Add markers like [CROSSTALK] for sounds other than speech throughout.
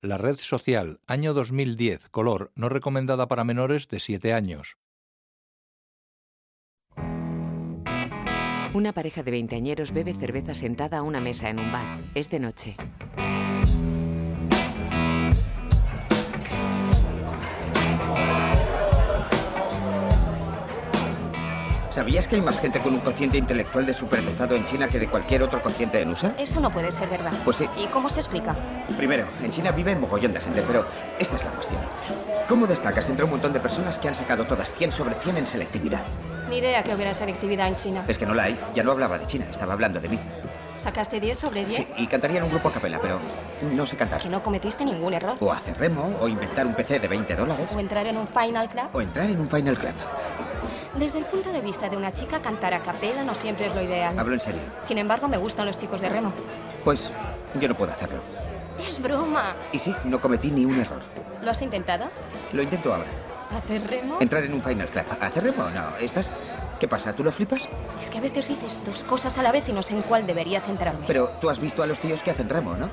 La red social, año 2010, color, no recomendada para menores de 7 años. Una pareja de veinteañeros bebe cerveza sentada a una mesa en un bar. Es de noche. ¿Sabías que hay más gente con un cociente intelectual de superdotado en China que de cualquier otro cociente en USA? Eso no puede ser verdad. Pues sí. ¿Y cómo se explica? Primero, en China vive un mogollón de gente, pero esta es la cuestión. ¿Cómo destacas entre un montón de personas que han sacado todas 100 sobre 100 en selectividad? Ni idea que hubiera selectividad en China. Es que no la hay. Ya no hablaba de China, estaba hablando de mí. ¿Sacaste 10 sobre 10? Sí, y cantaría en un grupo a capela, pero no sé cantar. Que no cometiste ningún error. O hacer remo, o inventar un PC de 20 dólares. O entrar en un Final Club. O entrar en un Final Club. Desde el punto de vista de una chica, cantar a capela no siempre es lo ideal. Hablo en serio. Sin embargo, me gustan los chicos de remo. Pues yo no puedo hacerlo. Es broma. Y sí, no cometí ni un error. ¿Lo has intentado? Lo intento ahora. ¿Hacer remo? Entrar en un Final Club. ¿Hacer remo? No, ¿estás...? ¿Qué pasa? ¿Tú lo flipas? Es que a veces dices dos cosas a la vez y no sé en cuál debería centrarme. Pero tú has visto a los tíos que hacen remo, ¿no?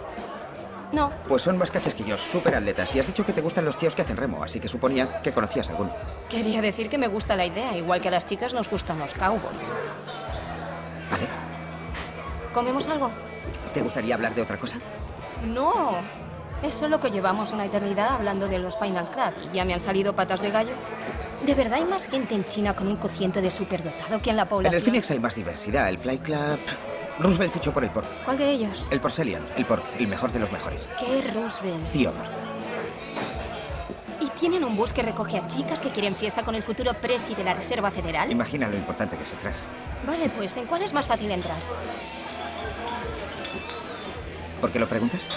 No. Pues son más cachas que yo, súper atletas. Y has dicho que te gustan los tíos que hacen remo, así que suponía que conocías alguno. Quería decir que me gusta la idea, igual que a las chicas nos gustan los cowboys. Vale. ¿Comemos algo? ¿Te gustaría hablar de otra cosa? No. Es solo que llevamos una eternidad hablando de los Final Club y ya me han salido patas de gallo. ¿De verdad hay más gente en China con un cociente de superdotado que en la población? En el Phoenix hay más diversidad. El Fly Club... Roosevelt fichó por el pork. ¿Cuál de ellos? El Porcelian, el pork, el mejor de los mejores. ¿Qué Roosevelt? Theodore. ¿Y tienen un bus que recoge a chicas que quieren fiesta con el futuro presi de la Reserva Federal? Imagina lo importante que es entrar. Vale, pues ¿en cuál es más fácil entrar? ¿Por qué lo preguntas?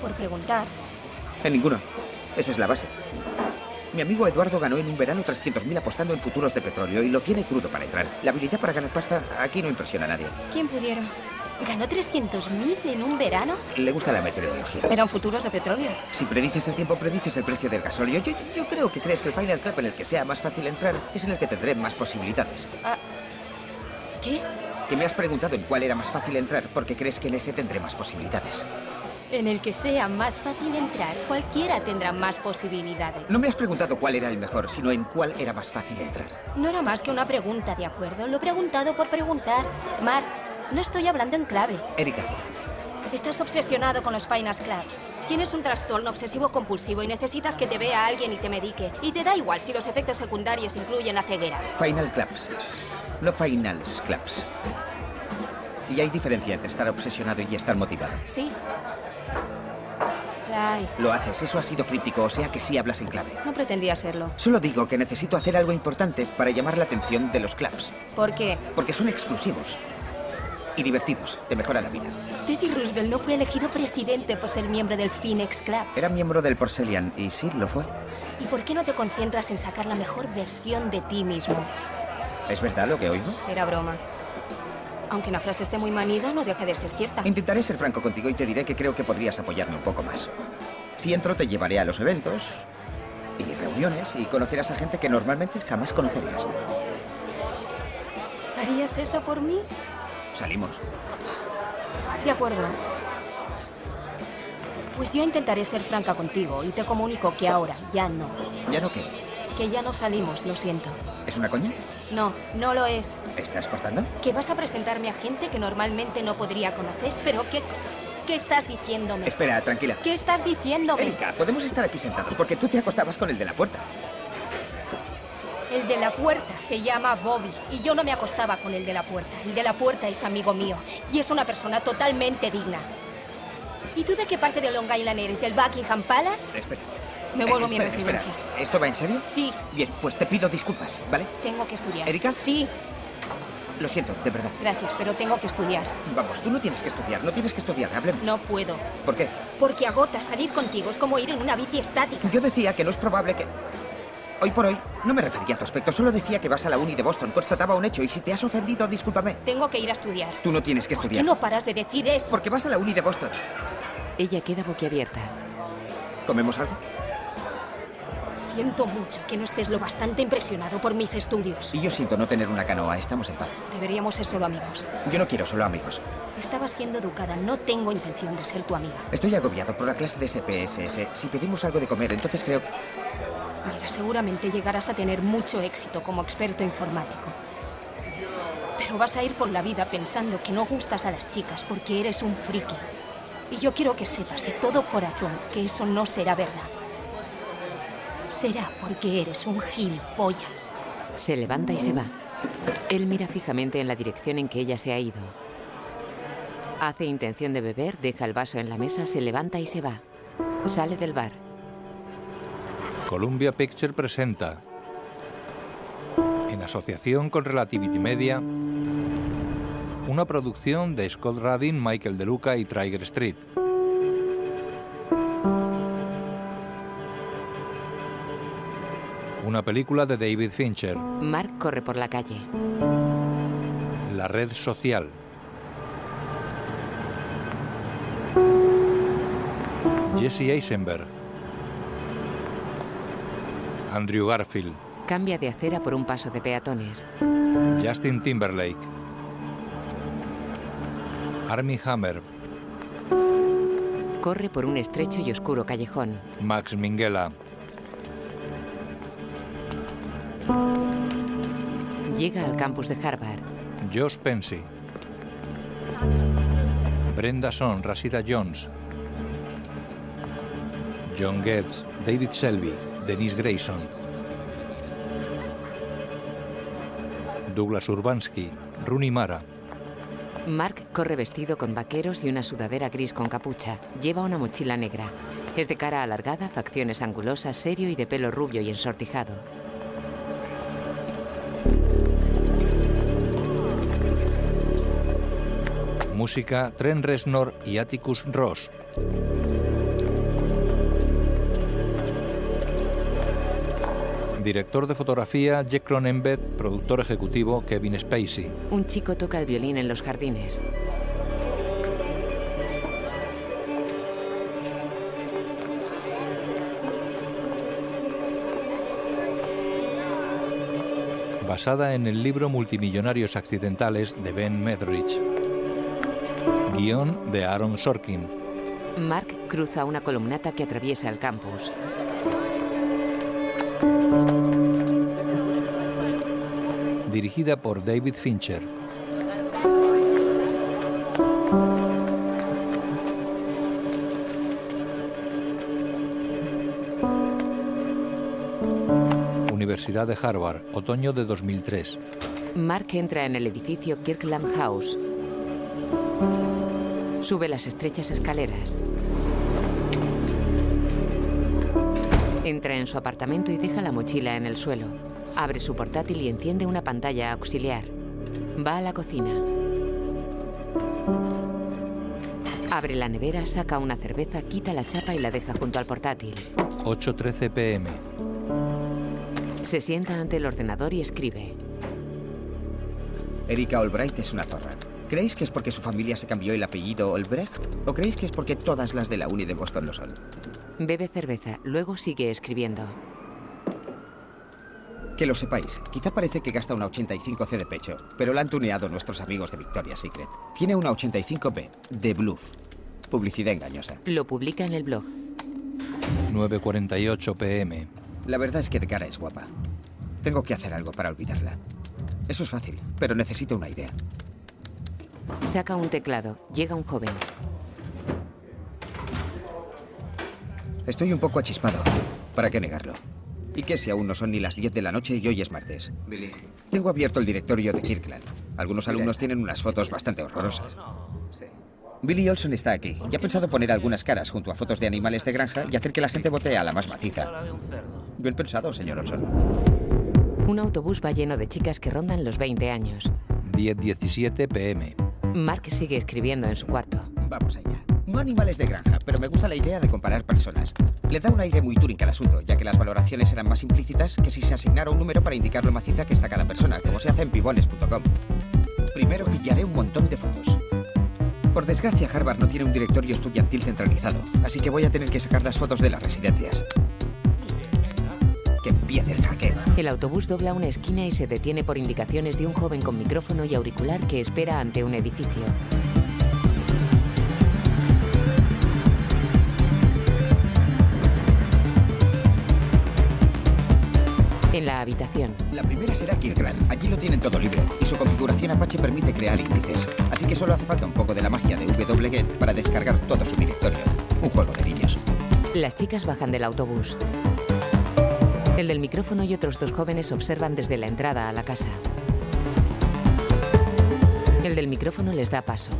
Por preguntar. En ninguno. Esa es la base. Mi amigo Eduardo ganó en un verano 300.000 apostando en futuros de petróleo y lo tiene crudo para entrar. La habilidad para ganar pasta aquí no impresiona a nadie. ¿Quién pudiera? ¿Ganó 300.000 en un verano? Le gusta la meteorología. Eran futuros de petróleo. Si predices el tiempo, predices el precio del gasóleo. Yo, yo, yo creo que crees que el Final Club en el que sea más fácil entrar es en el que tendré más posibilidades. Ah, ¿Qué? Que me has preguntado en cuál era más fácil entrar porque crees que en ese tendré más posibilidades. En el que sea más fácil entrar, cualquiera tendrá más posibilidades. No me has preguntado cuál era el mejor, sino en cuál era más fácil entrar. No era más que una pregunta, ¿de acuerdo? Lo he preguntado por preguntar. Mark, no estoy hablando en clave. Erika, Estás obsesionado con los Finance Clubs. Tienes un trastorno obsesivo compulsivo y necesitas que te vea alguien y te medique. Y te da igual si los efectos secundarios incluyen la ceguera. Final Clubs. No Finals Clubs. Y hay diferencia entre estar obsesionado y estar motivado. Sí. Lo haces, eso ha sido críptico, o sea que sí hablas en clave. No pretendía serlo. Solo digo que necesito hacer algo importante para llamar la atención de los clubs. ¿Por qué? Porque son exclusivos. Y divertidos, te mejora la vida. Teddy Roosevelt no fue elegido presidente por ser miembro del Phoenix Club. Era miembro del Porcelian y sí, lo fue. ¿Y por qué no te concentras en sacar la mejor versión de ti mismo? ¿Es verdad lo que oigo? Era broma. Aunque una frase esté muy manida, no deja de ser cierta. Intentaré ser franco contigo y te diré que creo que podrías apoyarme un poco más. Si entro, te llevaré a los eventos y reuniones y conocerás a gente que normalmente jamás conocerías. ¿Harías eso por mí? Salimos. De acuerdo. Pues yo intentaré ser franca contigo y te comunico que ahora ya no. ¿Ya no qué? Que ya no salimos, lo siento. ¿Es una coña? No, no lo es. ¿Estás cortando? Que vas a presentarme a gente que normalmente no podría conocer, pero ¿qué, qué estás diciéndome? Espera, tranquila. ¿Qué estás diciéndome? Erika, podemos estar aquí sentados porque tú te acostabas con el de la puerta. El de la puerta se llama Bobby y yo no me acostaba con el de la puerta. El de la puerta es amigo mío y es una persona totalmente digna. ¿Y tú de qué parte de Long Island eres? ¿Del Buckingham Palace? Espera. Me vuelvo Eh, mi residencia. espera. ¿Esto va en serio? Sí, Bien, pues te pido disculpas, ¿vale? tengo que estudiar. ¿Erika? Sí, Lo siento, de verdad. gracias, pero tengo que estudiar. Vamos, tú no tienes que estudiar, no tienes que estudiar, hablemos. No puedo. ¿Por qué? Porque agota salir contigo es como ir en una bici estática. Yo decía que no es probable que... Hoy por hoy, no me refería a tu aspecto, solo decía que vas a la uni de Boston, constataba un hecho y si te has ofendido, discúlpame. Tengo que ir a estudiar. Tú no tienes que ¿Por qué estudiar. no paras de decir eso? Porque vas a la uni de Boston. Ella queda boquiabierta. ¿Comemos algo? Siento mucho que no estés lo bastante impresionado por mis estudios. Y yo siento no tener una canoa. Estamos en paz. Deberíamos ser solo amigos. Yo no quiero solo amigos. Estaba siendo educada. No tengo intención de ser tu amiga. Estoy agobiado por la clase de SPSS. Si pedimos algo de comer, entonces creo... Mira, seguramente llegarás a tener mucho éxito como experto informático. Pero vas a ir por la vida pensando que no gustas a las chicas porque eres un friki. Y yo quiero que sepas de todo corazón que eso no será verdad. Será porque eres un gilipollas. Se levanta y se va. Él mira fijamente en la dirección en que ella se ha ido. Hace intención de beber, deja el vaso en la mesa, se levanta y se va. Sale del bar. Columbia Picture presenta, en asociación con Relativity Media, una producción de Scott Radin, Michael De Luca y Trigger Street. Una película de David Fincher. Mark corre por la calle. La red social. Jesse Eisenberg. Andrew Garfield. Cambia de acera por un paso de peatones. Justin Timberlake. Armie Hammer. Corre por un estrecho y oscuro callejón. Max Minghella. Llega al campus de Harvard. Josh Pensy. Brenda Son, Rasida Jones. John Getz, David Selby, Denise Grayson. Douglas Urbansky, Rooney Mara. Mark corre vestido con vaqueros y una sudadera gris con capucha. Lleva una mochila negra. Es de cara alargada, facciones angulosas, serio y de pelo rubio y ensortijado. Música Tren Reznor y Atticus Ross. Director de fotografía Jack Cronenberg, productor ejecutivo Kevin Spacey. Un chico toca el violín en los jardines. Basada en el libro Multimillonarios Accidentales de Ben Medrich. Guión de Aaron Sorkin. Mark cruza una columnata que atraviesa el campus. Dirigida por David Fincher. Universidad de Harvard, otoño de 2003. Mark entra en el edificio Kirkland House. Sube las estrechas escaleras. Entra en su apartamento y deja la mochila en el suelo. Abre su portátil y enciende una pantalla auxiliar. Va a la cocina. Abre la nevera, saca una cerveza, quita la chapa y la deja junto al portátil. 8.13 pm. Se sienta ante el ordenador y escribe. Erika Albright es una zorra. ¿Creéis que es porque su familia se cambió el apellido Olbrecht? ¿O creéis que es porque todas las de la Uni de Boston lo son? Bebe cerveza, luego sigue escribiendo. Que lo sepáis, quizá parece que gasta una 85C de pecho, pero la han tuneado nuestros amigos de Victoria's Secret. Tiene una 85B de bluff. Publicidad engañosa. Lo publica en el blog. 9.48 pm. La verdad es que de cara es guapa. Tengo que hacer algo para olvidarla. Eso es fácil, pero necesito una idea. Saca un teclado. Llega un joven. Estoy un poco achispado. ¿Para qué negarlo? ¿Y qué si aún no son ni las 10 de la noche y hoy es martes? Billy. Tengo abierto el directorio de Kirkland. Algunos alumnos tienen unas fotos bastante horrorosas. Sí. Billy Olson está aquí y ha pensado poner algunas caras junto a fotos de animales de granja y hacer que la gente vote a la más maciza. Bien pensado, señor Olson. Un autobús va lleno de chicas que rondan los 20 años. 10.17 pm. Mark sigue escribiendo en su cuarto. Vamos allá. No animales de granja, pero me gusta la idea de comparar personas. Le da un aire muy Turing al asunto, ya que las valoraciones eran más implícitas que si se asignara un número para indicar lo maciza que está cada persona, como se hace en pibones.com. Primero pillaré un montón de fotos. Por desgracia, Harvard no tiene un directorio estudiantil centralizado, así que voy a tener que sacar las fotos de las residencias. Que empiece el. El autobús dobla una esquina y se detiene por indicaciones de un joven con micrófono y auricular que espera ante un edificio. En la habitación. La primera será Kirkland. Allí lo tienen todo libre. Y su configuración Apache permite crear índices. Así que solo hace falta un poco de la magia de wget para descargar todo su directorio. Un juego de niños. Las chicas bajan del autobús. El del micrófono y otros dos jóvenes observan desde la entrada a la casa. El del micrófono les da paso.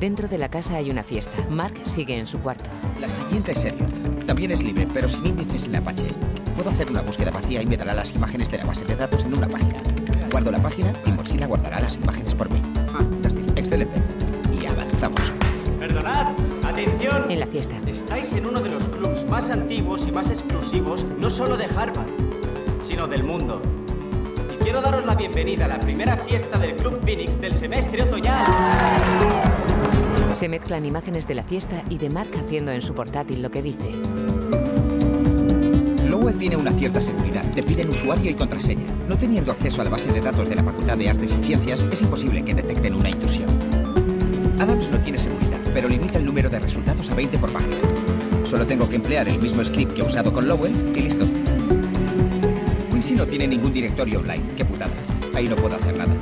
Dentro de la casa hay una fiesta. Mark sigue en su cuarto. La siguiente es Elliot. También es libre, pero sin índices en Apache. Puedo hacer una búsqueda vacía y me dará las imágenes de la base de datos en una página. Guardo la página y Mozilla guardará las imágenes por mí. Excelente. Y avanzamos. Perdonad, atención. En la fiesta. Estáis en uno de los clubs más antiguos y más exclusivos, no solo de Harvard, sino del mundo. Y quiero daros la bienvenida a la primera fiesta del Club Phoenix del semestre otoñal. Se mezclan imágenes de la fiesta y de Mark haciendo en su portátil lo que dice. Lowell tiene una cierta seguridad. Te piden usuario y contraseña. No teniendo acceso a la base de datos de la Facultad de Artes y Ciencias, es imposible que detecten una intrusión. Adams no tiene seguridad, pero limita el número de resultados a 20 por página. Solo tengo que emplear el mismo script que he usado con Lowell y listo. Quincy no tiene ningún directorio online. Qué putada. Ahí no puedo hacer nada.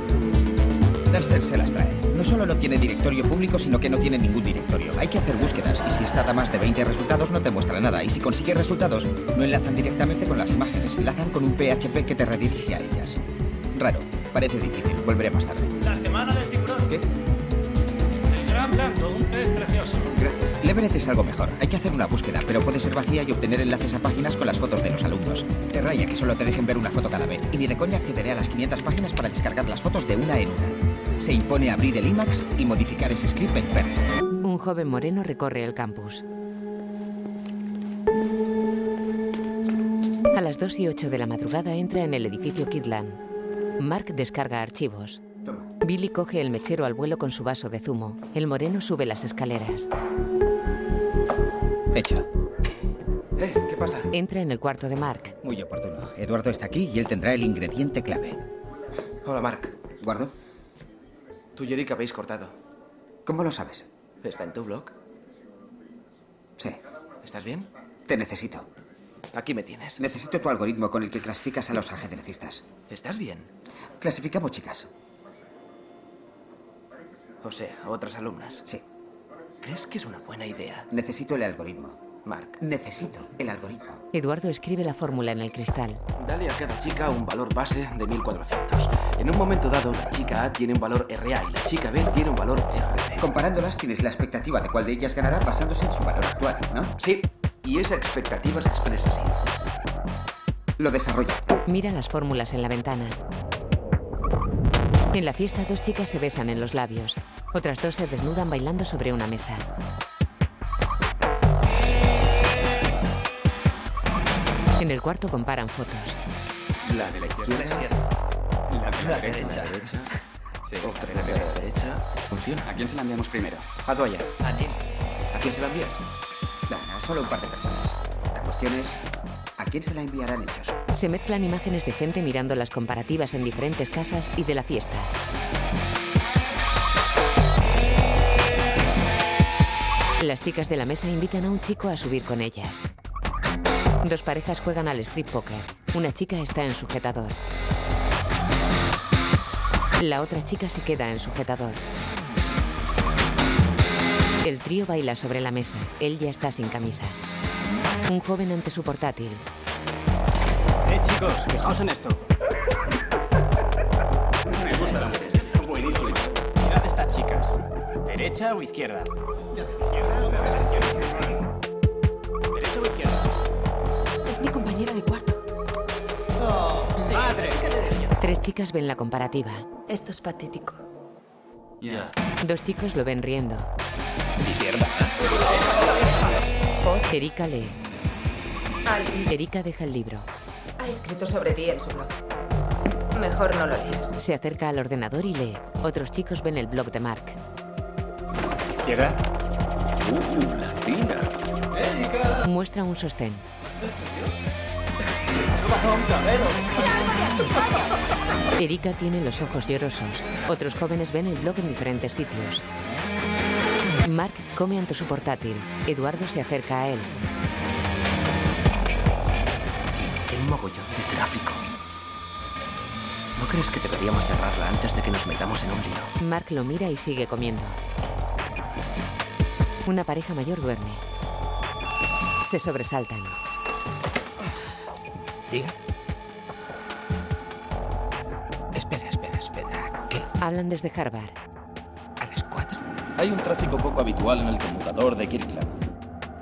Duster se las trae. No solo no tiene directorio público, sino que no tiene ningún directorio. Hay que hacer búsquedas y si está a más de 20 resultados no te muestra nada. Y si consigues resultados, no enlazan directamente con las imágenes, enlazan con un PHP que te redirige a ellas. Raro, parece difícil. Volveré más tarde. La semana del tiburón. ¿Qué? El gran blanco, un pez precioso. Levenet es algo mejor. Hay que hacer una búsqueda, pero puede ser vacía y obtener enlaces a páginas con las fotos de los alumnos. Te raya que solo te dejen ver una foto cada vez. Y ni de coña accederé a las 500 páginas para descargar las fotos de una en una. Se impone abrir el IMAX y modificar ese script en Perl. Un joven moreno recorre el campus. A las 2 y 8 de la madrugada entra en el edificio Kidland. Mark descarga archivos. Billy coge el mechero al vuelo con su vaso de zumo. El moreno sube las escaleras. Hecho. Eh, ¿qué pasa? Entra en el cuarto de Mark. Muy oportuno. Eduardo está aquí y él tendrá el ingrediente clave. Hola, Mark. ¿Guardo? Tú y Eric habéis cortado. ¿Cómo lo sabes? ¿Está en tu blog? Sí. ¿Estás bien? Te necesito. Aquí me tienes. Necesito tu algoritmo con el que clasificas a los ajedrecistas. ¿Estás bien? Clasificamos chicas. O sea, otras alumnas. Sí. ¿Crees que es una buena idea? Necesito el algoritmo. Mark, Necesito el algoritmo. Eduardo escribe la fórmula en el cristal. dale a cada chica un valor base de 1400. En un momento dado, la chica A tiene un valor RA y la chica B tiene un valor RB. Comparándolas, tienes la expectativa de cuál de ellas ganará basándose en su valor actual, ¿no? Sí, y esa expectativa se expresa así. Lo desarrollo. Mira las fórmulas en la ventana. En la fiesta, dos chicas se besan en los labios. Otras dos se desnudan bailando sobre una mesa. En el cuarto comparan fotos. La de la izquierda. La de la derecha. derecha. La derecha. Sí. Otra de la derecha. Funciona. ¿A quién se la enviamos primero? A Doya. A Neil. ¿A quién se la envías? Nah, solo un par de personas. La cuestión es, ¿a quién se la enviarán ellos? Se mezclan imágenes de gente mirando las comparativas en diferentes casas y de la fiesta. Las chicas de la mesa invitan a un chico a subir con ellas. Dos parejas juegan al strip poker. Una chica está en sujetador. La otra chica se queda en sujetador. El trío baila sobre la mesa. Él ya está sin camisa. Un joven ante su portátil. Eh, chicos, fijaos en esto. Me gusta. Está buenísimo. Mirad estas chicas. ¿Derecha o izquierda? ¿Derecha o izquierda? Es mi compañera de cuarto. ¡Madre! Tres chicas ven la comparativa. Esto es patético. Dos chicos lo ven riendo. Izquierda. Erika lee. Erika deja el libro. Ha escrito sobre ti en su blog. Mejor no lo leas. Se acerca al ordenador y lee. Otros chicos ven el blog de Mark. Izquierda. Uh, latina. ¡Erika! Muestra un sostén. Erika tiene los ojos llorosos. Otros jóvenes ven el blog en diferentes sitios. Mark come ante su portátil. Eduardo se acerca a él. Qué mogollón de tráfico. ¿No crees que deberíamos cerrarla antes de que nos metamos en un lío? Mark lo mira y sigue comiendo. Una pareja mayor duerme. Se sobresaltan. Diga. Espera, espera, espera. ¿Qué? Hablan desde Harvard. ¿A las cuatro? Hay un tráfico poco habitual en el conmutador de Kirkland.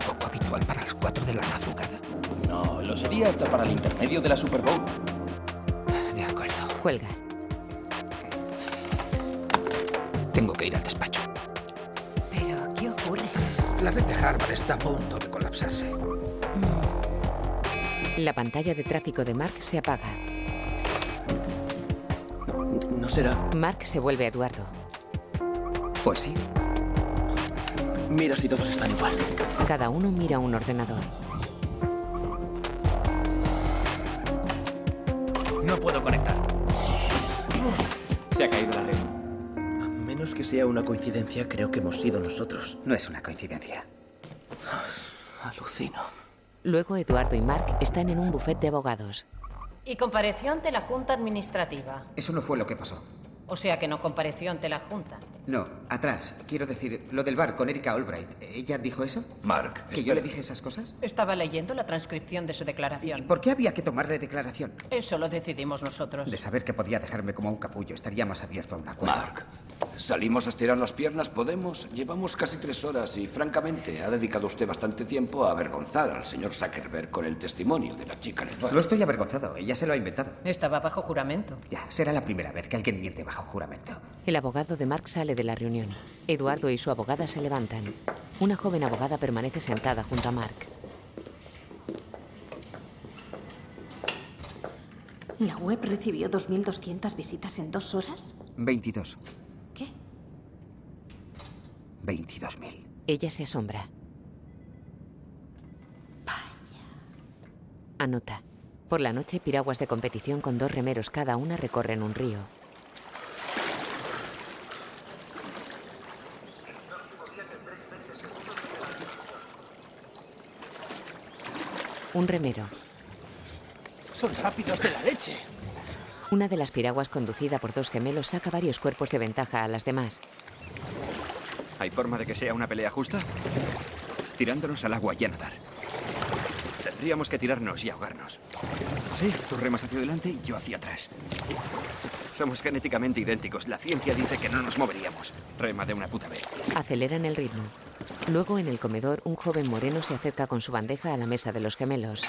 ¿Poco habitual para las cuatro de la madrugada? Lo sería hasta para el intermedio de la Super Bowl. De acuerdo. Cuelga. Tengo que ir al despacho. ¿Pero qué ocurre? La red de Harvard está a punto de colapsarse. La pantalla de tráfico de Mark se apaga. No será. Mark se vuelve a Eduardo. Pues sí. Mira si todos están igual. Cada uno mira un ordenador. Puedo conectar. Se ha caído la red. A menos que sea una coincidencia, creo que hemos sido nosotros. No es una coincidencia. Alucino. Luego Eduardo y Mark están en un buffet de abogados. Y compareció ante la Junta Administrativa. Eso no fue lo que pasó. O sea que no compareció ante la Junta. No, atrás. Quiero decir, lo del bar con Erika Albright. ¿Ella dijo eso? Mark, ¿Que yo le dije esas cosas? Estaba leyendo la transcripción de su declaración. ¿Por qué había que tomarle declaración? Eso lo decidimos nosotros. De saber que podía dejarme como un capullo, estaría más abierto a un acuerdo. Mark, salimos a estirar las piernas, ¿podemos? Llevamos casi tres horas y, francamente, ha dedicado usted bastante tiempo a avergonzar al señor Zuckerberg con el testimonio de la chica en el bar. No estoy avergonzado, ella se lo ha inventado. Estaba bajo juramento. Ya, será la primera vez que alguien miente bajo juramento. El abogado de Mark sale de la reunión. Eduardo y su abogada se levantan. Una joven abogada permanece sentada junto a Mark. ¿La web recibió 2.200 visitas en dos horas? 22. ¿Qué? 22.000. Ella se asombra. Anota. Por la noche, piraguas de competición con dos remeros cada una recorren un río. Un remero. Son rápidos de la leche. Una de las piraguas conducida por dos gemelos saca varios cuerpos de ventaja a las demás. ¿Hay forma de que sea una pelea justa? Tirándonos al agua y a nadar. Tendríamos que tirarnos y ahogarnos. Sí, tú remas hacia adelante y yo hacia atrás. Somos genéticamente idénticos. La ciencia dice que no nos moveríamos. Rema de una puta vez. Aceleran el ritmo. Luego, en el comedor, un joven moreno se acerca con su bandeja a la mesa de los gemelos.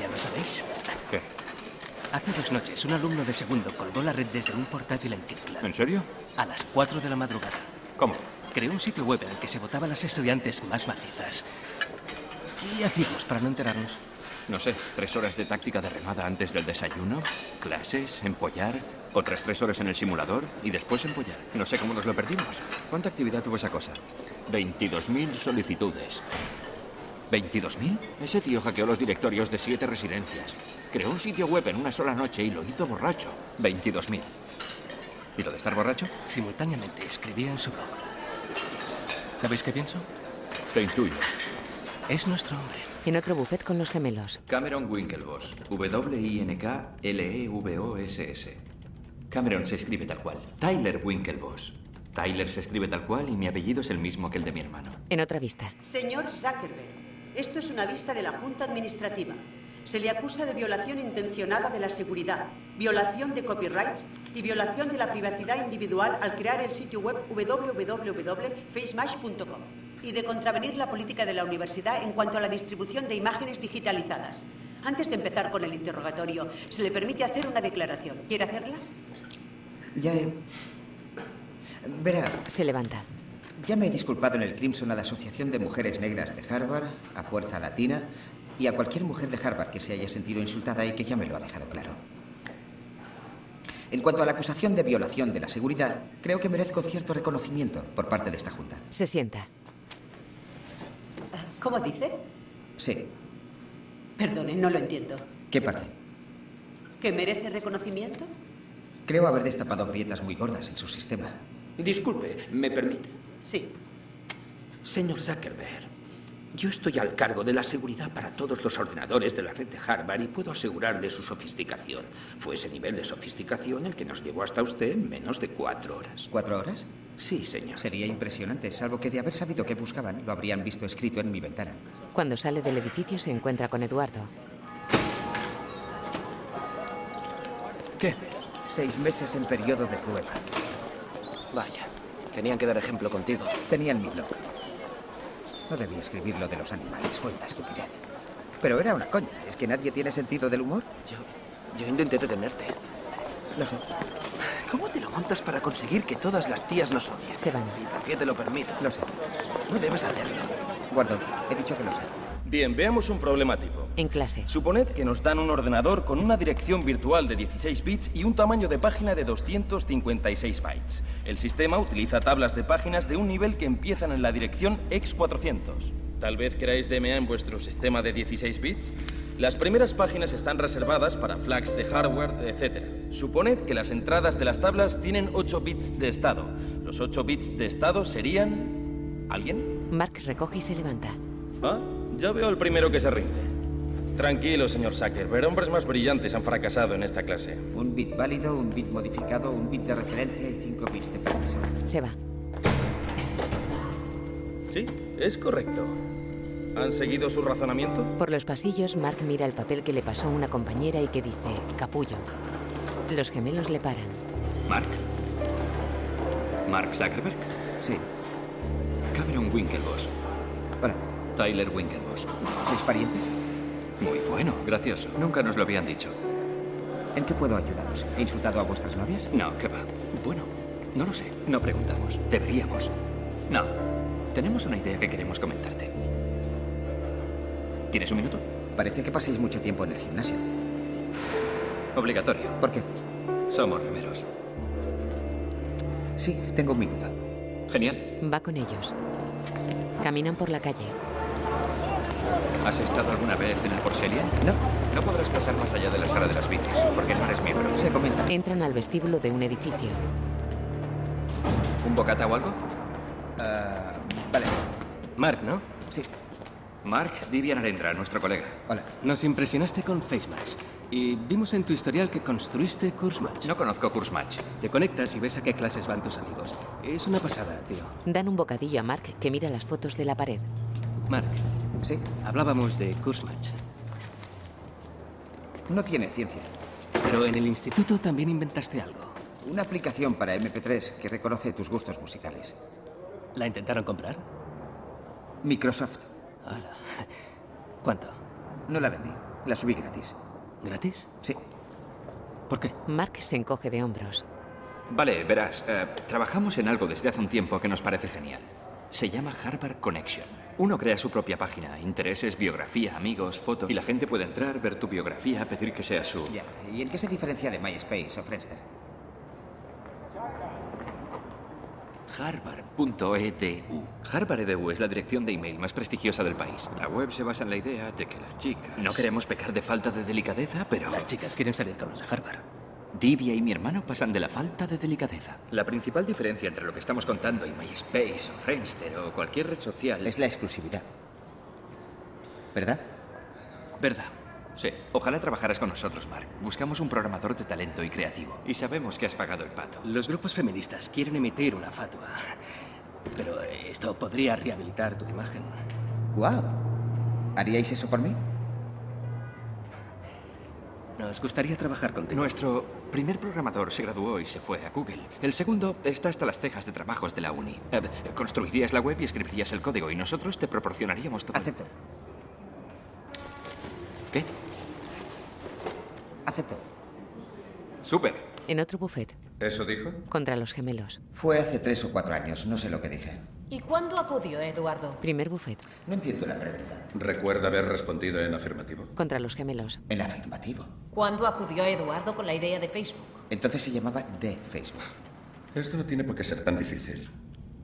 ¿Ya lo sabéis? ¿Qué? Hace dos noches, un alumno de segundo colgó la red desde un portátil en Kirkland. ¿En serio? A las 4 de la madrugada. ¿Cómo? Creó un sitio web en el que se votaban las estudiantes más macizas. ¿Qué hacíamos para no enterarnos? No sé, tres horas de táctica de remada antes del desayuno, clases, empollar, otras tres horas en el simulador y después empollar. No sé cómo nos lo perdimos. ¿Cuánta actividad tuvo esa cosa? 22.000 solicitudes. ¿22.000? Ese tío hackeó los directorios de siete residencias. Creó un sitio web en una sola noche y lo hizo borracho. 22.000. ¿Y lo de estar borracho? Simultáneamente escribía en su blog. ¿Sabéis qué pienso? Te intuyo. Es nuestro hombre. En otro buffet con los gemelos. Cameron Winklevoss. W-I-N-K-L-E-V-O-S-S. Cameron se escribe tal cual. Tyler Winklevoss. Tyler se escribe tal cual y mi apellido es el mismo que el de mi hermano. En otra vista. Señor Zuckerberg, esto es una vista de la Junta Administrativa. Se le acusa de violación intencionada de la seguridad, violación de copyrights y violación de la privacidad individual al crear el sitio web www.facemash.com y de contravenir la política de la universidad en cuanto a la distribución de imágenes digitalizadas. Antes de empezar con el interrogatorio, se le permite hacer una declaración. ¿Quiere hacerla? Ya he... Verá. Se levanta. Ya me he disculpado en el Crimson a la Asociación de Mujeres Negras de Harvard, a Fuerza Latina y a cualquier mujer de Harvard que se haya sentido insultada y que ya me lo ha dejado claro. En cuanto a la acusación de violación de la seguridad, creo que merezco cierto reconocimiento por parte de esta Junta. Se sienta. ¿Cómo dice? Sí. Perdone, no lo entiendo. ¿Qué parte? ¿Que merece reconocimiento? Creo haber destapado grietas muy gordas en su sistema. Disculpe, ¿me permite? Sí. Señor Zuckerberg, yo estoy al cargo de la seguridad para todos los ordenadores de la red de Harvard y puedo asegurar de su sofisticación. Fue ese nivel de sofisticación el que nos llevó hasta usted en menos de cuatro horas. ¿Cuatro horas? Sí, señor. Sería impresionante, salvo que de haber sabido qué buscaban, lo habrían visto escrito en mi ventana. Cuando sale del edificio se encuentra con Eduardo. ¿Qué? Seis meses en periodo de prueba. Vaya, tenían que dar ejemplo contigo. Tenían mi blog. No debía escribir lo de los animales, fue una estupidez. Pero era una coña. ¿Es que nadie tiene sentido del humor? Yo, yo intenté detenerte. Lo sé. ¿Cómo te lo montas para conseguir que todas las tías nos odien? Se van. ¿Y por qué te lo permito? Lo sé. No debes hacerlo. Guardo, he dicho que lo sé. Bien, veamos un problema tipo. En clase. Suponed que nos dan un ordenador con una dirección virtual de 16 bits y un tamaño de página de 256 bytes. El sistema utiliza tablas de páginas de un nivel que empiezan en la dirección X400. Tal vez queráis DMA en vuestro sistema de 16 bits. Las primeras páginas están reservadas para flags de hardware, etc. Suponed que las entradas de las tablas tienen 8 bits de estado. Los 8 bits de estado serían... ¿Alguien? Mark recoge y se levanta. Ah, ya veo el primero que se rinde. Tranquilo, señor Zuckerberg. Hombres más brillantes han fracasado en esta clase. Un bit válido, un bit modificado, un bit de referencia y cinco bits de permiso. Se va. Sí, es correcto. ¿Han seguido su razonamiento? Por los pasillos, Mark mira el papel que le pasó una compañera y que dice capullo. Los gemelos le paran. ¿Mark? ¿Mark Zuckerberg? Sí. Cameron Winklevoss. Hola. Tyler Winklevoss. ¿Sois parientes? Muy bueno, gracioso. Nunca nos lo habían dicho. ¿En qué puedo ayudaros? ¿He insultado a vuestras novias? No, ¿qué va? Bueno, no lo sé. No preguntamos. Deberíamos. No. Tenemos una idea que queremos comentarte. ¿Tienes un minuto? Parece que paséis mucho tiempo en el gimnasio. Obligatorio. ¿Por qué? Somos remeros. Sí, tengo un minuto. Genial. Va con ellos. Caminan por la calle. ¿Has estado alguna vez en el Porcelian? No. No podrás pasar más allá de la sala de las bicis, porque no eres miembro. Se comenta. Entran al vestíbulo de un edificio. ¿Un bocata o algo? Uh, vale. Mark, ¿no? Sí. Mark Divian Arendra, nuestro colega. Hola. Nos impresionaste con FaceMatch. Y vimos en tu historial que construiste CourseMatch. No conozco CourseMatch. Te conectas y ves a qué clases van tus amigos. Es una pasada, tío. Dan un bocadillo a Mark que mira las fotos de la pared. Mark. Sí. Hablábamos de CourseMatch. No tiene ciencia. Pero en el instituto también inventaste algo. Una aplicación para MP3 que reconoce tus gustos musicales. ¿La intentaron comprar? Microsoft. Hola. ¿Cuánto? No la vendí. La subí gratis. ¿Gratis? Sí. ¿Por qué? Mark se encoge de hombros. Vale, verás, eh, trabajamos en algo desde hace un tiempo que nos parece genial. Se llama Harvard Connection. Uno crea su propia página, intereses, biografía, amigos, fotos, y la gente puede entrar, ver tu biografía, pedir que sea su... Ya. ¿Y en qué se diferencia de MySpace o Friendster? Harvard.edu. Harvard EDU es la dirección de email más prestigiosa del país. La web se basa en la idea de que las chicas... No queremos pecar de falta de delicadeza, pero... Las chicas quieren salir con los de Harvard. Divya y mi hermano pasan de la falta de delicadeza. La principal diferencia entre lo que estamos contando y MySpace o Friendster o cualquier red social... Es la exclusividad. ¿Verdad? Verdad. Sí. Ojalá trabajaras con nosotros, Mark. Buscamos un programador de talento y creativo. Y sabemos que has pagado el pato. Los grupos feministas quieren emitir una fatua. Pero esto podría rehabilitar tu imagen. ¡Guau! ¿Haríais eso por mí? Nos gustaría trabajar contigo. Nuestro primer programador se graduó y se fue a Google. El segundo está hasta las cejas de trabajos de la uni. Eh, construirías la web y escribirías el código y nosotros te proporcionaríamos todo. Acepto. ¿Qué? Acepto. Súper. En otro buffet. ¿Eso dijo? Contra los gemelos. Fue hace tres o cuatro años, no sé lo que dije. ¿Y cuándo acudió Eduardo? Primer buffet. No entiendo la pregunta. ¿Recuerda haber respondido en afirmativo? Contra los gemelos. En afirmativo. ¿Cuándo acudió Eduardo con la idea de Facebook? Entonces se llamaba The Facebook. Esto no tiene por qué ser tan difícil.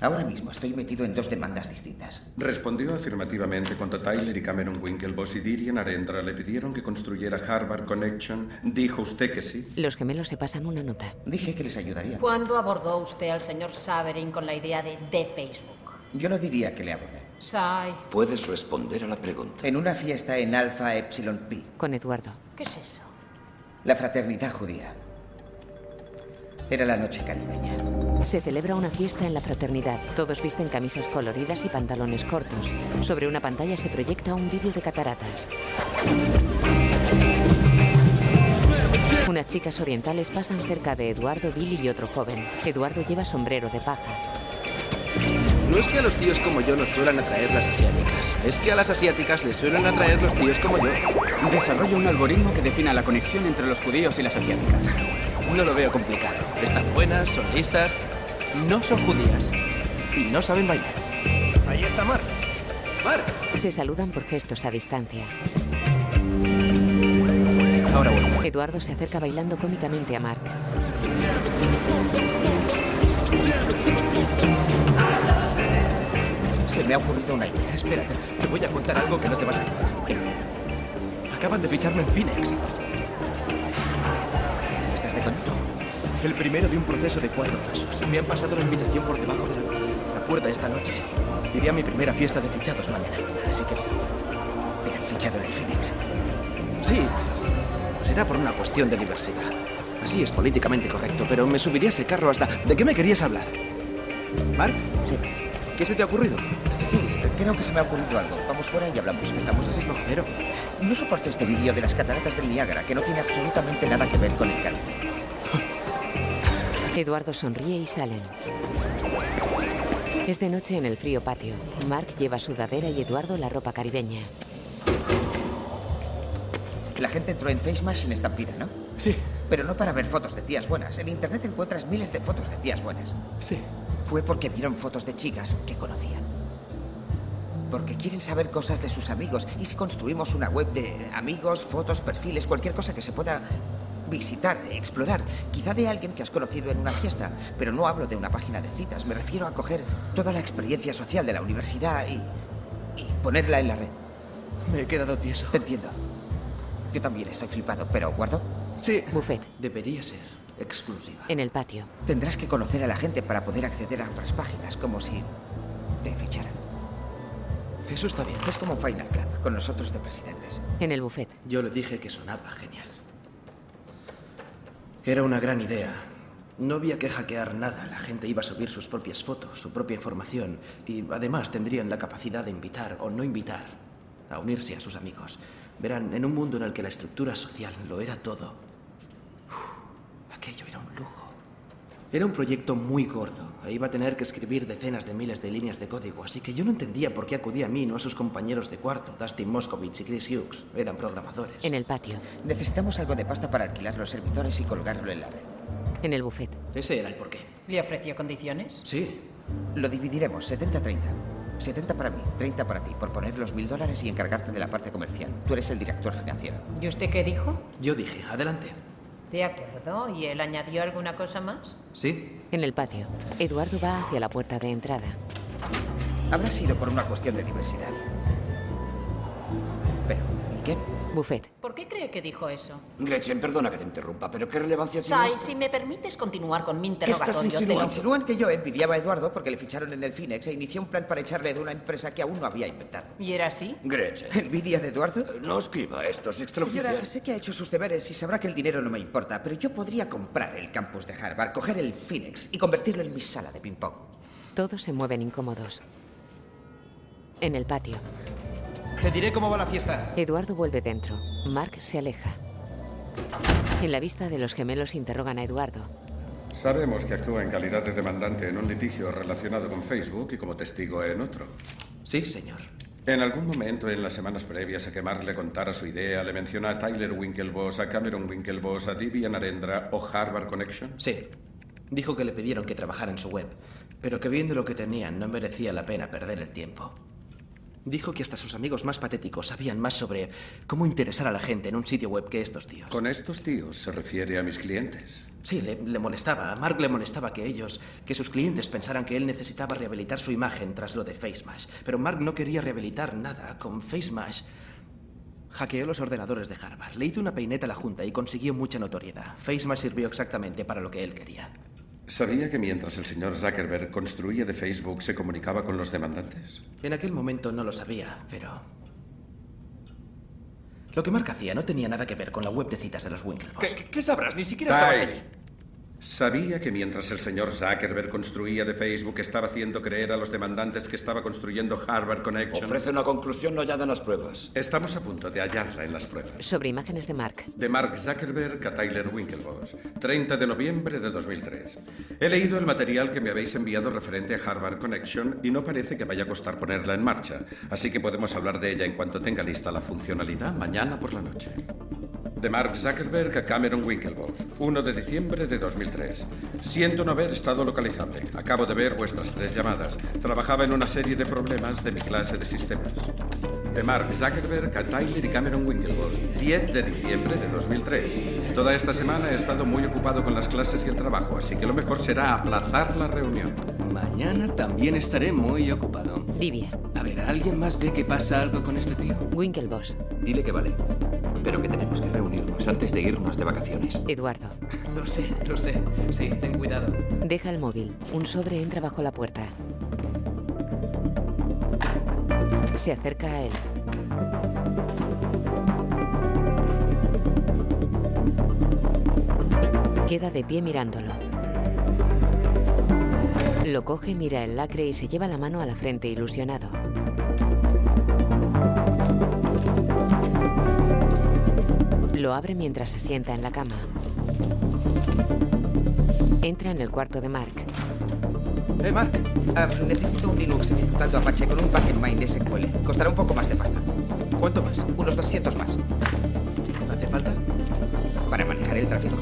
Ahora mismo estoy metido en dos demandas distintas. Respondió afirmativamente cuando Tyler y Cameron Winklevoss y Dirian Arendra le pidieron que construyera Harvard Connection. ¿Dijo usted que sí? Los gemelos se pasan una nota. Dije que les ayudaría. ¿Cuándo abordó usted al señor Saverin con la idea de, de Facebook? Yo no diría que le abordé. Sai. Puedes responder a la pregunta. En una fiesta en Alpha Epsilon Pi. Con Eduardo. ¿Qué es eso? La fraternidad judía. Era la noche caribeña. Se celebra una fiesta en la fraternidad. Todos visten camisas coloridas y pantalones cortos. Sobre una pantalla se proyecta un vídeo de cataratas. Unas chicas orientales pasan cerca de Eduardo, Billy y otro joven. Eduardo lleva sombrero de paja. No es que a los tíos como yo nos suelan atraer las asiáticas, es que a las asiáticas les suelen atraer los tíos como yo. Desarrolla un algoritmo que defina la conexión entre los judíos y las asiáticas. No lo veo complicado. Están buenas, son listas, no son judías y no saben bailar. Ahí está Mark. Mark. Se saludan por gestos a distancia. Ahora bueno. Eduardo se acerca bailando cómicamente a Mark. Se me ha ocurrido una idea. Espérate, te voy a contar algo que no te vas a creer. Acaban de ficharme en Phoenix. ¿Estás de coño? El primero de un proceso de cuatro pasos. Me han pasado la invitación por debajo de la, la puerta esta noche. Iré a mi primera fiesta de fichados mañana. Así que te han fichado en el Phoenix. Sí, será por una cuestión de diversidad. Así es políticamente correcto, pero me subiría a ese carro hasta... ¿De qué me querías hablar? ¿Mark? Sí. ¿Qué se te ha ocurrido? Creo que se me ha ocurrido algo. Vamos fuera y hablamos. Estamos a 6 bajo cero. No soporto este vídeo de las cataratas del Niágara, que no tiene absolutamente nada que ver con el Caribe. [LAUGHS] Eduardo sonríe y salen. Es de noche en el frío patio. Mark lleva sudadera y Eduardo la ropa caribeña. La gente entró en FaceMash sin estampida, ¿no? Sí. Pero no para ver fotos de tías buenas. En internet encuentras miles de fotos de tías buenas. Sí. Fue porque vieron fotos de chicas que conocían. Porque quieren saber cosas de sus amigos. Y si construimos una web de amigos, fotos, perfiles, cualquier cosa que se pueda visitar, explorar. Quizá de alguien que has conocido en una fiesta. Pero no hablo de una página de citas. Me refiero a coger toda la experiencia social de la universidad y, y ponerla en la red. Me he quedado tieso. Te entiendo. Yo también estoy flipado, pero ¿guardo? Sí. Buffet. Debería ser exclusiva. En el patio. Tendrás que conocer a la gente para poder acceder a otras páginas, como si te ficharan. Eso está bien. Es como Final Club, con nosotros de presidentes. En el buffet. Yo le dije que sonaba genial. Que era una gran idea. No había que hackear nada. La gente iba a subir sus propias fotos, su propia información. Y además tendrían la capacidad de invitar o no invitar a unirse a sus amigos. Verán, en un mundo en el que la estructura social lo era todo, uf, aquello era un lujo. Era un proyecto muy gordo e iba a tener que escribir decenas de miles de líneas de código, así que yo no entendía por qué acudía a mí, no a sus compañeros de cuarto, Dustin Moskovich y Chris Hughes. Eran programadores. En el patio. Necesitamos algo de pasta para alquilar los servidores y colgarlo en la red. En el buffet. Ese era el porqué. ¿Le ofreció condiciones? Sí. Lo dividiremos 70-30. 70 para mí, 30 para ti, por poner los mil dólares y encargarte de la parte comercial. Tú eres el director financiero. ¿Y usted qué dijo? Yo dije, adelante. De acuerdo. ¿Y él añadió alguna cosa más? Sí. En el patio. Eduardo va hacia la puerta de entrada. Habrá sido por una cuestión de diversidad. Pero, ¿y qué? Buffet. ¿Por qué cree que dijo eso? Gretchen, perdona que te interrumpa, pero ¿qué relevancia tiene Sai, esto? si me permites continuar con mi ¿Qué estás interrogatorio, te lo insinuando? Insinúan que yo envidiaba a Eduardo porque le ficharon en el Phoenix e inicié un plan para echarle de una empresa que aún no había inventado. ¿Y era así? Gretchen. ¿Envidia de Eduardo? No escriba esto, es extraoficial. Señora, sé que ha hecho sus deberes y sabrá que el dinero no me importa, pero yo podría comprar el campus de Harvard, coger el Phoenix y convertirlo en mi sala de ping-pong. Todos se mueven incómodos. En el patio. Te diré cómo va la fiesta. Eduardo vuelve dentro. Mark se aleja. En la vista de los gemelos interrogan a Eduardo. Sabemos que actúa en calidad de demandante en un litigio relacionado con Facebook y como testigo en otro. Sí, señor. En algún momento en las semanas previas a que Mark le contara su idea, le menciona a Tyler Winklevoss, a Cameron Winklevoss, a Divian Narendra o Harvard Connection. Sí. Dijo que le pidieron que trabajara en su web, pero que viendo lo que tenían no merecía la pena perder el tiempo. Dijo que hasta sus amigos más patéticos sabían más sobre cómo interesar a la gente en un sitio web que estos tíos. Con estos tíos se refiere a mis clientes. Sí, le, le, molestaba. A Mark le molestaba que ellos, que sus clientes pensaran que él necesitaba rehabilitar su imagen tras lo de FaceMash. Pero Mark no quería rehabilitar nada. Con FaceMash hackeó los ordenadores de Harvard. Le hizo una peineta a la Junta y consiguió mucha notoriedad. FaceMash sirvió exactamente para lo que él quería. ¿Sabía que mientras el señor Zuckerberg construía de Facebook se comunicaba con los demandantes? En aquel momento no lo sabía, pero... Lo que Mark hacía no tenía nada que ver con la web de citas de los Winklevoss. ¿Qué, qué, qué sabrás? Ni siquiera estabas allí. ¿Sabía que mientras el señor Zuckerberg construía de Facebook estaba haciendo creer a los demandantes que estaba construyendo Harvard Connection? Ofrece una conclusión no hallada en las pruebas. Estamos a punto de hallarla en las pruebas. Sobre imágenes de Mark. De Mark Zuckerberg a Tyler Winklevoss, 30 de noviembre de 2003. He leído el material que me habéis enviado referente a Harvard Connection y no parece que vaya a costar ponerla en marcha, así que podemos hablar de ella en cuanto tenga lista la funcionalidad mañana por la noche. De Mark Zuckerberg a Cameron Winklevoss, 1 de diciembre de 2003. Siento no haber estado localizable. Acabo de ver vuestras tres llamadas. Trabajaba en una serie de problemas de mi clase de sistemas. De Mark Zuckerberg a Tyler y Cameron Winklevoss, 10 de diciembre de 2003. Toda esta semana he estado muy ocupado con las clases y el trabajo, así que lo mejor será aplazar la reunión. Mañana también estaré muy ocupado. Divia. A ver, ¿alguien más ve que pasa algo con este tío? Winklevoss. Dile que vale. Pero que tenemos que reunirnos antes de irnos de vacaciones. Eduardo. [LAUGHS] Lo sé, lo sé. Sí, ten cuidado. Deja el móvil. Un sobre entra bajo la puerta. Se acerca a él. Queda de pie mirándolo. Lo coge, mira el lacre y se lleva la mano a la frente ilusionado. Lo abre mientras se sienta en la cama. Entra en el cuarto de Mark. Eh, Mark, ah, necesito un Linux ejecutando Apache con un packet main SQL. Costará un poco más de pasta. ¿Cuánto más? Unos 200 más. ¿Hace falta? Para manejar el tráfico.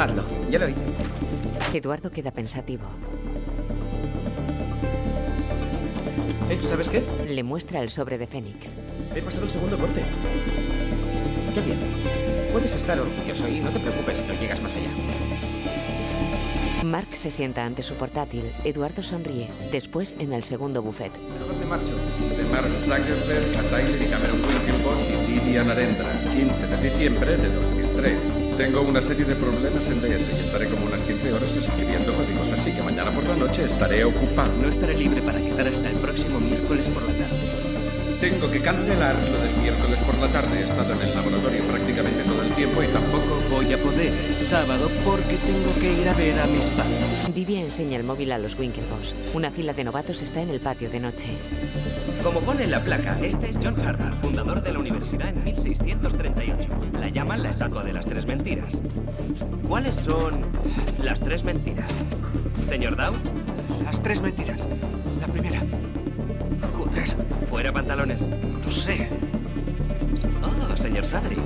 Hazlo. Ya lo hice. Eduardo queda pensativo. Eh, ¿Sabes qué? Le muestra el sobre de Fénix. He pasado el segundo corte. Qué bien. Puedes estar orgulloso y no te preocupes si no llegas más allá. Mark se sienta ante su portátil. Eduardo sonríe. Después, en el segundo buffet. Mejor me marcho. De Mark Zuckerberg a Tyler y Cameron Winklevoss y Vivian Narendra, 15 de diciembre de 2003. Tengo una serie de problemas en DS y estaré como unas 15 horas escribiendo códigos, así que mañana por la noche estaré ocupado. No estaré libre para quedar hasta el próximo miércoles por la tarde. Tengo que cancelar lo del miércoles por la tarde. He estado en el laboratorio prácticamente todo el tiempo y tampoco Voy a poder el sábado porque tengo que ir a ver a mis padres. Divya enseña el móvil a los Winklevoss. Una fila de novatos está en el patio de noche. Como pone en la placa, este es John Harvard, fundador de la universidad en 1638. La llaman la estatua de las tres mentiras. ¿Cuáles son las tres mentiras? Señor Dow, Las tres mentiras. La primera. Joder, fuera pantalones. no sé. Oh, señor Sabri.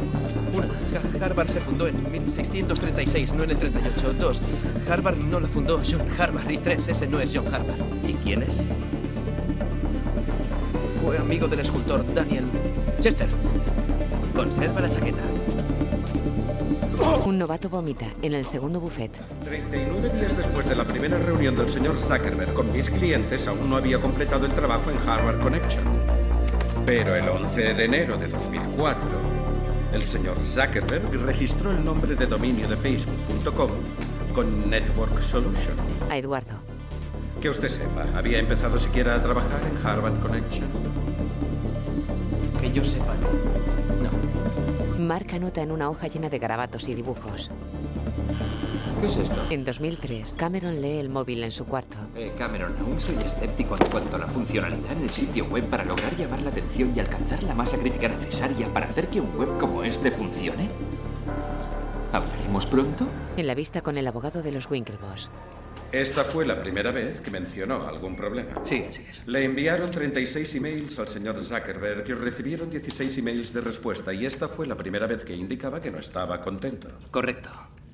Una, Ha- Harvard se fundó en 1636, no en el 38. Dos, Harvard no la fundó John Harvard. Y tres, ese no es John Harvard. ¿Y quién es? Fue amigo del escultor Daniel Chester. Conserva la chaqueta. Un novato vomita en el segundo buffet. 39 días después de la primera reunión del señor Zuckerberg con mis clientes, aún no había completado el trabajo en Harvard Connection. Pero el 11 de enero de 2004, el señor Zuckerberg registró el nombre de dominio de Facebook.com con Network Solution. A Eduardo. Que usted sepa, ¿había empezado siquiera a trabajar en Harvard Connection? Yo sepa, no. Mark anota en una hoja llena de garabatos y dibujos. ¿Qué es esto? En 2003, Cameron lee el móvil en su cuarto. Eh, Cameron, aún soy escéptico en cuanto a la funcionalidad en el sitio web para lograr llamar la atención y alcanzar la masa crítica necesaria para hacer que un web como este funcione. ¿Hablaremos pronto? En la vista con el abogado de los Winklevoss. Esta fue la primera vez que mencionó algún problema. Sí, así es. Le enviaron 36 emails al señor Zuckerberg y recibieron 16 emails de respuesta y esta fue la primera vez que indicaba que no estaba contento. Correcto.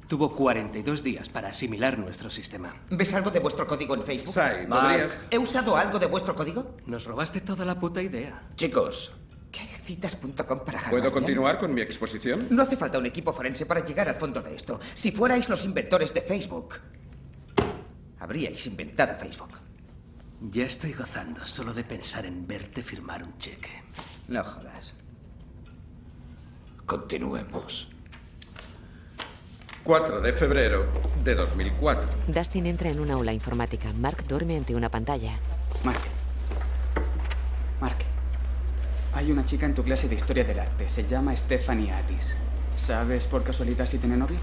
Tuvo 42 días para asimilar nuestro sistema. ¿Ves algo de vuestro código en Facebook? ¿podrías? ¿He usado algo de vuestro código? Nos robaste toda la puta idea. Chicos, ¿Qué citas.com para ¿puedo Harvard? continuar con mi exposición? No hace falta un equipo forense para llegar al fondo de esto. Si fuerais los inventores de Facebook, habríais inventado Facebook. Ya estoy gozando solo de pensar en verte firmar un cheque. No jodas. Continuemos. 4 de febrero de 2004. Dustin entra en una aula informática. Mark duerme ante una pantalla. Mark. Mark. Hay una chica en tu clase de historia del arte. Se llama Stephanie Atis. ¿Sabes por casualidad si tiene novio?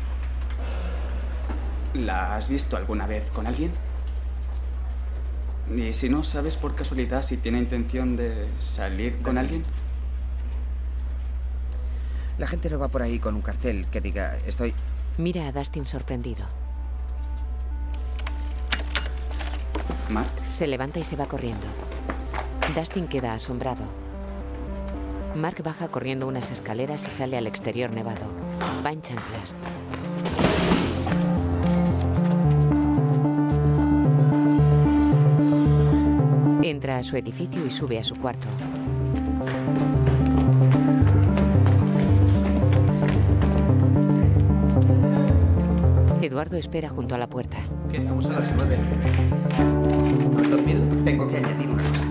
¿La has visto alguna vez con alguien? Y si no, ¿sabes por casualidad si tiene intención de salir con alguien? La gente no va por ahí con un cartel que diga estoy. Mira a Dustin sorprendido. Mark. Se levanta y se va corriendo. Dustin queda asombrado. Mark baja corriendo unas escaleras y sale al exterior nevado. Va en. Entra a su edificio y sube a su cuarto. Eduardo espera junto a la puerta. ¿Qué? A las nueve. ¿No dormido? Tengo que añadir una cosa.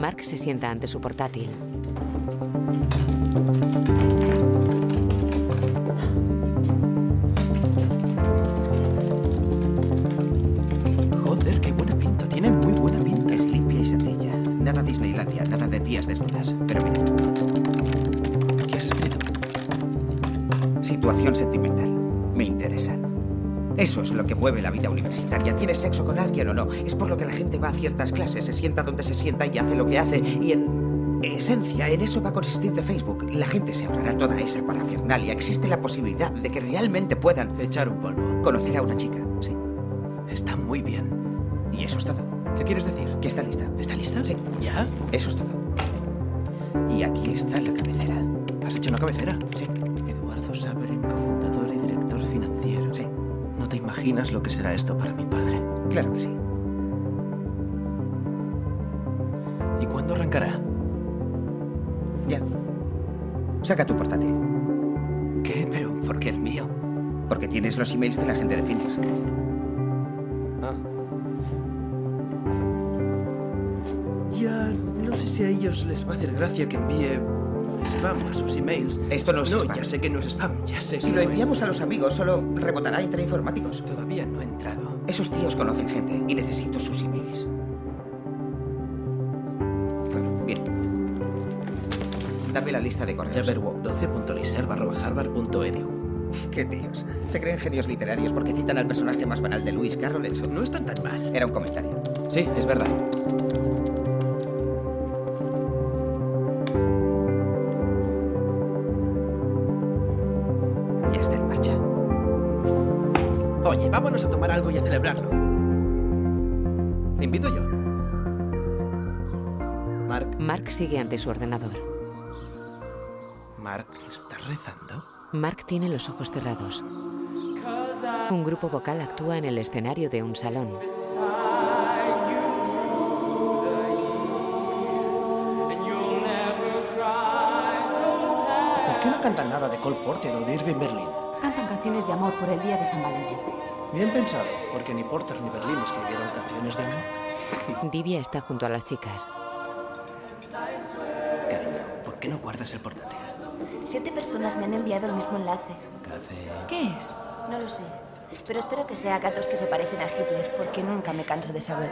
Mark se sienta ante su portátil. Mueve la vida universitaria. ¿Tienes sexo con alguien o no? Es por lo que la gente va a ciertas clases, se sienta donde se sienta y hace lo que hace. Y en esencia, en eso va a consistir de Facebook. La gente se ahorrará toda esa parafernalia. Existe la posibilidad de que realmente puedan Echar un polvo. conocer a una chica. Sí. Está muy bien. Y eso es todo. ¿Qué quieres decir? Que está lista. ¿Está lista? Sí. ¿Ya? Eso es todo. Y aquí está la cabecera. ¿Has hecho una cabecera? Sí. Eduardo Saverin, imaginas lo que será esto para mi padre. Claro que sí. ¿Y cuándo arrancará? Ya. Saca tu portátil. ¿Qué? ¿Pero por qué el mío? Porque tienes los emails de la gente de Phoenix. Ah. Ya no sé si a ellos les va a hacer gracia que envíe spam a sus emails. Esto no es no, spam. ya sé que no es spam, ya sé. Si que lo no enviamos a los amigos, solo rebotará entre informáticos. es. Todavía no he entrado. Esos tíos conocen gente y necesito sus emails. Claro, bien. Dame la lista de correos. Jabberwock12.liserv.harvard.edu [LAUGHS] Qué tíos. Se creen genios literarios porque citan al personaje más banal de Lewis Carroll en su... No están tan mal. Era un comentario. Sí, es verdad. Vámonos a tomar algo y a celebrarlo. Te invito yo. Mark, Mark sigue ante su ordenador. Mark, ¿estás rezando? Mark tiene los ojos cerrados. Un grupo vocal actúa en el escenario de un salón. ¿Por qué no cantan nada de Cole Porter o de Irving Berlin? Cantan canciones de amor por el día de San Valentín. Bien pensado, porque ni Porter ni Berlin escribieron canciones de amor. [LAUGHS] Divya está junto a las chicas. Cariño, ¿por qué no guardas el portátil? Siete personas me han enviado el mismo enlace. ¿Qué es? No lo sé. Pero espero que sea gatos que se parecen a Hitler, porque nunca me canso de saber.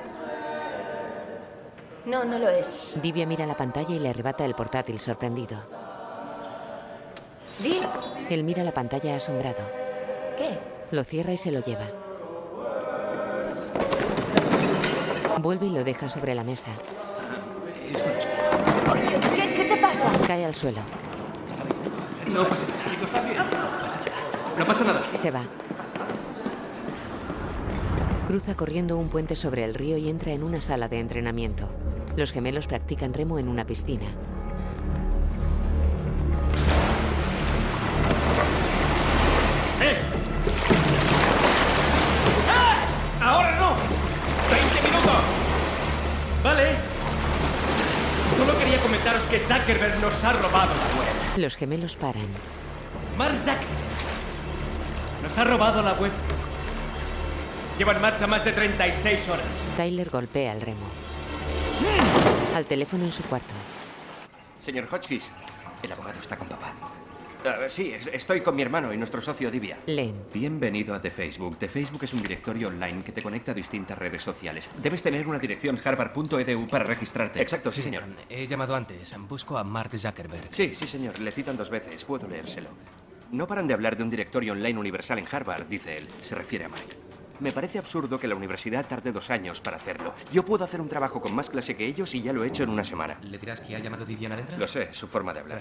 No, no lo es. Divya mira la pantalla y le arrebata el portátil sorprendido. Di, Él mira la pantalla asombrado. ¿qué? Lo cierra y se lo lleva. Vuelve y lo deja sobre la mesa. ¿Qué, qué te pasa? Cae al suelo. No pasa nada. Chico, ¿estás bien? No pasa nada. No pasa nada. Se va. Cruza corriendo un puente sobre el río y entra en una sala de entrenamiento. Los gemelos practican remo en una piscina. Nos ha robado la web. Los gemelos paran. Zuckerberg nos ha robado la web. Lleva en marcha más de 36 horas. Tyler golpea el remo. Al teléfono en su cuarto. Señor Hotchkiss, el abogado está con papá. Ah, sí, es- estoy con mi hermano y nuestro socio Divya. Leen. Bienvenido a The Facebook. The Facebook es un directorio online que te conecta a distintas redes sociales. Debes tener una dirección harvard.edu para registrarte. Exacto, sí, señor. He llamado antes. Busco a Mark Zuckerberg. Sí, sí, señor. Le citan dos veces. Puedo leérselo. No paran de hablar de un directorio online universal en Harvard, dice él. Se refiere a Mark. Me parece absurdo que la universidad tarde dos años para hacerlo. Yo puedo hacer un trabajo con más clase que ellos y ya lo he hecho en una semana. ¿Le dirás que ha llamado Diviana Narendra? Lo sé, su forma de hablar.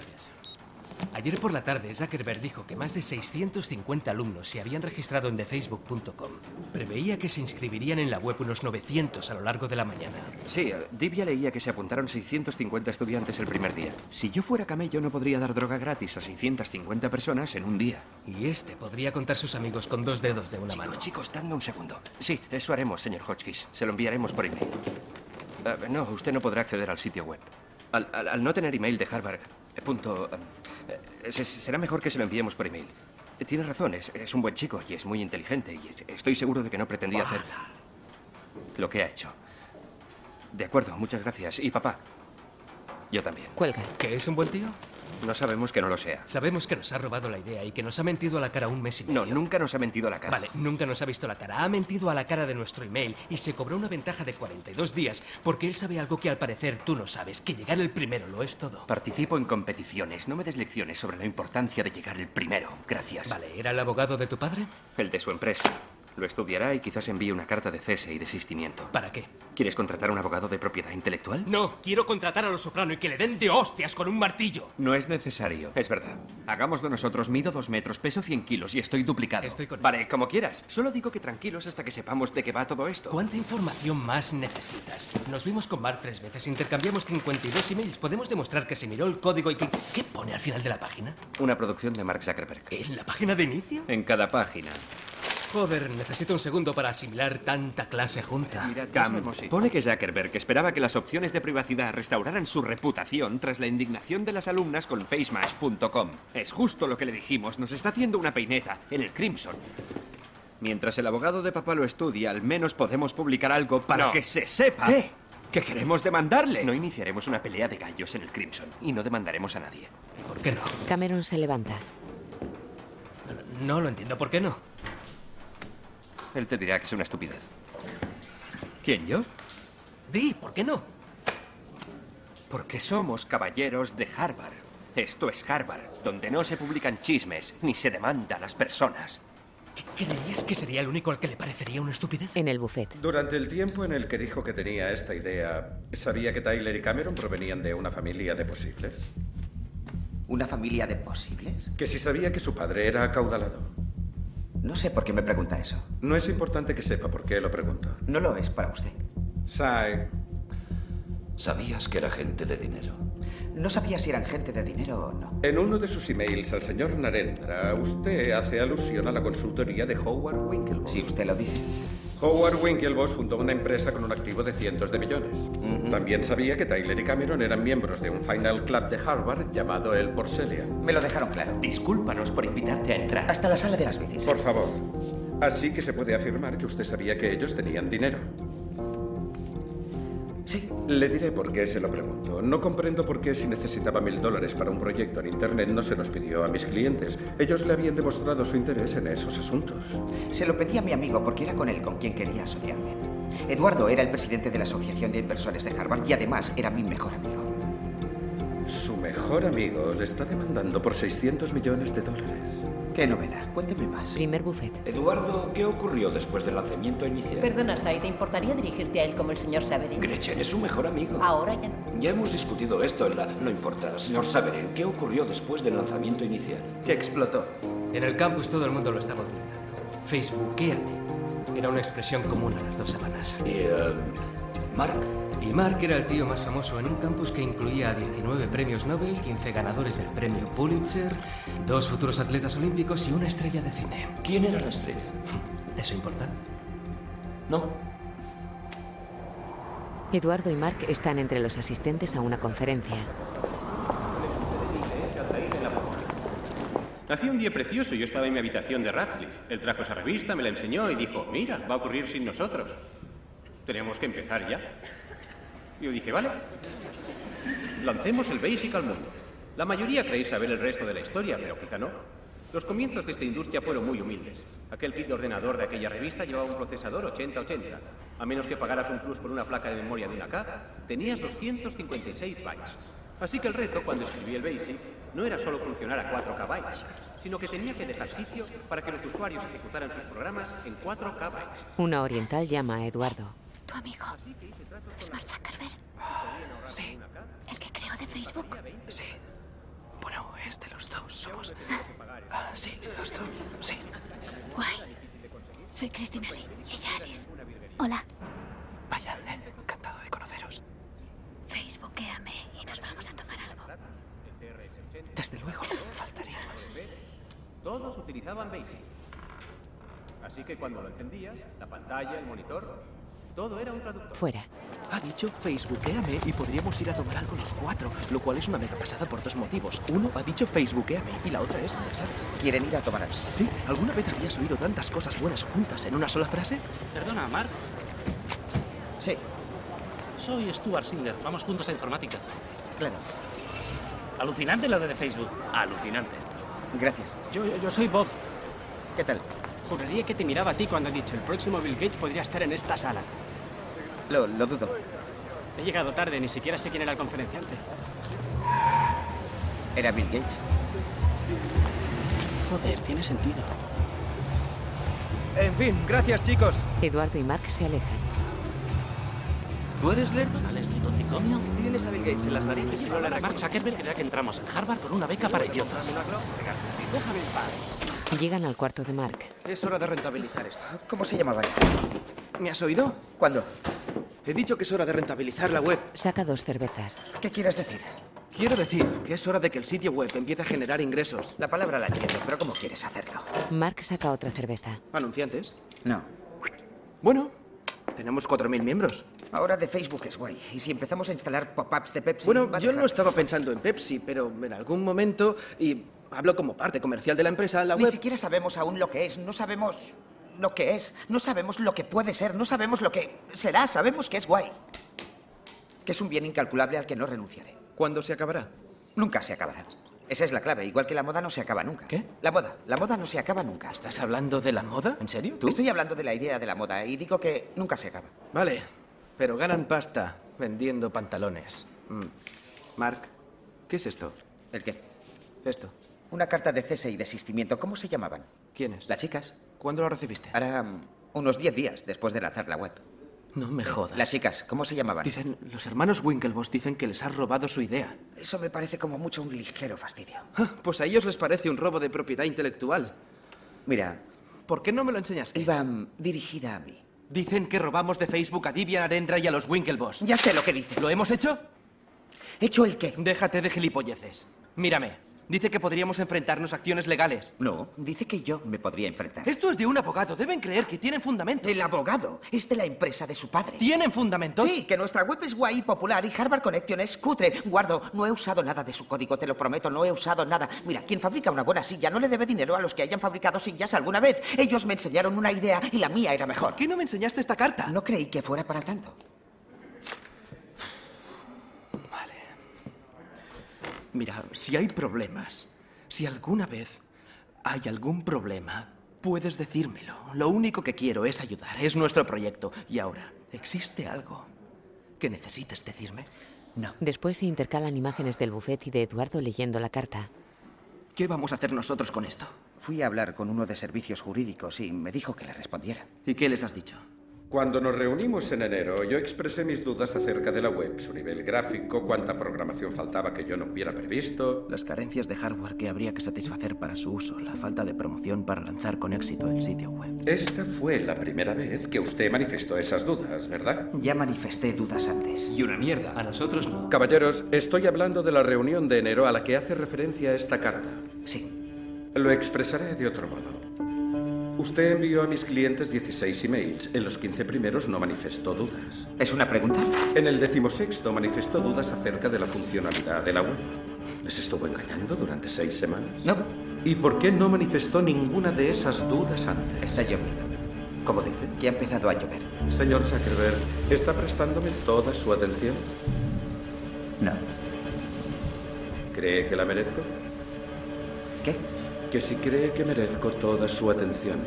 Ayer por la tarde, Zuckerberg dijo que más de 650 alumnos se habían registrado en thefacebook.com. Preveía que se inscribirían en la web unos 900 a lo largo de la mañana. Sí, Divya leía que se apuntaron 650 estudiantes el primer día. Si yo fuera camello no podría dar droga gratis a 650 personas en un día. Y este podría contar sus amigos con dos dedos de una mano. Chicos, dadme un segundo. Sí, eso haremos, señor Hotchkiss. Se lo enviaremos por email. Eh, no, usted no podrá acceder al sitio web. Al, al- al no tener email de Harvard, eh, punto, se- será mejor que se lo enviemos por email. Eh, Tiene razón, es, es un buen chico y es muy inteligente y es- estoy seguro de que no pretendía hacer lo que ha hecho. De acuerdo, muchas gracias. Y papá, yo también. Cuelga. ¿Que es un buen tío? No sabemos que no lo sea. Sabemos que nos ha robado la idea y que nos ha mentido a la cara un mes y medio. No, nunca nos ha mentido a la cara. Vale, nunca nos ha visto la cara. Ha mentido a la cara de nuestro email y se cobró una ventaja de 42 días porque él sabe algo que al parecer tú no sabes, que llegar el primero lo es todo. Participo en competiciones. No me des lecciones sobre la importancia de llegar el primero. Gracias. Vale, ¿era el abogado de tu padre? El de su empresa. Lo estudiará y quizás envíe una carta de cese y desistimiento. ¿Para qué? ¿Quieres contratar a un abogado de propiedad intelectual? No, quiero contratar a los soprano y que le den de hostias con un martillo. No es necesario. Es verdad. Hagámoslo nosotros. Mido dos metros, peso 100 kilos y estoy duplicado. Estoy con- Vale, como quieras. Solo digo que tranquilos hasta que sepamos de qué va todo esto. ¿Cuánta información más necesitas? Nos vimos con Mark tres veces, intercambiamos 52 emails. Podemos demostrar que se miró el código y que... ¿Qué pone al final de la página? Una producción de Mark Zuckerberg. ¿En la página de inicio? En cada página. Joder, necesito un segundo para asimilar tanta clase junta. Mira, Cam, pone que Zuckerberg esperaba que las opciones de privacidad restauraran su reputación tras la indignación de las alumnas con facemash.com. Es justo lo que le dijimos, nos está haciendo una peineta en el Crimson. Mientras el abogado de papá lo estudia, al menos podemos publicar algo para No. que se sepa ¿Qué? que queremos demandarle. No iniciaremos una pelea de gallos en el Crimson y no demandaremos a nadie. ¿Por qué no? Cameron se levanta. No lo entiendo, ¿por qué no? Él te dirá que es una estupidez. ¿Quién, yo? Di, ¿por qué no? Porque somos caballeros de Harvard. Esto es Harvard, donde no se publican chismes ni se demanda a las personas. ¿Creías que sería el único al que le parecería una estupidez? En el buffet. Durante el tiempo en el que dijo que tenía esta idea, ¿sabía que Tyler y Cameron provenían de una familia de posibles? ¿Una familia de posibles? Que si sabía que su padre era acaudalado. No sé por qué me pregunta eso. No es importante que sepa por qué lo pregunto. No lo es para usted. Sai, ¿Sabías que era gente de dinero? No sabía si eran gente de dinero o no. en uno de sus emails al señor Narendra, usted hace alusión a la consultoría de Howard Winklevoss. Si usted lo dice. Howard Winklevoss fundó una empresa con un activo de cientos de millones. También sabía que Tyler y Cameron eran miembros de un final club de Harvard llamado el Porcelia. Me lo dejaron claro. Discúlpanos por invitarte a entrar. Hasta la sala de las bicis. Por favor. Así que se puede afirmar que usted sabía que ellos tenían dinero. Sí. Le diré por qué se lo pregunto. No comprendo por qué si necesitaba mil dólares para un proyecto en Internet no se los pidió a mis clientes. Ellos le habían demostrado su interés en esos asuntos. Se lo pedí a mi amigo porque era con él con quien quería asociarme. Eduardo era el presidente de la Asociación de Inversores de Harvard y además era mi mejor amigo. Su mejor amigo le está demandando por 600 millones de dólares. Qué novedad. Cuénteme más. Primer buffet. Eduardo, ¿qué ocurrió después del lanzamiento inicial? Perdona, Sai, ¿te importaría dirigirte a él como el señor Saverin? Gretchen es su mejor amigo. Ahora ya no. Ya hemos discutido esto en la... No importa, señor Saverin, ¿qué ocurrió después del lanzamiento inicial? Que explotó. En el campus todo el mundo lo estaba utilizando. Facebookearme. Era una expresión común a las dos semanas. ¿Y eh, Mark? Y Mark era el tío más famoso en un campus que incluía a 19 premios Nobel, 15 ganadores del premio Pulitzer, dos futuros atletas olímpicos y una estrella de cine. ¿Quién era la estrella? ¿Eso importa? No. Eduardo y Mark están entre los asistentes a una conferencia. Nació un día precioso y yo estaba en mi habitación de Radcliffe. Él trajo esa revista, me la enseñó y dijo, mira, va a ocurrir sin nosotros. Tenemos que empezar ya. Yo dije, vale. Lancemos el Basic al mundo. La mayoría creéis saber el resto de la historia, pero quizá no. Los comienzos de esta industria fueron muy humildes. Aquel kit de ordenador de aquella revista llevaba un procesador 8080. A menos que pagaras un plus por una placa de memoria de una K, tenías 256 bytes. Así que el reto, cuando escribí el BASIC, no era solo funcionar a 4K bytes, sino que tenía que dejar sitio para que los usuarios ejecutaran sus programas en 4K bytes. Una oriental llama a Eduardo. ¿Tu amigo? ¿Es Mark Zuckerberg? Sí. ¿El que creó de Facebook? Sí. Bueno, es de los dos. Somos. Ah, sí, los dos. Sí. Guay. Soy Cristina Lee y ella Alice. Hola. Vaya, eh, encantado de conoceros. Facebookéame y nos vamos a tomar algo. Desde luego, faltaría más. Todos utilizaban BASIC. Así que cuando lo encendías, la pantalla, el monitor, todo era un traductor. Fuera. Ha dicho Facebookéame y podríamos ir a tomar algo los cuatro, lo cual es una mega pasada por dos motivos. Uno, ha dicho Facebookéame y la otra es, sabes. ¿Quieren ir a tomar algo? Sí, ¿alguna vez habías oído tantas cosas buenas juntas en una sola frase? Perdona, Mark. Sí. Soy Stuart Singer. Vamos juntos a informática. Claro. Alucinante lo de Facebook. Alucinante. Gracias. Yo, yo, yo soy Bob. ¿Qué tal? Juraría que te miraba a ti cuando he dicho el próximo Bill Gates podría estar en esta sala. Lo, lo dudo. He llegado tarde, ni siquiera sé quién era el conferenciante. Era Bill Gates. Joder, tiene sentido. En fin, gracias chicos. Eduardo y Mark se alejan. ¿Tú eres Ler? ¿Sales de Toticomio? Tienes a Bill Gates en las narices y no le Mark Zuckerberg creía que entramos en Harvard con una beca para idiotas. Déjame en paz. Llegan al cuarto de Mark. Es hora de rentabilizar esto. ¿Cómo se llamaba? ¿Me has oído? ¿Cuándo? He dicho que es hora de rentabilizar la web. Saca dos cervezas. ¿Qué quieres decir? Quiero decir que es hora de que el sitio web empiece a generar ingresos. La palabra la entiendo, pero ¿cómo quieres hacerlo? Mark saca otra cerveza. ¿Anunciantes? No. Bueno, tenemos 4.000 miembros. Ahora de Facebook es guay. ¿Y si empezamos a instalar pop-ups de Pepsi? Bueno, yo dejar- no estaba pensando en Pepsi, pero en algún momento, y hablo como parte comercial de la empresa, la Ni web... siquiera sabemos aún lo que es. No sabemos lo que es. No sabemos lo que puede ser. No sabemos lo que será. Sabemos que es guay. Que es un bien incalculable al que no renunciaré. ¿Cuándo se acabará? Nunca se acabará. Esa es la clave. Igual que la moda no se acaba nunca. ¿Qué? La moda. La moda no se acaba nunca. ¿Estás hablando de la moda? ¿En serio? ¿Tú? Estoy hablando de la idea de la moda y digo que nunca se acaba. Vale, pero ganan pasta vendiendo pantalones. Mm. Mark, ¿qué es esto? ¿El qué? Esto. Una carta de cese y desistimiento. ¿Cómo se llamaban? ¿Quiénes? Las chicas. ¿Cuándo lo recibiste? Hará mm, unos 10 días después de lanzar la web. No me jodas. Las chicas, ¿cómo se llamaban? Dicen, los hermanos Winklevoss dicen que les has robado su idea. Eso me parece como mucho un ligero fastidio. Ah, Pues a ellos les parece un robo de propiedad intelectual. Mira, ¿Por qué no me lo enseñaste? iba mm, dirigida a mí. Dicen que robamos de Facebook a Divian Arendra y a los Winklevoss. Ya sé lo que dice. ¿Lo hemos hecho? ¿Hecho el qué? Déjate de gilipolleces. Mírame. Dice que podríamos enfrentarnos a acciones legales. No, dice que yo me podría enfrentar. Esto es de un abogado. Deben creer que tienen fundamento. El abogado es de la empresa de su padre. ¿Tienen fundamentos? Sí, que nuestra web es guay popular y Harvard Connection es cutre. Guardo, no he usado nada de su código, te lo prometo, no he usado nada. Mira, quien fabrica una buena silla no le debe dinero a los que hayan fabricado sillas alguna vez. Ellos me enseñaron una idea y la mía era mejor. ¿Por qué no me enseñaste esta carta? No creí que fuera para tanto. Mira, si hay problemas, si alguna vez hay algún problema, puedes decírmelo. Lo único que quiero es ayudar, es nuestro proyecto. Y ahora, ¿existe algo que necesites decirme? No. Después se intercalan imágenes del buffet y de Eduardo leyendo la carta. ¿Qué vamos a hacer nosotros con esto? Fui a hablar con uno de servicios jurídicos y me dijo que le respondiera. ¿Y qué les has dicho? Cuando nos reunimos en enero, yo expresé mis dudas acerca de la web, su nivel gráfico, cuánta programación faltaba que yo no hubiera previsto. Las carencias de hardware que habría que satisfacer para su uso, la falta de promoción para lanzar con éxito el sitio web. Esta fue la primera vez que usted manifestó esas dudas, ¿verdad? Ya manifesté dudas antes. Y una mierda. A nosotros no. Caballeros, estoy hablando de la reunión de enero a la que hace referencia esta carta. Sí. Lo expresaré de otro modo. Usted envió a mis clientes 16 emails. En los 15 primeros no manifestó dudas. ¿Es una pregunta? En el decimosexto manifestó dudas acerca de la funcionalidad de la web. ¿Les estuvo engañando durante seis semanas? No. ¿Y por qué no manifestó ninguna de esas dudas antes? Está lloviendo. ¿Cómo dice? Que ha empezado a llover. Señor Zuckerberg, ¿está prestándome toda su atención? No. ¿Cree que la merezco? ¿Qué? Que si cree que merezco toda su atención.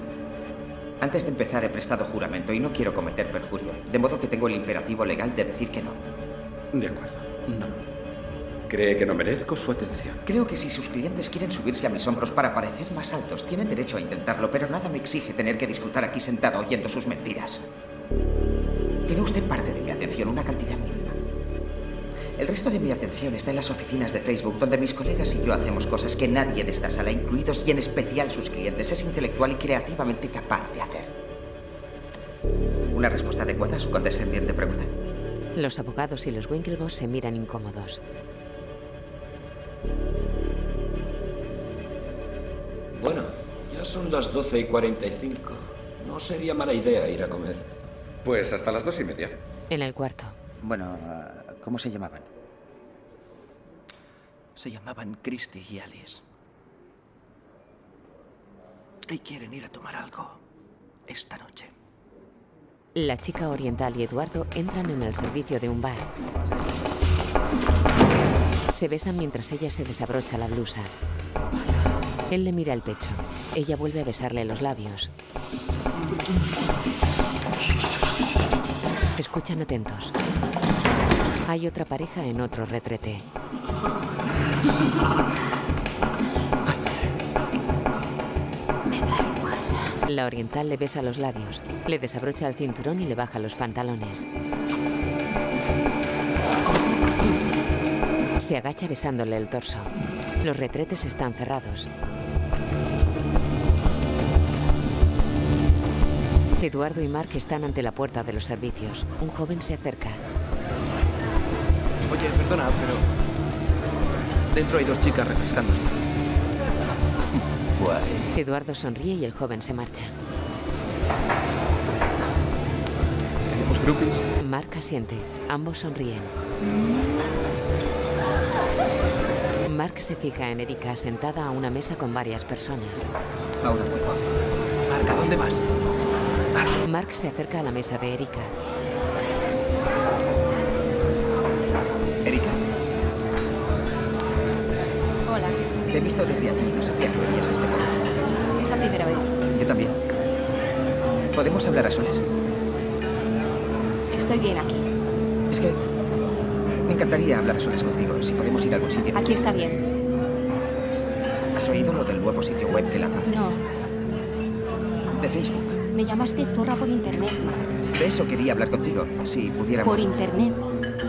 Antes de empezar he prestado juramento y no quiero cometer perjurio, de modo que tengo el imperativo legal de decir que no. De acuerdo. No. ¿Cree que no merezco su atención? Creo que si sus clientes quieren subirse a mis hombros para parecer más altos, tienen derecho a intentarlo, pero nada me exige tener que disfrutar aquí sentado oyendo sus mentiras. Tiene usted parte de mi atención, una cantidad mínima. El resto de mi atención está en las oficinas de Facebook, donde mis colegas y yo hacemos cosas que nadie de esta sala, incluidos y en especial sus clientes, es intelectual y creativamente capaz de hacer. ¿Una respuesta adecuada a su condescendiente pregunta? Los abogados y los Winklevoss se miran incómodos. Bueno, ya son las 12 y 45. No sería mala idea ir a comer. Pues hasta las dos y media. En el cuarto. Bueno, ¿cómo se llamaban? Se llamaban Christy y Alice. Y quieren ir a tomar algo esta noche. La chica oriental y Eduardo entran en el servicio de un bar. Se besan mientras ella se desabrocha la blusa. Él le mira el pecho. Ella vuelve a besarle los labios. Escuchan atentos. Hay otra pareja en otro retrete. Me da igual. La oriental le besa los labios, le desabrocha el cinturón y le baja los pantalones. Se agacha besándole el torso. Los retretes están cerrados. Eduardo y Mark están ante la puerta de los servicios. Un joven se acerca. Oye, perdona, pero. Dentro hay dos chicas refrescándose. Guay. Eduardo sonríe y el joven se marcha. ¿Tenemos groupies? Mark asiente. Ambos sonríen. Mark se fija en Erika sentada a una mesa con varias personas. Ahora vuelvo. Mark, ¿a dónde vas? Mark se acerca a la mesa de. Erika, te he visto desde aquí y no sabía que venías este bar. es la primera vez. Yo también. ¿Podemos hablar a solas? Estoy bien aquí. Es que me encantaría hablar a solas contigo. Si podemos ir a algún sitio. Aquí está bien. ¿Has oído lo del nuevo sitio web que lanzado? No, De Facebook. me llamaste zorra por internet, Mark. De eso quería hablar contigo. Si pudiéramos. Por internet.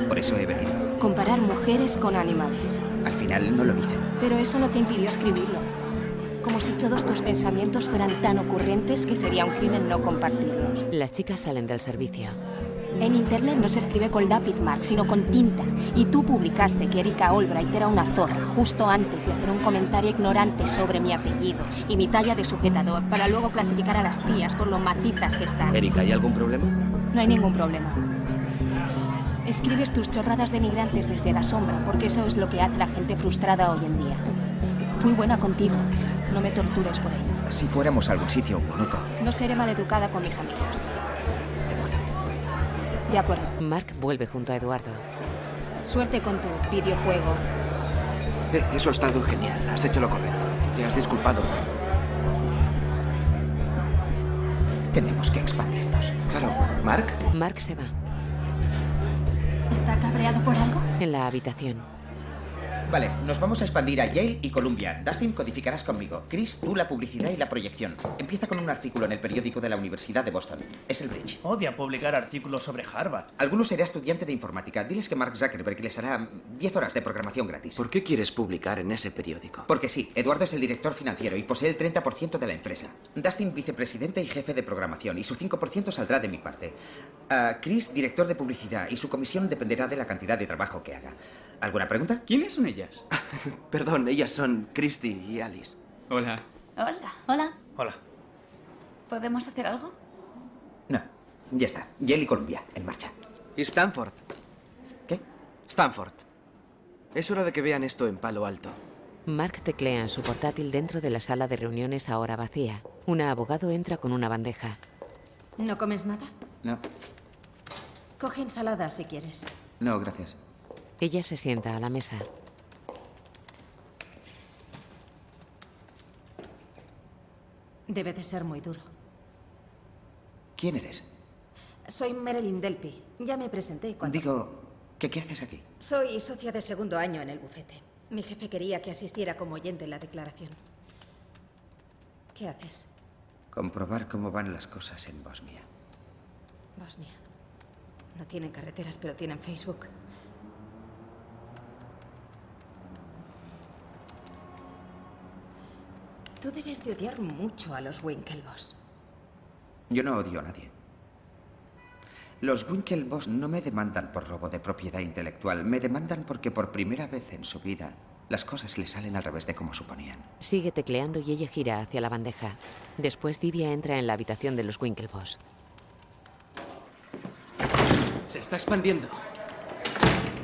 Por eso he venido. Comparar mujeres con animales. Al final no lo hice. Pero eso no te impidió escribirlo. Como si todos tus pensamientos fueran tan ocurrentes que sería un crimen no compartirlos. Las chicas salen del servicio. En internet no se escribe con lápiz, Mark, sino con tinta. Y tú publicaste que Erika Albright era una zorra justo antes de hacer un comentario ignorante sobre mi apellido y mi talla de sujetador, para luego clasificar a las tías por lo macitas que están. Erika, ¿hay algún problema? No hay ningún problema. Escribes tus chorradas denigrantes desde la sombra, porque eso es lo que hace la gente frustrada hoy en día. Fui buena contigo. No me tortures por ello. Si fuéramos a algún sitio un minuto. No seré maleducada con mis amigos. De acuerdo. Mark vuelve junto a Eduardo. Suerte con tu videojuego. Eh, eso ha estado genial. Has hecho lo correcto. Te has disculpado. Tenemos que expandirnos. Claro. ¿Mark? Mark se va. ¿Está cabreado por algo? En la habitación. Vale, nos vamos a expandir a Yale y Columbia. Dustin, codificarás conmigo. Chris, tú la publicidad y la proyección. Empieza con un artículo en el periódico de la Universidad de Boston. Es el Bridge. Odia publicar artículos sobre Harvard. Alguno será estudiante de informática. Diles que Mark Zuckerberg les hará 10 horas de programación gratis. ¿Por qué quieres publicar en ese periódico? Porque sí, Eduardo es el director financiero y posee el 30% de la empresa. Dustin, vicepresidente y jefe de programación, y su 5% saldrá de mi parte. Ah, Chris, director de publicidad, y su comisión dependerá de la cantidad de trabajo que haga. ¿Alguna pregunta? ¿Quiénes son ellas? [LAUGHS] Perdón, ellas son Christy y Alice. Hola. Hola. Hola. Hola. ¿Podemos hacer algo? No, ya está. Yale y Columbia, en marcha. ¿Y Stanford? ¿Qué? Stanford. Es hora de que vean esto en palo alto. Mark teclea en su portátil dentro de la sala de reuniones ahora vacía. Un abogado entra con una bandeja. ¿No comes nada? No, Coge ensalada si quieres. no, gracias. Ella se sienta a la mesa. Debe de ser muy duro. ¿Quién eres? Soy Marilyn Delpy. Ya me presenté cuando... Digo, ¿que qué haces aquí? Soy socia de segundo año en el bufete. Mi jefe quería que asistiera como oyente en la declaración. ¿Qué haces? Comprobar cómo van las cosas en Bosnia. Bosnia. No tienen carreteras, pero tienen Facebook. Tú debes de odiar mucho a los Winklevoss. Yo no odio a nadie. Los Winklevoss no me demandan por robo de propiedad intelectual, me demandan porque por primera vez en su vida las cosas le salen al revés de como suponían. Sigue tecleando y ella gira hacia la bandeja. Después Divya entra en la habitación de los Winklevoss. Se está expandiendo.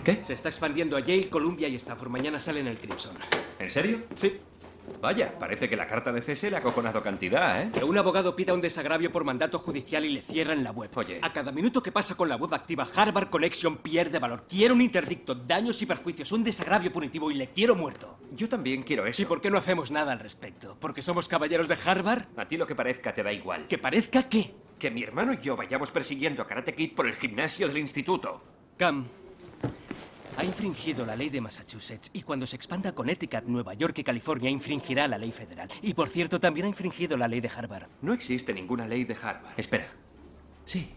¿Qué? Se está expandiendo a Yale, Columbia y Stanford. Mañana sale en el Crimson. ¿En serio? Sí. Vaya, parece que la carta de cese le ha acojonado cantidad, ¿eh? Que un abogado pida un desagravio por mandato judicial y le cierran la web. Oye. A cada minuto que pasa con la web activa, Harvard Connection pierde valor. Quiero un interdicto, daños y perjuicios, un desagravio punitivo y le quiero muerto. Yo también quiero eso. ¿Y por qué no hacemos nada al respecto? ¿Porque somos caballeros de Harvard? A ti lo que parezca te da igual. ¿Que parezca qué? Que mi hermano y yo vayamos persiguiendo a Karate Kid por el gimnasio del instituto. Cam, ha infringido la ley de Massachusetts y cuando se expanda a Connecticut, Nueva York y California infringirá la ley federal. Y por cierto, también ha infringido la ley de Harvard. No existe ninguna ley de Harvard. Espera. Sí.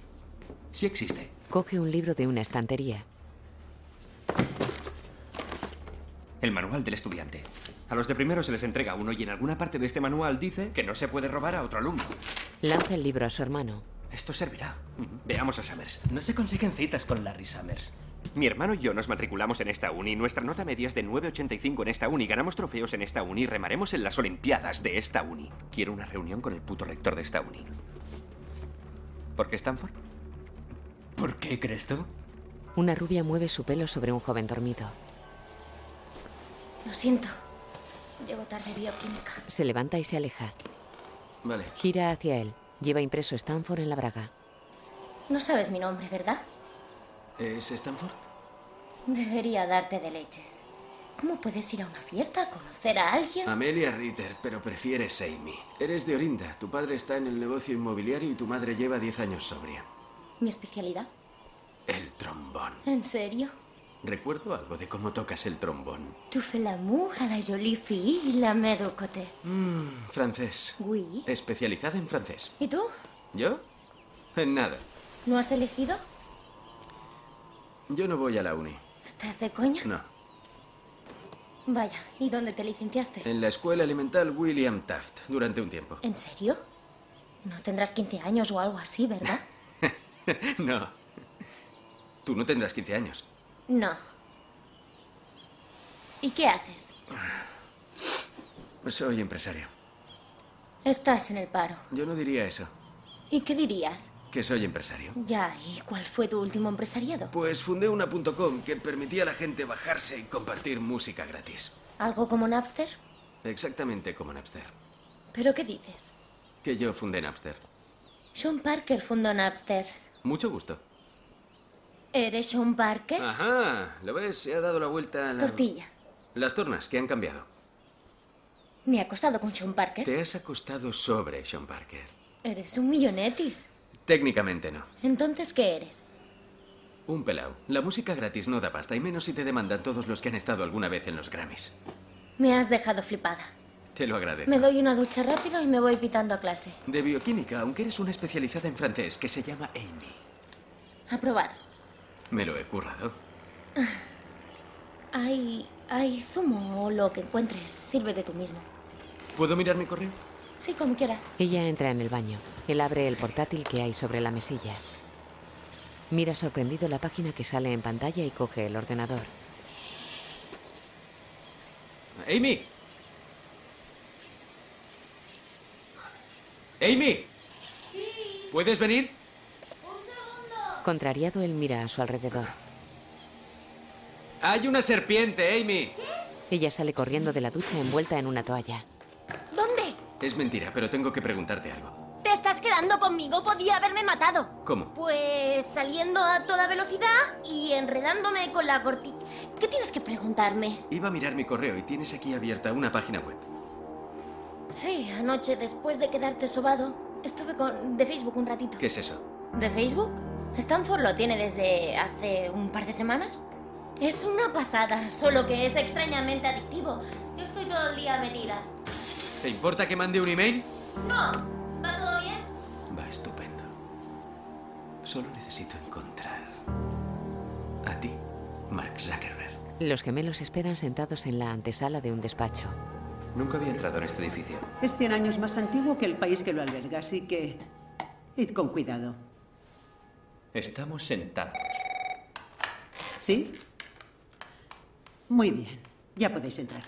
Sí existe. Coge un libro de una estantería. El manual del estudiante. A los de primero se les entrega uno y en alguna parte de este manual dice que no se puede robar a otro alumno. Lanza el libro a su hermano. Esto servirá. Veamos a Summers. No se consiguen citas con Larry Summers. Mi hermano y yo nos matriculamos en esta uni. Nuestra nota media es de 9,85 en esta uni. Ganamos trofeos en esta uni. Remaremos en las Olimpiadas de esta uni. Quiero una reunión con el puto rector de esta uni. ¿Por qué Stanford? ¿Por qué crees tú? Una rubia mueve su pelo sobre un joven dormido. Lo siento. Llego tarde bioquímica. Se levanta y se aleja. Vale. Gira hacia él. Lleva impreso Stanford en la braga. No sabes mi nombre, ¿verdad? ¿Es Stanford? Debería darte de leches. ¿Cómo puedes ir a una fiesta, conocer a alguien? Amelia Ritter, pero prefieres Amy. Eres de Orinda. Tu padre está en el negocio inmobiliario y tu madre lleva 10 años sobria. ¿Mi especialidad? El trombón. ¿En serio? Recuerdo algo de cómo tocas el trombón. Tu fais l'amour à la jolie fille y la côté. Mmm, francés. Oui. Especializada en francés. ¿Y tú? ¿Yo? En nada. ¿No has elegido? Yo no voy a la uni. ¿Estás de coña? No. Vaya, ¿y dónde te licenciaste? En la escuela elemental William Taft, durante un tiempo. ¿En serio? No tendrás 15 años o algo así, ¿verdad? [LAUGHS] no. Tú no tendrás 15 años. No. ¿Y qué haces? Soy empresario. Estás en el paro. Yo no diría eso. ¿Y qué dirías? Que soy empresario. Ya, ¿y cuál fue tu último empresariado? Pues fundé una .com que permitía a la gente bajarse y compartir música gratis. ¿Algo como Napster? Exactamente como Napster. ¿Pero qué dices? Que yo fundé Napster. Sean Parker fundó Napster. Mucho gusto. ¿Eres Sean Parker? Ajá, ¿lo ves? Se ha dado la vuelta a la... Tortilla. Las tornas, que han cambiado. ¿Me he acostado con Sean Parker? Te has acostado sobre Sean Parker. Eres un millonetis. Técnicamente no. Entonces, ¿qué eres? Un pelao. La música gratis no da pasta, y menos si te demandan todos los que han estado alguna vez en los Grammys. Me has dejado flipada. Te lo agradezco. Me doy una ducha rápido y me voy pitando a clase. De bioquímica, aunque eres una especializada en francés que se llama Amy. Aprobado. Me lo he currado. Hay. hay zumo o lo que encuentres. Sírvete tú mismo. ¿Puedo mirar mi correo? Sí, como quieras. Ella entra en el baño. Él abre el portátil que hay sobre la mesilla. Mira sorprendido la página que sale en pantalla y coge el ordenador. ¡Amy! ¡Amy! ¿Puedes venir? Contrariado, él mira a su alrededor. Hay una serpiente, Amy. Ella sale corriendo de la ducha envuelta en una toalla. Es mentira, pero tengo que preguntarte algo. ¿Te estás quedando conmigo? Podía haberme matado. ¿Cómo? Pues saliendo a toda velocidad y enredándome con la cortina. ¿Qué tienes que preguntarme? Iba a mirar mi correo y tienes aquí abierta una página web. Sí, anoche después de quedarte sobado, estuve con de Facebook un ratito. ¿Qué es eso? ¿De Facebook? Stanford lo tiene desde hace un par de semanas. Es una pasada, solo que es extrañamente adictivo. Yo estoy todo el día metida. ¿Te importa que mande un email? No, ¿va todo bien? Va estupendo. Solo necesito encontrar a ti, Mark Zuckerberg. Los gemelos esperan sentados en la antesala de un despacho. Nunca había entrado en este edificio. Es 100 años más antiguo que el país que lo alberga, así que id con cuidado. Estamos sentados. ¿Sí? Muy bien, ya podéis entrar.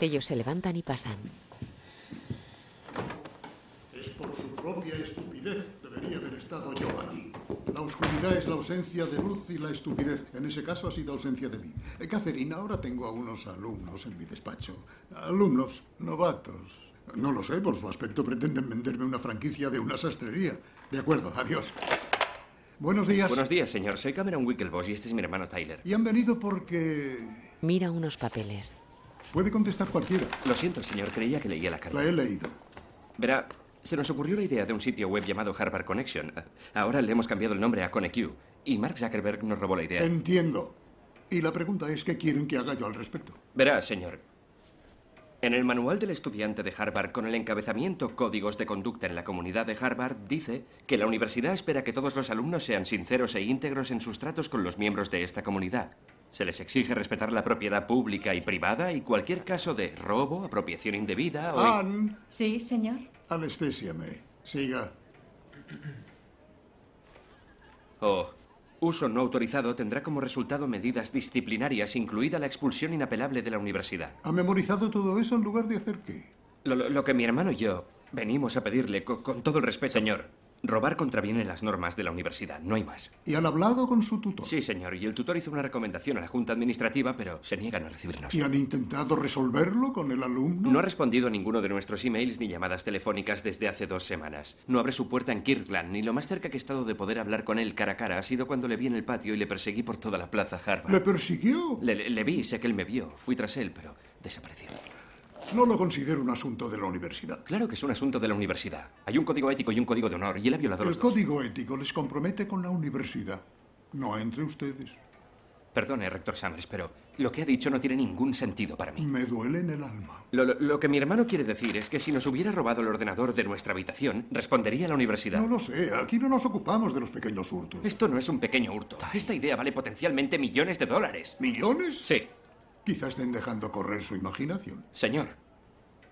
Ellos se levantan y pasan. Por su propia estupidez. Debería haber estado yo allí. La oscuridad es la ausencia de luz y la estupidez. En ese caso ha sido ausencia de mí. Eh, Catherine, ahora tengo a unos alumnos en mi despacho. Alumnos, novatos. No lo sé, por su aspecto pretenden venderme una franquicia de una sastrería. De acuerdo, adiós. Buenos días. Buenos días, señor. Soy Cameron Winklevoss y este es mi hermano Tyler. Y han venido porque... Mira unos papeles. Puede contestar cualquiera. Lo siento, señor. Creía que leía la carta. La he leído. Verá, se nos ocurrió la idea de un sitio web llamado Harvard Connection. Ahora le hemos cambiado el nombre a ConnectU. Y Mark Zuckerberg nos robó la idea. Entiendo. Y la pregunta es, ¿qué quieren que haga yo al respecto? Verá, señor. En el manual del estudiante de Harvard con el encabezamiento Códigos de conducta en la comunidad de Harvard dice que la universidad espera que todos los alumnos sean sinceros e íntegros en sus tratos con los miembros de esta comunidad. Se les exige respetar la propiedad pública y privada y cualquier caso de robo, apropiación indebida o... Ann, Sí, señor. Anestésiame. Siga. o uso no autorizado tendrá como resultado medidas disciplinarias, incluida la expulsión inapelable de la universidad. ¿Ha memorizado todo eso en lugar de hacer qué? Lo, lo- lo que mi hermano y yo venimos a pedirle, co- con, todo el respeto... Señor, robar contraviene las normas de la universidad, no hay más. ¿Y han hablado con su tutor? Sí, señor, y el tutor hizo una recomendación a la Junta Administrativa, pero se niegan a recibirnos. ¿Y han intentado resolverlo con el alumno? No ha respondido a ninguno de nuestros emails ni llamadas telefónicas desde hace dos semanas. No abre su puerta en Kirkland, y lo más cerca que he estado de poder hablar con él cara a cara ha sido cuando le vi en el patio y le perseguí por toda la plaza Harvard. ¿Le persiguió? Le, le- le vi, sé que él me vio. Fui tras él, pero desapareció. No lo considero un asunto de la universidad. Claro que es un asunto de la universidad. Hay un código ético y un código de honor, y él ha violado El los dos. código ético les compromete con la universidad, no entre ustedes. Perdone, rector Summers, pero lo que ha dicho no tiene ningún sentido para mí. Me duele en el alma. Lo, lo- lo que mi hermano quiere decir es que si nos hubiera robado el ordenador de nuestra habitación, respondería a la universidad. No lo sé, aquí no nos ocupamos de los pequeños hurtos. Esto no es un pequeño hurto. Esta idea vale potencialmente millones de dólares. ¿Millones? Sí. Quizá estén dejando correr su imaginación. Señor,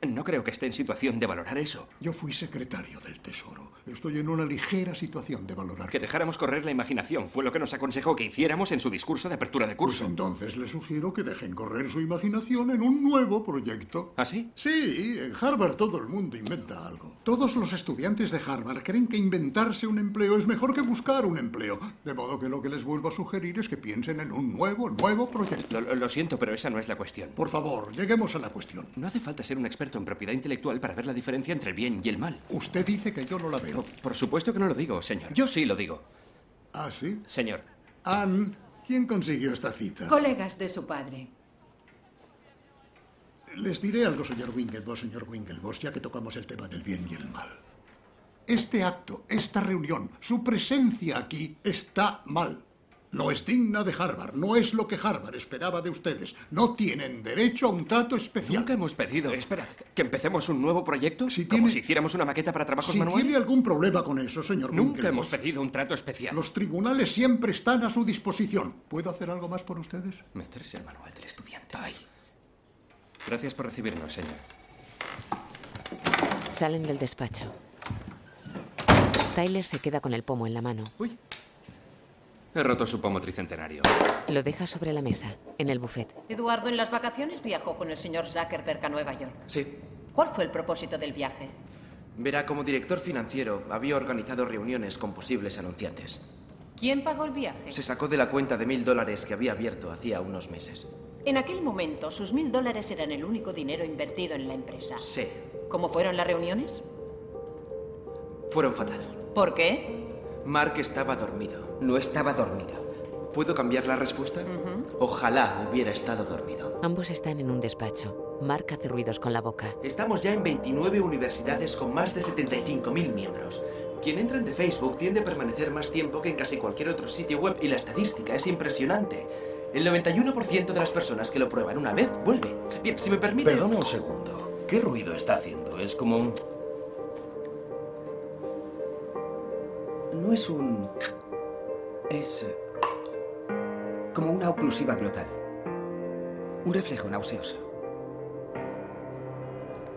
no creo que esté en situación de valorar eso. Yo fui secretario del Tesoro. Estoy en una ligera situación de valorar. Que dejáramos correr la imaginación fue lo que nos aconsejó que hiciéramos en su discurso de apertura de Pues curso. entonces les sugiero que dejen correr su imaginación en un nuevo proyecto. ¿Ah, sí? Sí, en Harvard todo el mundo inventa algo. Todos los estudiantes de Harvard creen que inventarse un empleo es mejor que buscar un empleo. De modo que lo que les vuelvo a sugerir es que piensen en un nuevo, nuevo proyecto. Lo siento, pero esa no es la cuestión. Por favor, lleguemos a la cuestión. No hace falta ser un experto en propiedad intelectual para ver la diferencia entre el bien y el mal. Usted dice que yo no la veo. Por supuesto que no lo digo, señor. Yo sí lo digo. ¿Ah, sí? Señor, Ann, ¿quién consiguió esta cita? Colegas de su padre. Les diré algo, señor Winklevoss, señor Winklevoss, ya que tocamos el tema del bien y el mal. Este acto, esta reunión, su presencia aquí está mal. No es digna de Harvard, no es lo que Harvard esperaba de ustedes. No tienen derecho a un trato especial. nunca hemos pedido. Espera, ¿que empecemos un nuevo proyecto? Si Como tiene- si hiciéramos una maqueta para trabajos Si manuales. tiene algún problema con eso, señor Nunca hemos pedido un trato especial. los tribunales siempre están a su disposición. ¿Puedo hacer algo más por ustedes? Meterse el manual del estudiante. Ay. Gracias por recibirnos, señor. Salen del despacho. Tyler se queda con el pomo en la mano. Uy. He roto su pomo tricentenario. Lo deja sobre la mesa, en el buffet. Eduardo en las vacaciones viajó con el señor Zuckerberg a Nueva York. Sí. ¿Cuál fue el propósito del viaje? Verá, como director financiero había organizado reuniones con posibles anunciantes. ¿Quién pagó el viaje? Se sacó de la cuenta de mil dólares que había abierto hacía unos meses. En aquel momento, sus mil dólares eran el único dinero invertido en la empresa. Sí. ¿Cómo fueron las reuniones? Fueron fatal. ¿Por qué? Mark estaba dormido. No estaba dormido. ¿Puedo cambiar la respuesta? Ojalá hubiera estado dormido. Ambos están en un despacho. Mark hace ruidos con la boca. Estamos ya en 29 universidades con más de 75.000 miembros. Quien entra en The Facebook tiende a permanecer más tiempo que en casi cualquier otro sitio web y la estadística es impresionante. El 91% de las personas que lo prueban una vez vuelve. Bien, si me permite... Perdona un segundo. ¿Qué ruido está haciendo? Es como un... No es un... Es... eh, como una oclusiva glotal. Un reflejo nauseoso.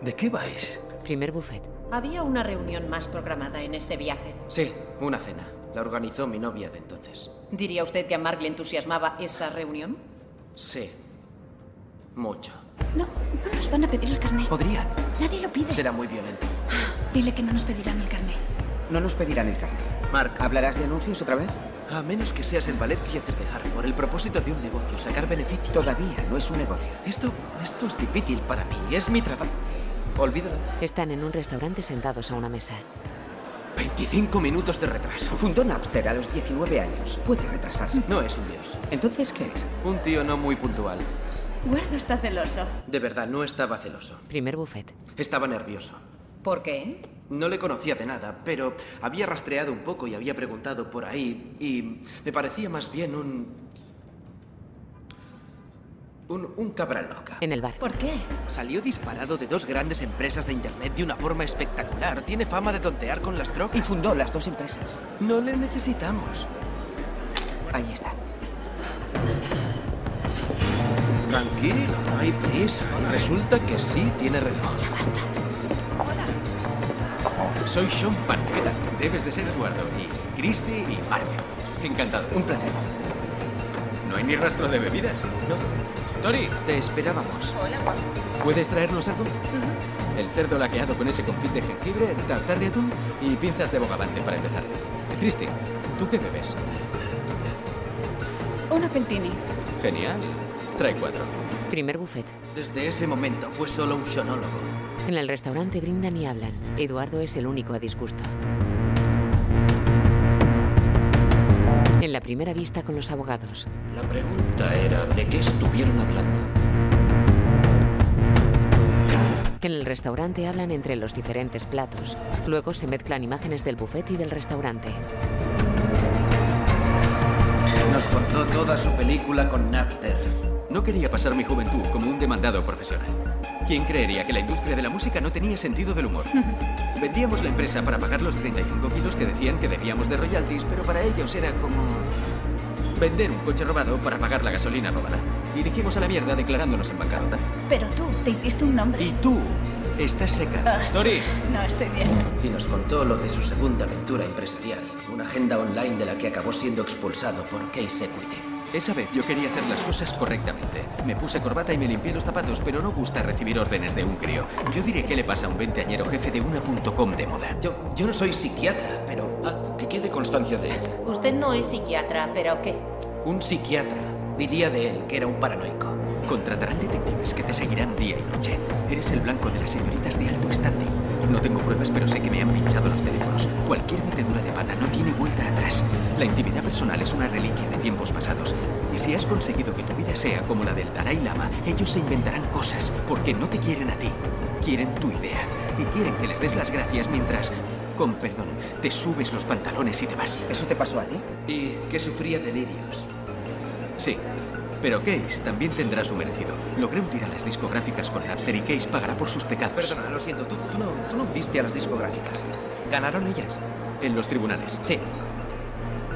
¿De qué vais? Primer buffet. Había una reunión más programada en ese viaje. Sí, una cena. La organizó mi novia de entonces. ¿Diría usted que a Mark le entusiasmaba esa reunión? Sí. Mucho. No, no nos van a pedir el carnet. Podrían. Nadie lo pide. Será muy violento. Dile que no nos pedirán el carnet. No nos pedirán el carnet. Mark. ¿Hablarás de anuncios otra vez? A menos que seas el ballet theater de Hartford, el propósito de un negocio, sacar beneficio. Todavía no es un negocio. Esto, esto es difícil para mí, es mi trabajo. Olvídalo. Están en un restaurante sentados a una mesa. 25 minutos de retraso. Fundó Napster a los 19 años. Puede retrasarse. No es un dios. Entonces, ¿qué es? Un tío no muy puntual. Guardo está celoso. De verdad, no estaba celoso. Primer buffet. Estaba nervioso. ¿Por qué? No le conocía de nada, pero había rastreado un poco y había preguntado por ahí y me parecía más bien un... Un, un cabral loca. En el bar. ¿Por qué? Salió disparado de dos grandes empresas de Internet de una forma espectacular. Tiene fama de tontear con las drogas. Y fundó las dos empresas. No le necesitamos. Ahí está. Tranquilo, no hay prisa. Resulta que sí tiene reloj. Ya basta. Soy Sean Pan. ¿Qué tal? Debes de ser Eduardo. Y Christy y Mark. Encantado. Un placer. ¿No hay ni rastro de bebidas? No. Tori, Te esperábamos. Hola, Juan. ¿puedes traernos algo? El cerdo laqueado con ese confit de jengibre, tartar de atún y pinzas de bogavante para empezar. Christy, ¿tú qué bebes? Un appeltini. Genial. Trae cuatro. Primer buffet. Desde ese momento fue solo un sonólogo. En el restaurante brindan y hablan. Eduardo es el único a disgusto. En la primera vista con los abogados. La pregunta era de qué estuvieron hablando. En el restaurante hablan entre los diferentes platos. Luego se mezclan imágenes del buffet y del restaurante. Nos contó toda su película con Napster. No quería pasar mi juventud como un demandado profesional. ¿Quién creería que la industria de la música no tenía sentido del humor? [LAUGHS] Vendíamos la empresa para pagar los 35 kilos que decían que debíamos de royalties, pero para ellos era como vender un coche robado para pagar la gasolina robada. Y dijimos a la mierda declarándonos en bancarrota. Pero tú, te hiciste un nombre. Y tú estás seca. Ah, Tori, No, estoy bien. Y nos contó lo de su segunda aventura empresarial. Una agenda online de la que acabó siendo expulsado por Case Equity. Esa vez yo quería hacer las cosas correctamente. Me puse corbata y me limpié los zapatos, pero no gusta recibir órdenes de un crío. Yo diré qué le pasa a un veinteañero jefe de una .com de moda. Yo, yo no soy psiquiatra, pero... Ah, que quede constancia de ello. Usted no es psiquiatra, pero ¿qué? Un psiquiatra diría de él que era un paranoico. Contratarán detectives que te seguirán día y noche. Eres el blanco de las señoritas de alto standing. No tengo pruebas, pero sé que me han pinchado los teléfonos. Cualquier metedura de pata no tiene vuelta atrás. La intimidad personal es una reliquia de tiempos pasados. Y si has conseguido que tu vida sea como la del Dalai Lama, ellos se inventarán cosas porque no te quieren a ti. Quieren tu idea. Y quieren que les des las gracias mientras, con perdón, te subes los pantalones y te vas. ¿Eso te pasó a ti? Y que sufría delirios. Sí. Pero Case también tendrá su merecido. Logré hundir a las discográficas con Napster y Case pagará por sus pecados. Perdona, lo siento, tú, tú no, tú no viste a las discográficas. ¿Ganaron ellas? En los tribunales. Sí.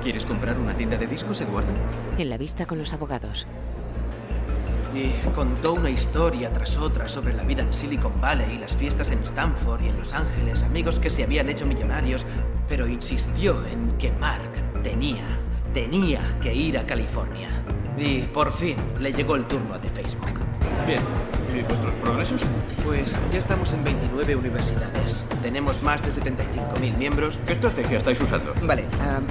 ¿Quieres comprar una tienda de discos, Eduardo? En la vista con los abogados. Y contó una historia tras otra sobre la vida en Silicon Valley y las fiestas en Stanford y en Los Ángeles, amigos que se habían hecho millonarios, pero insistió en que Mark tenía, tenía que ir a California. Y por fin le llegó el turno de Facebook. Bien. ¿Y vuestros progresos? Pues ya estamos en 29 universidades. Tenemos más de 75.000 miembros. ¿Qué estrategia estáis usando? Vale,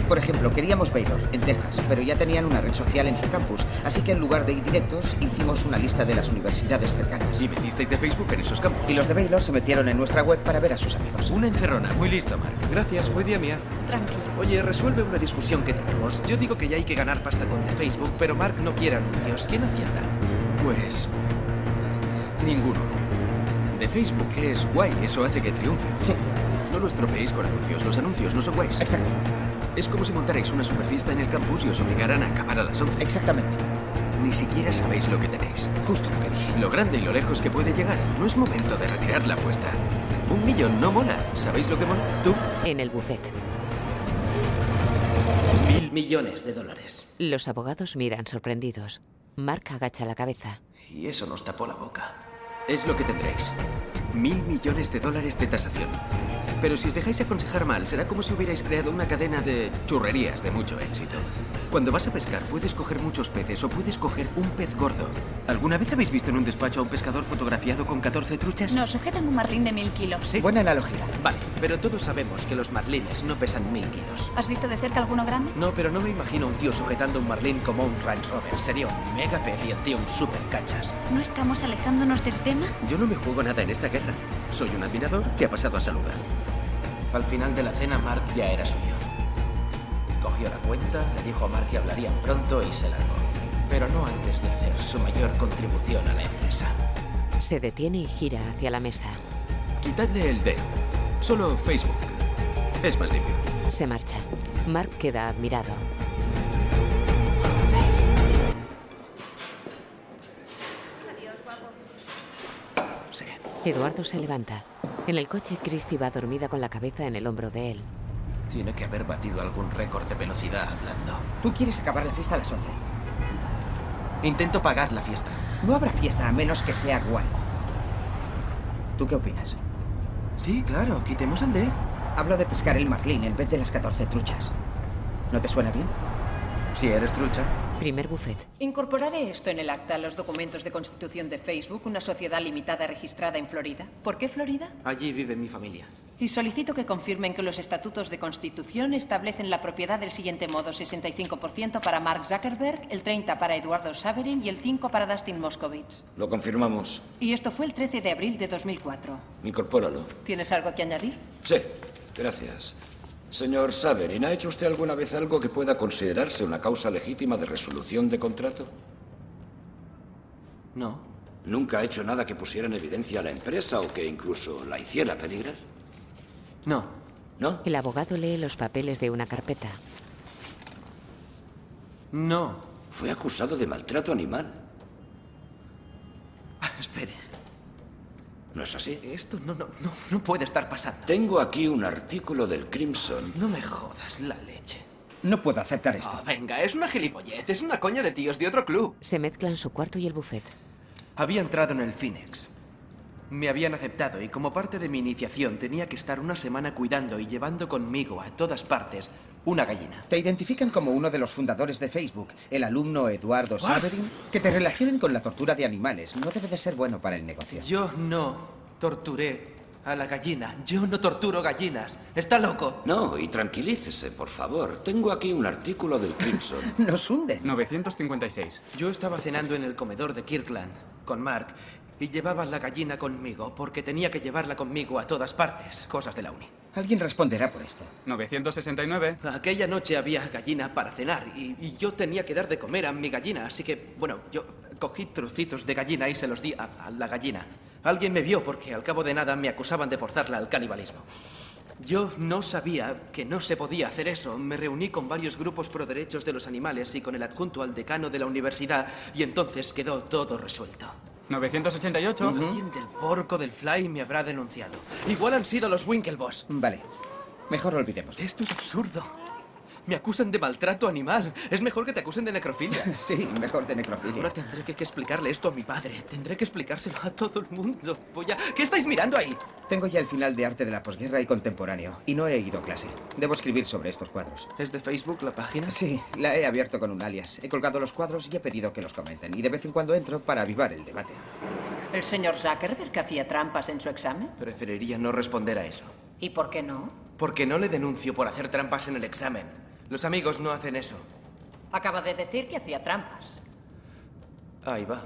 por ejemplo, queríamos Baylor, en Texas, pero ya tenían una red social en su campus, así que en lugar de ir directos, hicimos una lista de las universidades cercanas. ¿Y metisteis de Facebook en esos campos? Y los de Baylor se metieron en nuestra web para ver a sus amigos. Una encerrona. Muy listo, Mark. Gracias, fue idea mía. Tranquilo. Oye, resuelve una discusión que tenemos. Yo digo que ya hay que ganar pasta con de Facebook, pero Mark no quiere anuncios. ¿Quién acierta? Pues... Ninguno. De Facebook es guay, eso hace que triunfe. Sí. No lo estropeéis con anuncios, los anuncios no son guays. Exacto. Es como si montarais una superfiesta en el campus y os obligaran a acabar a las 11. Exactamente. Ni siquiera sabéis lo que tenéis. Justo lo que dije. Lo grande y lo lejos que puede llegar. No es momento de retirar la apuesta. Un millón no mola. ¿Sabéis lo que mola? ¿Tú? En el buffet. Mil millones de dólares. Los abogados miran sorprendidos. Mark agacha la cabeza. Y eso nos tapó la boca. Es lo que tendréis. Mil millones de dólares de tasación. Pero si os dejáis aconsejar mal, será como si hubierais creado una cadena de churrerías de mucho éxito. Cuando vas a pescar, puedes coger muchos peces o puedes coger un pez gordo. ¿Alguna vez habéis visto en un despacho a un pescador fotografiado con 14 truchas? No, sujetan un marlín de mil kilos. Buena analogía. Vale, pero todos sabemos que los marlines no pesan mil kilos. ¿Has visto de cerca alguno grande? No, pero no me imagino un tío sujetando un marlín como un Range Rover. Sería un mega pez y el tío un super cachas. ¿No estamos alejándonos del tema? Yo no me juego nada en esta guerra. Soy un admirador que ha pasado a saludar. Al final de la cena, Mark ya era suyo. Cogió la cuenta, le dijo a Mark que hablarían pronto y se largó. Pero no antes de hacer su mayor contribución a la empresa. Se detiene y gira hacia la mesa. Quitadle el D. Solo Facebook. Es más limpio. Se marcha. Mark queda admirado. Eduardo se levanta. En el coche, Christy va dormida con la cabeza en el hombro de él. Tiene que haber batido algún récord de velocidad hablando. Tú quieres acabar la fiesta a las 11. Intento pagar la fiesta. No habrá fiesta a menos que sea guay. ¿Tú qué opinas? Sí, claro, quitemos el D. Hablo de pescar el marlín en vez de las 14 truchas. ¿No te suena bien? Si eres trucha. Primer buffet. Incorporaré esto en el acta a los documentos de constitución de Facebook, una sociedad limitada registrada en Florida. ¿Por qué Florida? Allí vive mi familia. Y solicito que confirmen que los estatutos de constitución establecen la propiedad del siguiente modo: 65% para Mark Zuckerberg, el 30% para Eduardo Saverin y el 5% para Dustin Moskovitz. Lo confirmamos. Y esto fue el 13 de abril de 2004. Incorpóralo. ¿Tienes algo que añadir? Sí, gracias. Señor Saverin, ¿ha hecho usted alguna vez algo que pueda considerarse una causa legítima de resolución de contrato? No. ¿Nunca ha hecho nada que pusiera en evidencia a la empresa o que incluso la hiciera peligrar? No. ¿No? El abogado lee los papeles de una carpeta. No. Fue acusado de maltrato animal. Ah, espere. ¿No es así? Esto no, no, no, no puede estar pasando. Tengo aquí un artículo del Crimson. No me jodas la leche. No puedo aceptar esto. Oh, venga, es una gilipollez. Es una coña de tíos de otro club. Se mezclan su cuarto y el buffet. Había entrado en el Phoenix. Me habían aceptado y como parte de mi iniciación tenía que estar una semana cuidando y llevando conmigo a todas partes una gallina. Te identifican como uno de los fundadores de Facebook, el alumno Eduardo Saverin. Que te relacionen con la tortura de animales no debe de ser bueno para el negocio. Yo no torturé a la gallina. Yo no torturo gallinas. ¿Está loco? No, y tranquilícese, por favor. Tengo aquí un artículo del Crimson. [LAUGHS] Nos hunde. 956. Yo estaba cenando en el comedor de Kirkland con Mark y llevaba la gallina conmigo porque tenía que llevarla conmigo a todas partes. Cosas de la uni. Alguien responderá por esto. 969. Aquella noche había gallina para cenar y, y, yo tenía que dar de comer a mi gallina, así que, bueno, yo cogí trocitos de gallina y se los di a, a la gallina. Alguien me vio porque al cabo de nada me acusaban de forzarla al canibalismo. Yo no sabía que no se podía hacer eso. Me reuní con varios grupos pro derechos de los animales y con el adjunto al decano de la universidad y entonces quedó todo resuelto. 988. Alguien del porco del Fly me habrá denunciado. Igual han sido los Winklevoss. Vale. Mejor olvidemos. Esto es absurdo. Me acusan de maltrato animal. Es mejor que te acusen de necrofilia. [LAUGHS] Sí, mejor de necrofilia. Ahora tendré que, que explicarle esto a mi padre. Tendré que explicárselo a todo el mundo. Voy a... ¿Qué estáis mirando ahí? Tengo ya el final de arte de la posguerra y contemporáneo. Y no he ido a clase. Debo escribir sobre estos cuadros. ¿Es de Facebook la página? Sí, la he abierto con un alias. He colgado los cuadros y he pedido que los comenten. Y de vez en cuando entro para avivar el debate. ¿El señor Zuckerberg hacía trampas en su examen? Preferiría no responder a eso. ¿Y por qué no? Porque no le denuncio por hacer trampas en el examen. Los amigos no hacen eso. Acaba de decir que hacía trampas. Ahí va.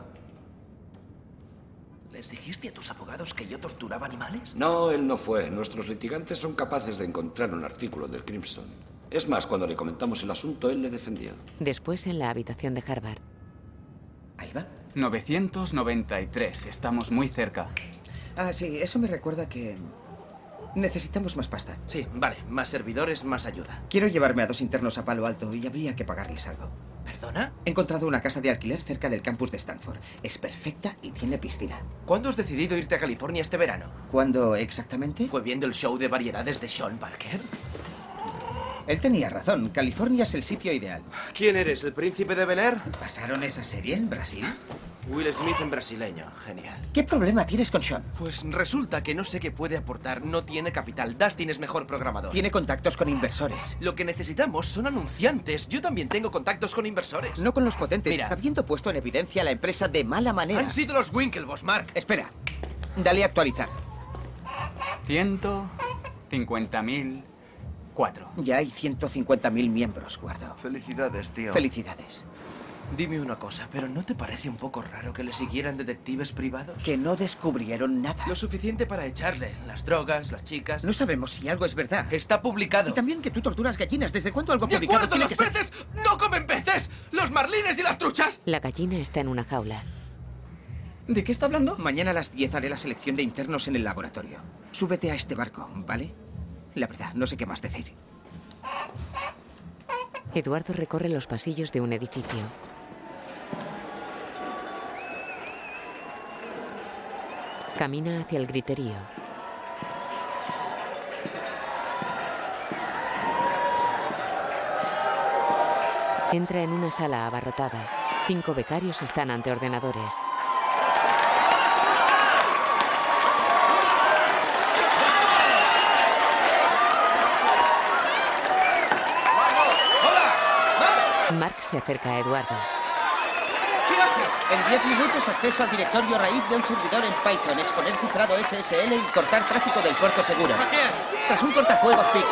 ¿Les dijiste a tus abogados que yo torturaba animales? No, él no fue. Nuestros litigantes son capaces de encontrar un artículo del Crimson. Es más, cuando le comentamos el asunto, él le defendió. Después en la habitación de Harvard. Ahí va. 993. Estamos muy cerca. Ah, sí, eso me recuerda que... Necesitamos más pasta. Sí, vale. Más servidores, más ayuda. Quiero llevarme a dos internos a Palo Alto y habría que pagarles algo. ¿Perdona? He encontrado una casa de alquiler cerca del campus de Stanford. Es perfecta y tiene piscina. ¿Cuándo has decidido irte a California este verano? ¿Cuándo exactamente? ¿Fue viendo el show de variedades de Sean Parker? Él tenía razón. California es el sitio ideal. ¿Quién eres? ¿El príncipe de Bel Air? ¿Pasaron esa serie en Brasil? Will Smith en brasileño. Genial. ¿Qué problema tienes con Sean? Pues resulta que no sé qué puede aportar. No tiene capital. Dustin es mejor programador. Tiene contactos con inversores. Lo que necesitamos son anunciantes. Yo también tengo contactos con inversores. No con los potentes. Mira. Habiendo puesto en evidencia a la empresa de mala manera. Han sido los Winklevoss, Mark. Espera. Dale a actualizar. 150.000. Cuatro. Ya hay 150.000 miembros, guardo. Felicidades, tío. Felicidades. Dime una cosa, ¿pero no te parece un poco raro que le siguieran detectives privados? Que no descubrieron nada. Lo suficiente para echarle. Las drogas, las chicas. No sabemos si algo es verdad. Está publicado. Y también que tú torturas gallinas. ¿Desde cuándo algo ¡De publicado acuerdo! tiene ¡Los que ser- peces no comen peces! ¡Los marlines y las truchas! La gallina está en una jaula. ¿De qué está hablando? Mañana a las 10 haré la selección de internos en el laboratorio. Súbete a este barco, ¿vale? La verdad, no sé qué más decir. Eduardo recorre los pasillos de un edificio. Camina hacia el griterío. Entra en una sala abarrotada. Cinco becarios están ante ordenadores. Mark se acerca a Eduardo. ¿Qué? En 10 minutos acceso al directorio raíz de un servidor en Python, exponer cifrado SSL y cortar tráfico del puerto seguro. Hacker, Tras un cortafuegos Pix.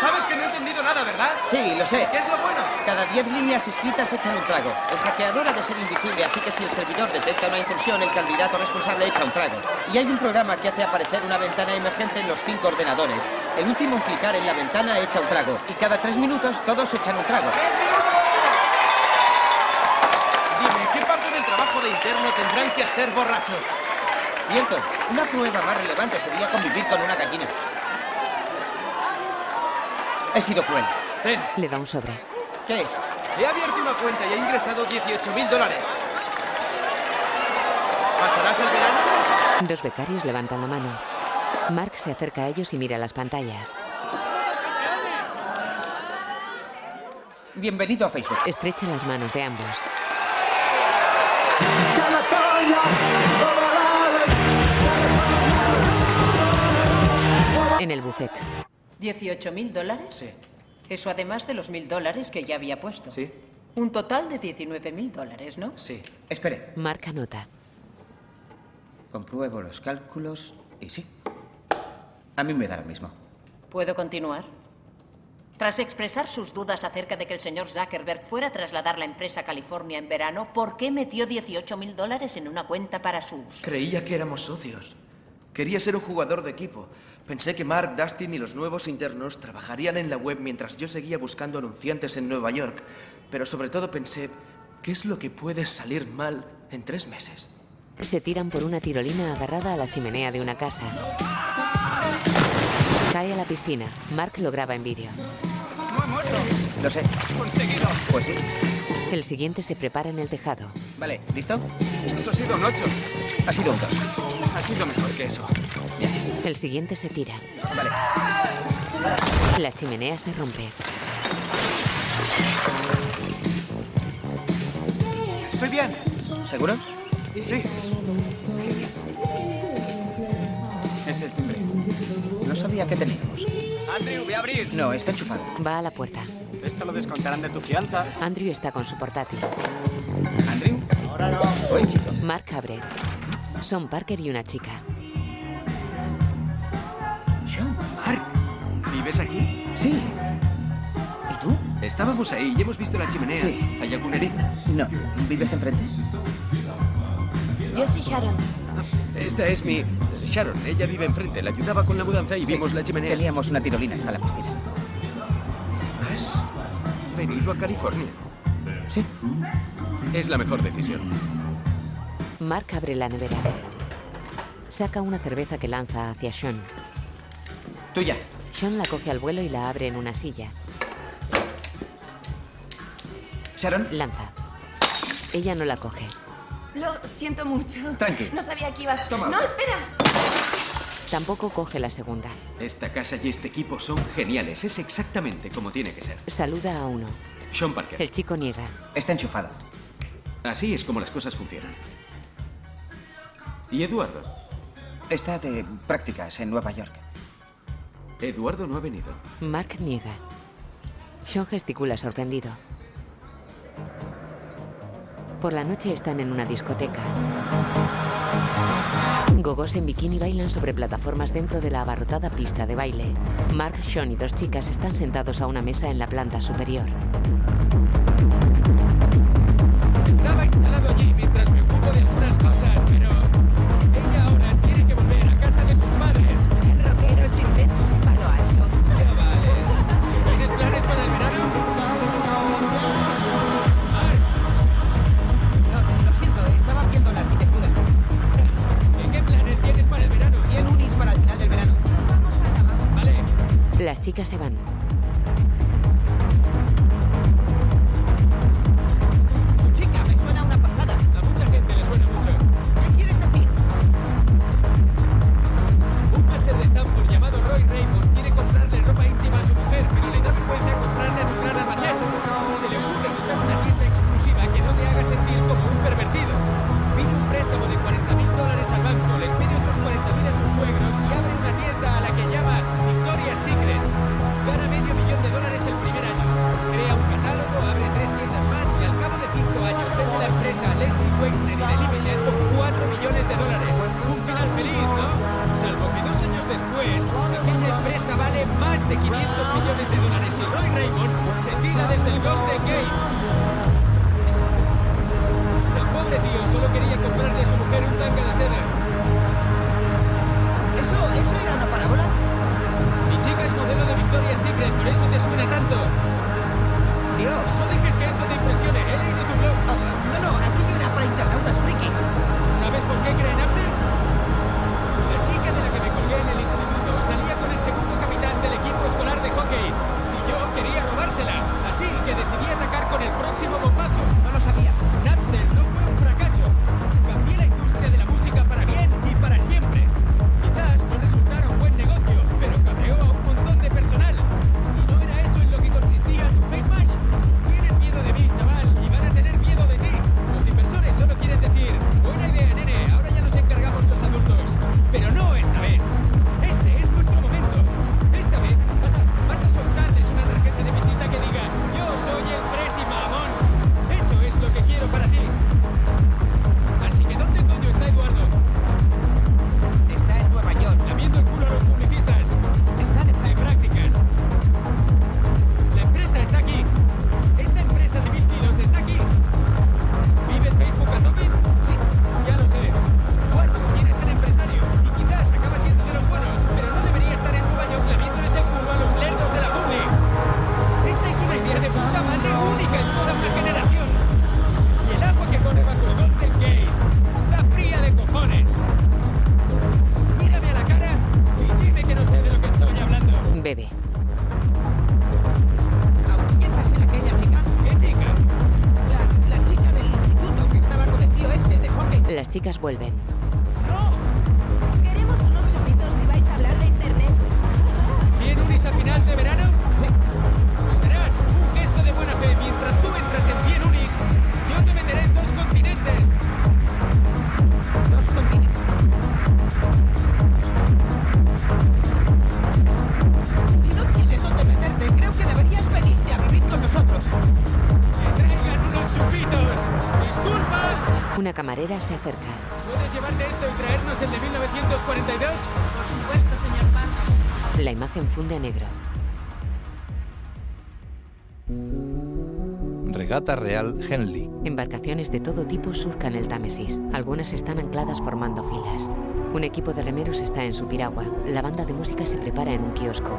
sabes que no he entendido nada, ¿verdad? Sí, lo sé. ¿Qué es lo bueno? Cada 10 líneas escritas echan un trago. El hackeador ha de ser invisible, así que si el servidor detecta una intrusión, el candidato responsable echa un trago. Y hay un programa que hace aparecer una ventana emergente en los cinco ordenadores. El último en clicar en la ventana echa un trago. Y cada tres minutos todos echan un trago. De interno tendrán que hacer borrachos? Cierto, una prueba más relevante sería convivir con una gallina. He sido cruel. Ten, Le da un sobre. ¿Qué es? he abierto una cuenta y he ingresado 18 mil dólares. ¿Pasarás el verano? Dos becarios levantan la mano. Mark se acerca a ellos y mira las pantallas. Bienvenido a Facebook. Estrecha las manos de ambos. En el buffet. ¿18 mil dólares? Sí. Eso además de los mil dólares que ya había puesto. Sí. Un total de 19 mil dólares, ¿no? Sí. Espere, Mark anota. compruebo los cálculos y sí. A mí me da lo mismo. ¿Puedo continuar? Tras expresar sus dudas acerca de que el señor Zuckerberg fuera a trasladar la empresa a California en verano, ¿por qué metió 18 mil dólares en una cuenta para su uso? Creía que éramos socios. Quería ser un jugador de equipo. Pensé que Mark, Dustin y los nuevos internos trabajarían en la web mientras yo seguía buscando anunciantes en Nueva York. Pero sobre todo pensé, ¿qué es lo que puede salir mal en tres meses? Se tiran por una tirolina agarrada a la chimenea de una casa. Cae a la piscina. Mark lo graba en vídeo. No he muerto. Lo sé. Conseguido. Pues sí. El siguiente se prepara en el tejado. Vale, ¿listo? Eso ha sido un 8. Ha sido un 2. Ha sido mejor que eso. El siguiente se tira. Vale. La chimenea se rompe. Estoy bien. ¿Seguro? Sí. Es el timbre. No sabía que teníamos. Andrew, voy a abrir. No, está enchufado. Va a la puerta. Esto lo descontarán de tu fianza. Andrew está con su portátil. ¿Andrew? Ahora no. Buen chico. Mark abre. Son Parker y una chica. Sean, Mark, ¿vives aquí? Sí. ¿Y tú? Estábamos ahí y hemos visto la chimenea. Sí. ¿Hay algún herido? No. ¿Vives enfrente? Yo soy Sharon. Esta es mi... Sharon, ella vive enfrente. La ayudaba con la mudanza y vimos la chimenea. Teníamos una tirolina hasta la piscina. ¿Has venido a California? Sí. Es la mejor decisión. Mark abre la nevera. Saca una cerveza que lanza hacia Sean. Tuya. Sean la coge al vuelo y la abre en una silla. Sharon. Lanza. Ella no la coge. Lo siento mucho. Tranqui. No sabía que ibas. Toma. No, espera. Tampoco coge la segunda. Esta casa y este equipo son geniales. Es exactamente como tiene que ser. Saluda a uno. Sean Parker. El chico niega. Está enchufado. Así es como las cosas funcionan. ¿Y Eduardo? Está de prácticas en Nueva York. Eduardo no ha venido. Mark niega. Sean gesticula sorprendido. Por la noche están en una discoteca. Gogos en bikini bailan sobre plataformas dentro de la abarrotada pista de baile. Mark, Sean y dos chicas están sentados a una mesa en la planta superior. Estaba instalado allí mientras me ocupo de algunas cosas, Las chicas se van. De 500 millones de dólares y Roy Raymond se tira desde el Golden Gate. El pobre tío solo quería comprarle a su mujer un tanga de seda. ¿Eso, eso era una parábola? Mi chica es modelo de Victoria's Secret, por eso te suena tanto. Dios. No dejes que esto te impresione, he leído tu blog. Oh, Se acerca. ¿Puedes llevarte esto y traernos el de 1942? Por supuesto, señor Park. La imagen funde a negro. Regata Real Henley. Embarcaciones de todo tipo surcan el Támesis. Algunas están ancladas formando filas. Un equipo de remeros está en su piragua. La banda de música se prepara en un kiosco.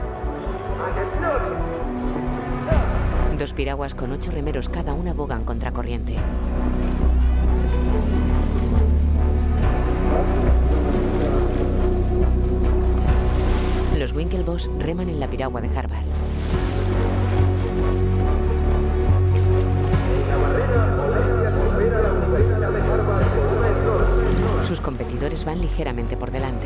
Dos piraguas con ocho remeros cada una bogan contracorriente. Winklevoss reman en la piragua de Harvard. Sus competidores van ligeramente por delante.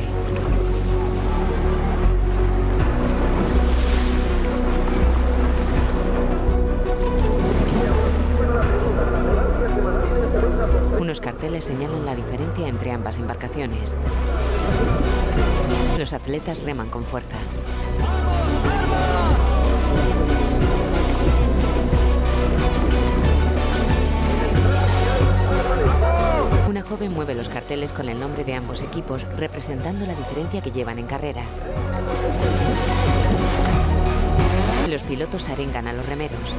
Unos carteles señalan la diferencia entre ambas embarcaciones. Los atletas reman con fuerza. Una joven mueve los carteles con el nombre de ambos equipos, representando la diferencia que llevan en carrera. Los pilotos arengan a los remeros.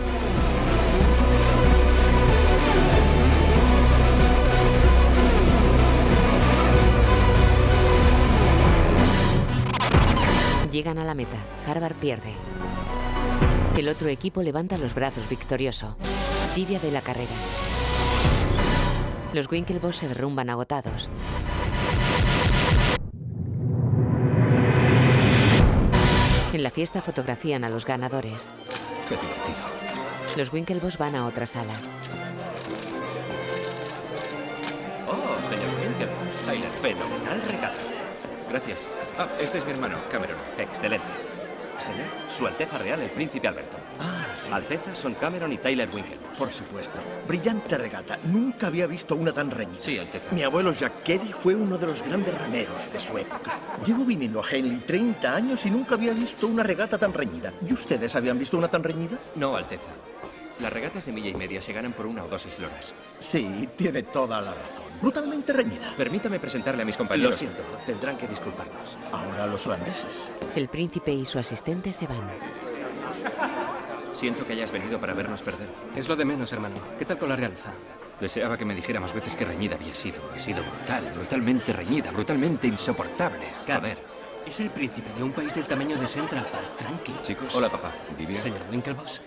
Llegan a la meta. Harvard pierde. El otro equipo levanta los brazos victorioso. Divia ve la carrera. Los Winklevoss se derrumban agotados. En la fiesta fotografían a los ganadores. Qué divertido. Los Winklevoss van a otra sala. Oh, señor Winkle. Tyler, fenomenal regalo. Gracias. Ah, este es mi hermano, Cameron. Excelente. Señor, Su Alteza Real, el Príncipe Alberto. Ah, sí. Alteza son Cameron y Tyler Winkle. Por supuesto. Brillante regata. Nunca había visto una tan reñida. Sí, Alteza. Mi abuelo Jack Kelly fue uno de los grandes remeros de su época. Llevo viniendo a Henley 30 años y nunca había visto una regata tan reñida. ¿Y ustedes habían visto una tan reñida? No, Alteza. Las regatas de milla y media se ganan por una o dos esloras. Sí, tiene toda la razón. Brutalmente reñida. Permítame presentarle a mis compañeros. Lo siento, tendrán que disculparnos. Ahora los holandeses. El príncipe y su asistente se van. Siento que hayas venido para vernos perder. Es lo de menos, hermano. ¿Qué tal con la realeza? Deseaba que me dijera más veces que reñida había sido. Ha sido brutal, brutalmente reñida, brutalmente insoportable. Joder. Es el príncipe de un país del tamaño de Central Park. Tranqui. Chicos. Hola, papá. Divia. Señor Winklevoss.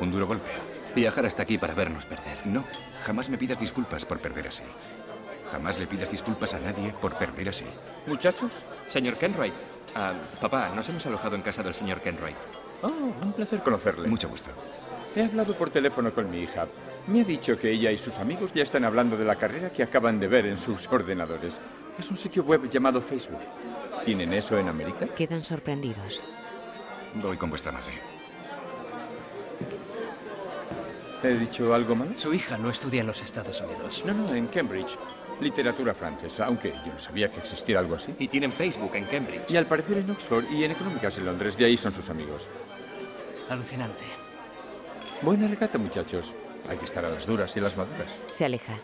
Un duro golpe. Viajar hasta aquí para vernos perder. No, jamás me pidas disculpas por perder así. Jamás le pidas disculpas a nadie por perder así. Muchachos, señor Kenwright. Ah, papá, nos hemos alojado en casa del señor Kenwright. Oh, un placer conocerle. Mucho gusto. He hablado por teléfono con mi hija. Me ha dicho que ella y sus amigos ya están hablando de la carrera que acaban de ver en sus ordenadores. Es un sitio web llamado Facebook. ¿Tienen eso en América? Quedan sorprendidos. Voy con vuestra madre. ¿He dicho algo mal? Su hija no estudia en los Estados Unidos. No, no, en Cambridge. Literatura francesa, aunque yo no sabía que existiera algo así. Y tienen Facebook en Cambridge. Y al parecer en Oxford y en Económicas en Londres. De ahí son sus amigos. Alucinante. Buena regata, muchachos. Hay que estar a las duras y a las maduras. Se aleja.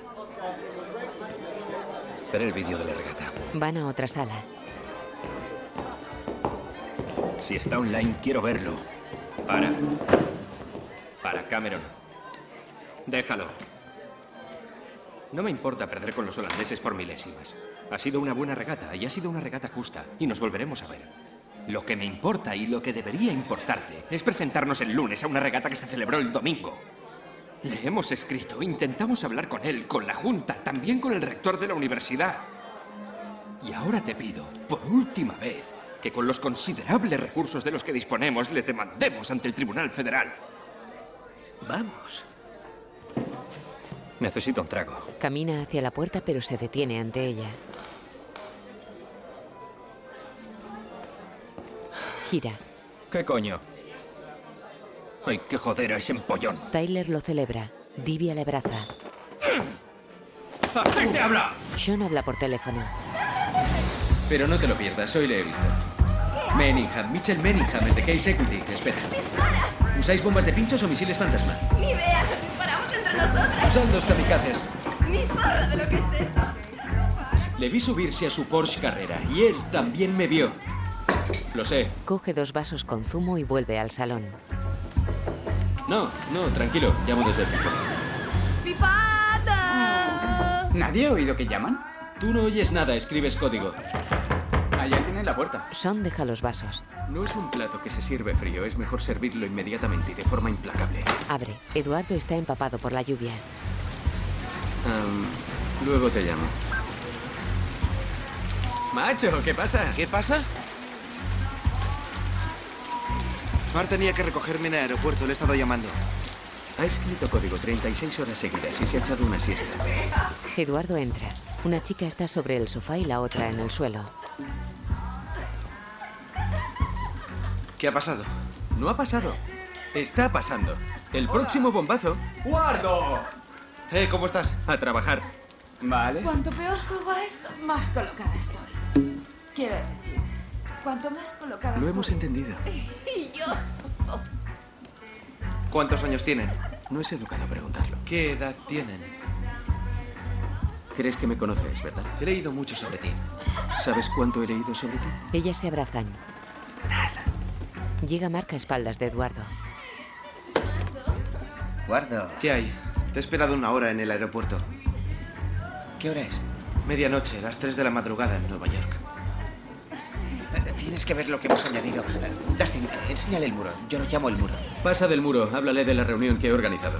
Veré el vídeo de la regata. Van a otra sala. Si está online, quiero verlo. Para. Para, Cameron. Déjalo. No me importa perder con los holandeses por milésimas. Ha sido una buena regata y ha sido una regata justa y nos volveremos a ver. Lo que me importa y lo que debería importarte es presentarnos el lunes a una regata que se celebró el domingo. Le hemos escrito, intentamos hablar con él, con la Junta, también con el rector de la universidad. Y ahora te pido, por última vez, que con los considerables recursos de los que disponemos le demandemos ante el Tribunal Federal. Vamos. Necesito un trago. Camina hacia la puerta pero se detiene ante ella. Gira. ¿Qué coño? Hay que joder a ese empollón. Tyler lo celebra. Divya le abraza. ¡Así se habla! Sean habla por teléfono. Pero no te lo pierdas, hoy le he visto. Meningham, Mitchell Meningham, el de Case Equity. Espera. ¿Usáis bombas de pinchos o misiles fantasma? Ni idea, disparamos entre nosotras. Usad los kamikazes. Ni zorra de lo que es eso. Le vi subirse a su Porsche Carrera y él también me vio. Lo sé. Coge dos vasos con zumo y vuelve al salón. No, no, tranquilo. Llamo desde el fijo. ¡Pipada! ¿Nadie ha oído que llaman? Tú no oyes nada, escribes código. Hay alguien en la puerta. Son deja los vasos. No es un plato que se sirve frío, es mejor servirlo inmediatamente y de forma implacable. Abre. Eduardo está empapado por la lluvia. Am, luego te llamo. Macho, ¿qué pasa? ¿Qué pasa? Mar tenía que recogerme en el aeropuerto, le he estado llamando. Ha escrito código 36 horas seguidas y se ha echado una siesta. Eduardo entra. Una chica está sobre el sofá y la otra en el suelo. ¿Qué ha pasado? No ha pasado. Está pasando. El próximo bombazo. ¡Guardo! Eh, ¿cómo estás? A trabajar. Vale. Cuanto peor juego a esto, más colocada estoy. Quiero decir, cuanto más colocada Lo hemos estoy- entendido. [LAUGHS] Y yo... ¿Cuántos años tienen? No es educado preguntarlo. ¿Qué edad tienen? Crees que me conoces, ¿verdad? He leído mucho sobre ti. ¿Sabes cuánto he leído sobre ti? Ellas se abrazan. Llega Mark a espaldas de Eduardo. Guardo. ¿Qué hay? Te he esperado una hora en el aeropuerto. ¿Qué hora es? Medianoche, las 3 de la madrugada en Nueva York. Eh, Tienes que ver lo que hemos añadido. Eh, Dustin, eh, enséñale el muro. Yo lo llamo el muro. Pasa del muro, háblale de la reunión que he organizado.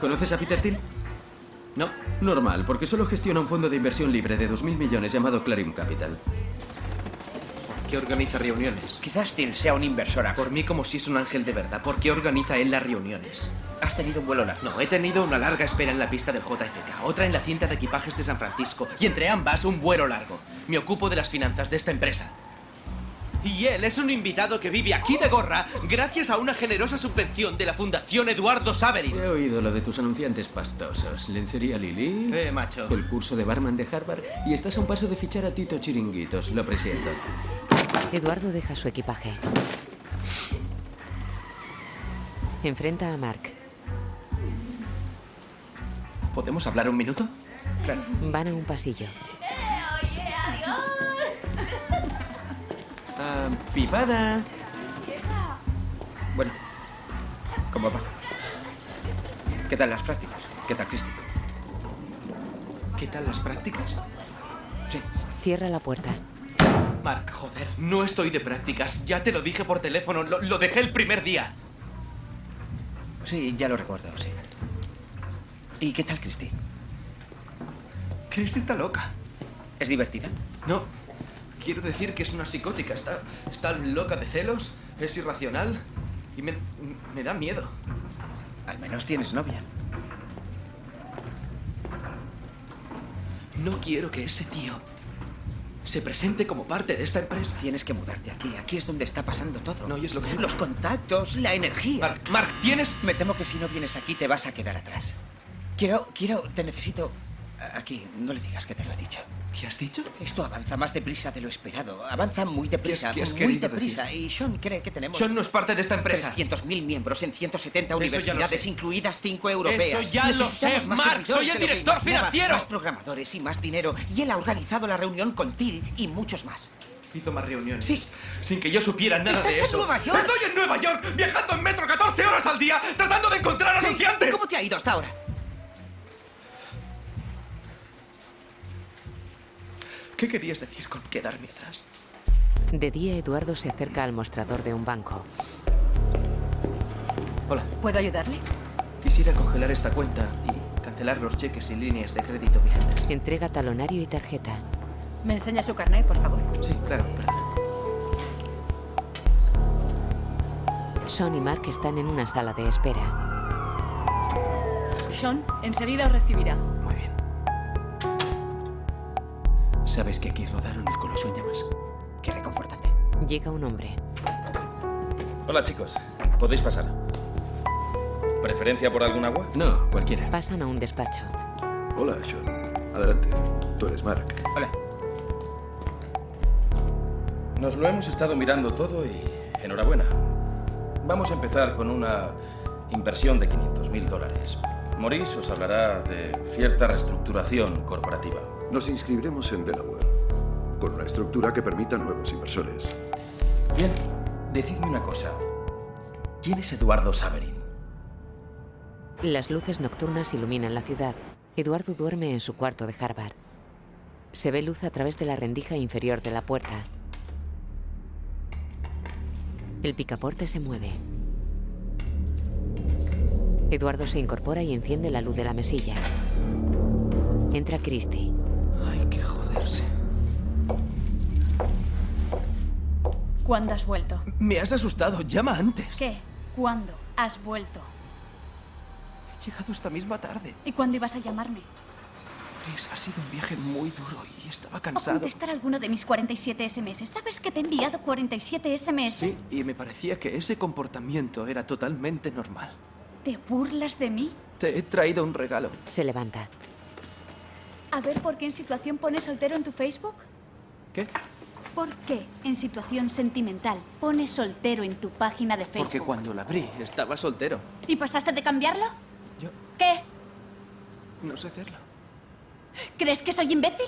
¿Conoces a Peter Thiel? No. Normal, porque solo gestiona un fondo de inversión libre de 2.000 millones llamado Clarion Capital. ¿Qué organiza reuniones? Quizás Till sea un inversor. Por mí como si es un ángel de verdad. ¿Por qué organiza él las reuniones? Has tenido un vuelo largo. No, he tenido una larga espera en la pista del JFK, otra en la cinta de equipajes de San Francisco, y entre ambas un vuelo largo. Me ocupo de las finanzas de esta empresa. Y él es un invitado que vive aquí de gorra gracias a una generosa subvención de la Fundación Eduardo Saverin. He oído lo de tus anunciantes pastosos. Lencería Lili. Eh, macho. El curso de barman de Harvard. Y estás a un paso de fichar a Tito Chiringuitos. Lo presiento. Eduardo deja su equipaje. Enfrenta a Mark. ¿Podemos hablar un minuto? Claro. Van a un pasillo. Ah, pipada. Bueno, ¿cómo va? ¿Qué tal las prácticas? ¿Qué tal, Cristi? ¿Qué tal las prácticas? Sí. Cierra la puerta. Mark, joder, no estoy de prácticas. Ya te lo dije por teléfono, lo, lo dejé el primer día. Sí, ya lo recuerdo, sí. ¿Y qué tal, Cristi? Cristi está loca. ¿Es divertida? No. Quiero decir que es una psicótica. Está, está loca de celos, es irracional y me, me da miedo. Al menos tienes novia. No quiero que ese tío se presente como parte de esta empresa. Tienes que mudarte aquí. Aquí es donde está pasando todo. No, y es lo que... Los contactos, la energía. Mark, Mark, ¿tienes...? Me temo que si no vienes aquí te vas a quedar atrás. Quiero, quiero, te necesito... Aquí, no le digas que te lo he dicho. ¿Qué has dicho? Esto avanza más deprisa de lo esperado. Avanza muy deprisa, ¿Qué qué muy deprisa. decir? Y Sean cree que tenemos... Sean no es parte de esta empresa. 300.000 miembros en 170 Eso ya lo universidades, incluidas 5 europeas. Eso ya lo sé, Mark, soy el director financiero. Más programadores y más dinero. Y él ha organizado la reunión con Till y muchos más. Hizo más reuniones. Sí. Sin que yo supiera nada ¿Estás de en eso. Nueva York? ¡Estoy en Nueva York! ¡Viajando en metro 14 horas al día! ¡Tratando de encontrar anunciantes! ¿Cómo te ha ido hasta ahora? ¿Qué querías decir con quedarme atrás? De día, Eduardo se acerca al mostrador de un banco. Hola. ¿Puedo ayudarle? Quisiera congelar esta cuenta y cancelar los cheques y líneas de crédito vigentes. Entrega talonario y tarjeta. ¿Me enseña su carnet, por favor? Sí, claro, perdona. Sean y Mark están en una sala de espera. Sean, enseguida os recibirá. ¿Sabes que aquí rodaron el coloso en llamas? Qué reconfortante. Llega un hombre. Hola chicos, podéis pasar. ¿Preferencia por algún agua? No, cualquiera. Pasan a un despacho. Hola, Sean. Adelante. Tú eres Mark. Hola. Nos lo hemos estado mirando todo y enhorabuena. Vamos a empezar con una inversión de 500 mil dólares. Maurice os hablará de cierta reestructuración corporativa. Nos inscribiremos en Delaware, con una estructura que permita nuevos inversores. Bien, decidme una cosa. ¿Quién es Eduardo Saverin? Las luces nocturnas iluminan la ciudad. Eduardo duerme en su cuarto de Harvard. Se ve luz a través de la rendija inferior de la puerta. El picaporte se mueve. Eduardo se incorpora y enciende la luz de la mesilla. Entra Christie. ¿Cuándo has vuelto? Me has asustado. Llama antes. ¿Qué? ¿Cuándo has vuelto? He llegado esta misma tarde. ¿Y cuándo ibas a llamarme? Chris, ha sido un viaje muy duro y estaba ¿O cansado. contestar alguno de mis 47 SMS? ¿Sabes que te he enviado 47 SMS? Sí, y me parecía que ese comportamiento era totalmente normal. ¿Te burlas de mí? Te he traído un regalo. Se levanta. A ver por qué en situación pones soltero en tu Facebook. ¿Qué? ¿Por qué en situación sentimental pones soltero en tu página de Facebook? Porque cuando la abrí estaba soltero. ¿Y pasaste de cambiarlo? Yo- ¿Qué? No sé hacerlo. ¿Crees que soy imbécil?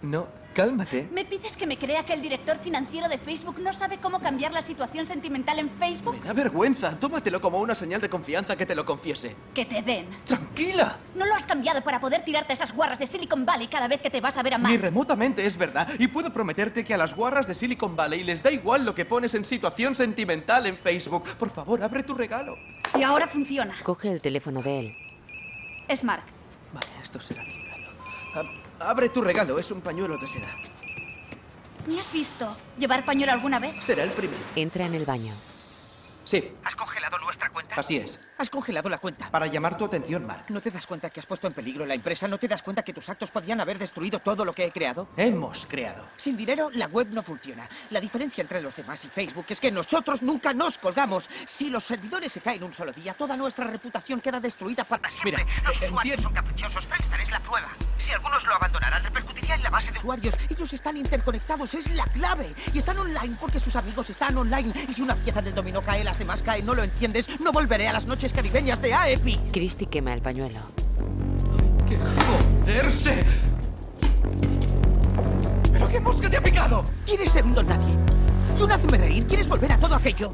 No, cálmate. ¿Me pides que me crea que el director financiero de Facebook no sabe cómo cambiar la situación sentimental en Facebook? Me da vergüenza. Tómatelo como una señal de confianza que te lo confiese. Que te den. ¡Tranquila! No lo has cambiado para poder tirarte esas guarras de Silicon Valley cada vez que te vas a ver a Ni Mark. remotamente es verdad. Y puedo prometerte que a las guarras de Silicon Valley les da igual lo que pones en situación sentimental en Facebook. Por favor, abre tu regalo. Y ahora funciona. Coge el teléfono de él. Es Mark. Vale, esto será mi regalo. Ab- abre tu regalo, es un pañuelo de seda. ¿Me has visto llevar pañuelo alguna vez? Será el primero. Entra en el baño. Sí, ¿Has congelado nuestra cuenta? así es. Has congelado la cuenta. Para llamar tu atención, Mark. ¿No te das cuenta que has puesto en peligro la empresa? ¿No te das cuenta que tus actos podrían haber destruido todo lo que he creado? Hemos creado. Sin dinero, la web no funciona. La diferencia entre los demás y Facebook es que nosotros nunca nos colgamos. Si los servidores se caen un solo día, toda nuestra reputación queda destruida para siempre. Mira, los eh, usuarios son caprichosos. Friendster es la prueba. Si algunos lo abandonaran, repercutiría en la base de usuarios. Ellos están interconectados, es la clave. Y están online porque sus amigos están online. Y si una pieza del dominó cae, las demás caen. ¿No lo entiendes? No volveré a las noches caribeñas de AEPI. Christie quema el pañuelo. ¡Qué joderse! ¿Pero qué mosca te ha picado? ¿Quieres ser un don nadie? Y un hazme reír, ¿quieres volver a todo aquello?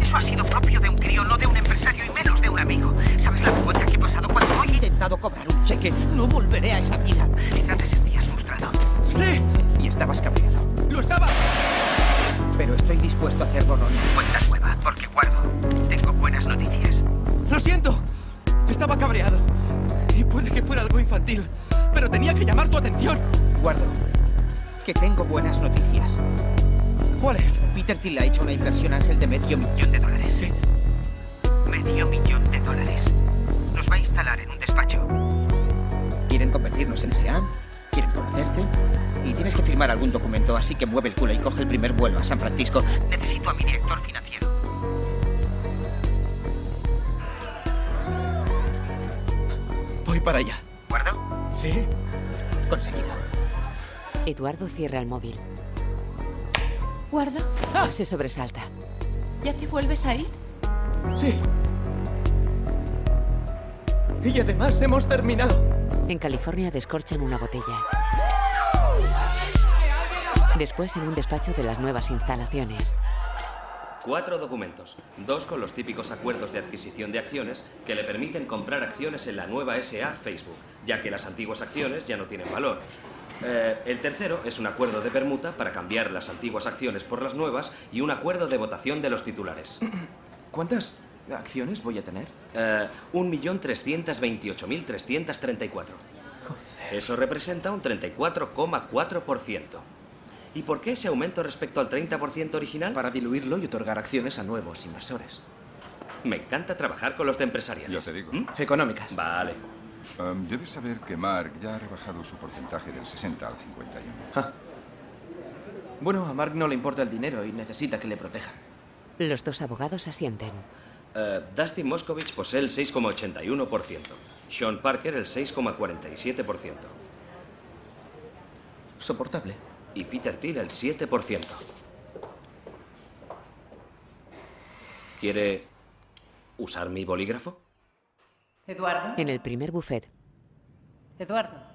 Eso ha sido propio de un crío, no de un empresario y menos de un amigo. ¿Sabes la vergüenza que he pasado cuando hoy he intentado cobrar un cheque? No volveré a esa vida. Quizá te sentías frustrado. ¡Sí! Y estabas cabreado. ¡Lo estaba! Pero estoy dispuesto a hacer borrón cuenta nueva, porque guardo. Tengo buenas noticias. ¡Lo siento! Estaba cabreado. Y puede que fuera algo infantil. Pero tenía que llamar tu atención. Guardo. Que tengo buenas noticias. ¿Cuáles? Peter Thiel ha hecho una inversión ángel de medio millón de dólares. Medio millón de dólares. Nos va a instalar en un despacho. Quieren convertirnos en SEAM, quieren conocerte y tienes que firmar algún documento, así que mueve el culo y coge el primer vuelo a San Francisco. Necesito a mi director financiero. Voy para allá. ¿Guardo? ¿Sí? Conseguido. Eduardo cierra el móvil. Guarda, Se sobresalta. ¿ya te vuelves a ir? Sí. Y además hemos terminado. En California descorchan una botella. Después en un despacho de las nuevas instalaciones. Cuatro documentos, dos con los típicos acuerdos de adquisición de acciones que le permiten comprar acciones en la nueva SA Facebook, ya que las antiguas acciones ya no tienen valor. Eh, el tercero es un acuerdo de permuta para cambiar las antiguas acciones por las nuevas y un acuerdo de votación de los titulares. [COUGHS] ¿Cuántas acciones voy a tener? Eh, 1.328.334. Eso representa un 34,4%. ¿Y por qué ese aumento respecto al 30% original? Para diluirlo y otorgar acciones a nuevos inversores. Me encanta trabajar con los de empresariales. Ya te digo. Económicas. Vale. Um, debes saber que Mark ya ha rebajado su porcentaje del 60 al 51. Ah. Bueno, a Mark no le importa el dinero y necesita que le protejan. Los dos abogados asienten. Eh, Dustin Moskovich posee el 6,81%. Sean Parker el 6,47%. Soportable. Y Peter Thiel el 7%. ¿Quiere usar mi bolígrafo? Eduardo. En el primer buffet. Eduardo.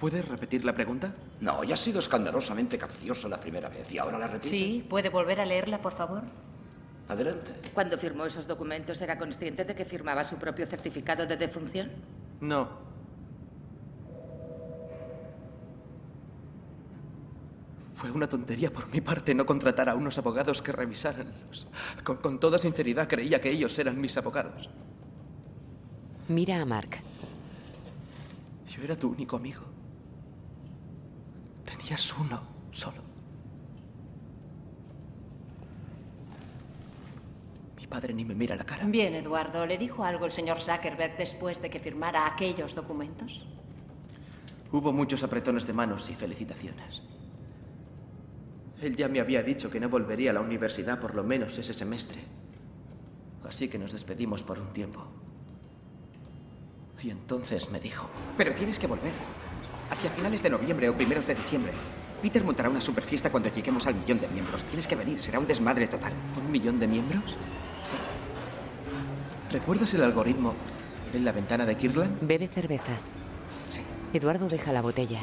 ¿Puedes repetir la pregunta? No, ya ha sido escandalosamente capcioso la primera vez y ahora la repite. Sí, ¿puede volver a leerla, por favor? Adelante. Cuando firmó esos documentos, ¿era consciente de que firmaba su propio certificado de defunción? No. Fue una tontería por mi parte no contratar a unos abogados que revisaran los... Con, con toda sinceridad creía que ellos eran mis abogados. Mira a Mark. Yo era tu único amigo. Tenías uno solo. Mi padre ni me mira la cara. Bien, Eduardo. ¿Le dijo algo el señor Zuckerberg después de que firmara aquellos documentos? Hubo muchos apretones de manos y felicitaciones. Él ya me había dicho que no volvería a la universidad por lo menos ese semestre. Así que nos despedimos por un tiempo. Y entonces me dijo, Pero tienes que volver. Hacia finales de noviembre o primeros de diciembre. Peter montará una superfiesta cuando lleguemos al millón de miembros. Tienes que venir, será un desmadre total. ¿un millón de miembros? ¿Recuerdas el algoritmo en la ventana de Kirkland? Bebe cerveza. Eduardo deja la botella.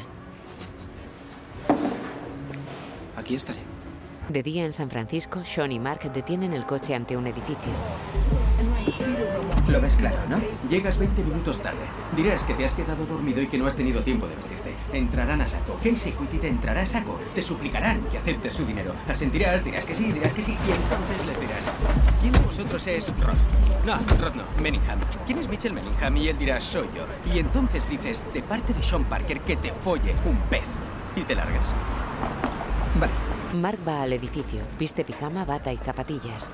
Aquí estaré. De día en San Francisco, Sean y Mark detienen el coche ante un edificio. Lo ves claro, ¿no? Llegas 20 minutos tarde. Dirás que te has quedado dormido y que no has tenido tiempo de vestirte. Entrarán a saco. Case Equity te entrará a saco. Te suplicarán que aceptes su dinero. Asentirás, dirás que sí, dirás que sí. Y entonces les dirás: ¿Quién de vosotros es Roth? No, Roth no, Meningham. ¿Quién es Mitchell Meningham? Y él dirá: Soy yo. Y entonces dices: De parte de Sean Parker, que te folle un pez. Y te largas. Vale. Mark va al edificio. Viste pijama, bata y zapatillas.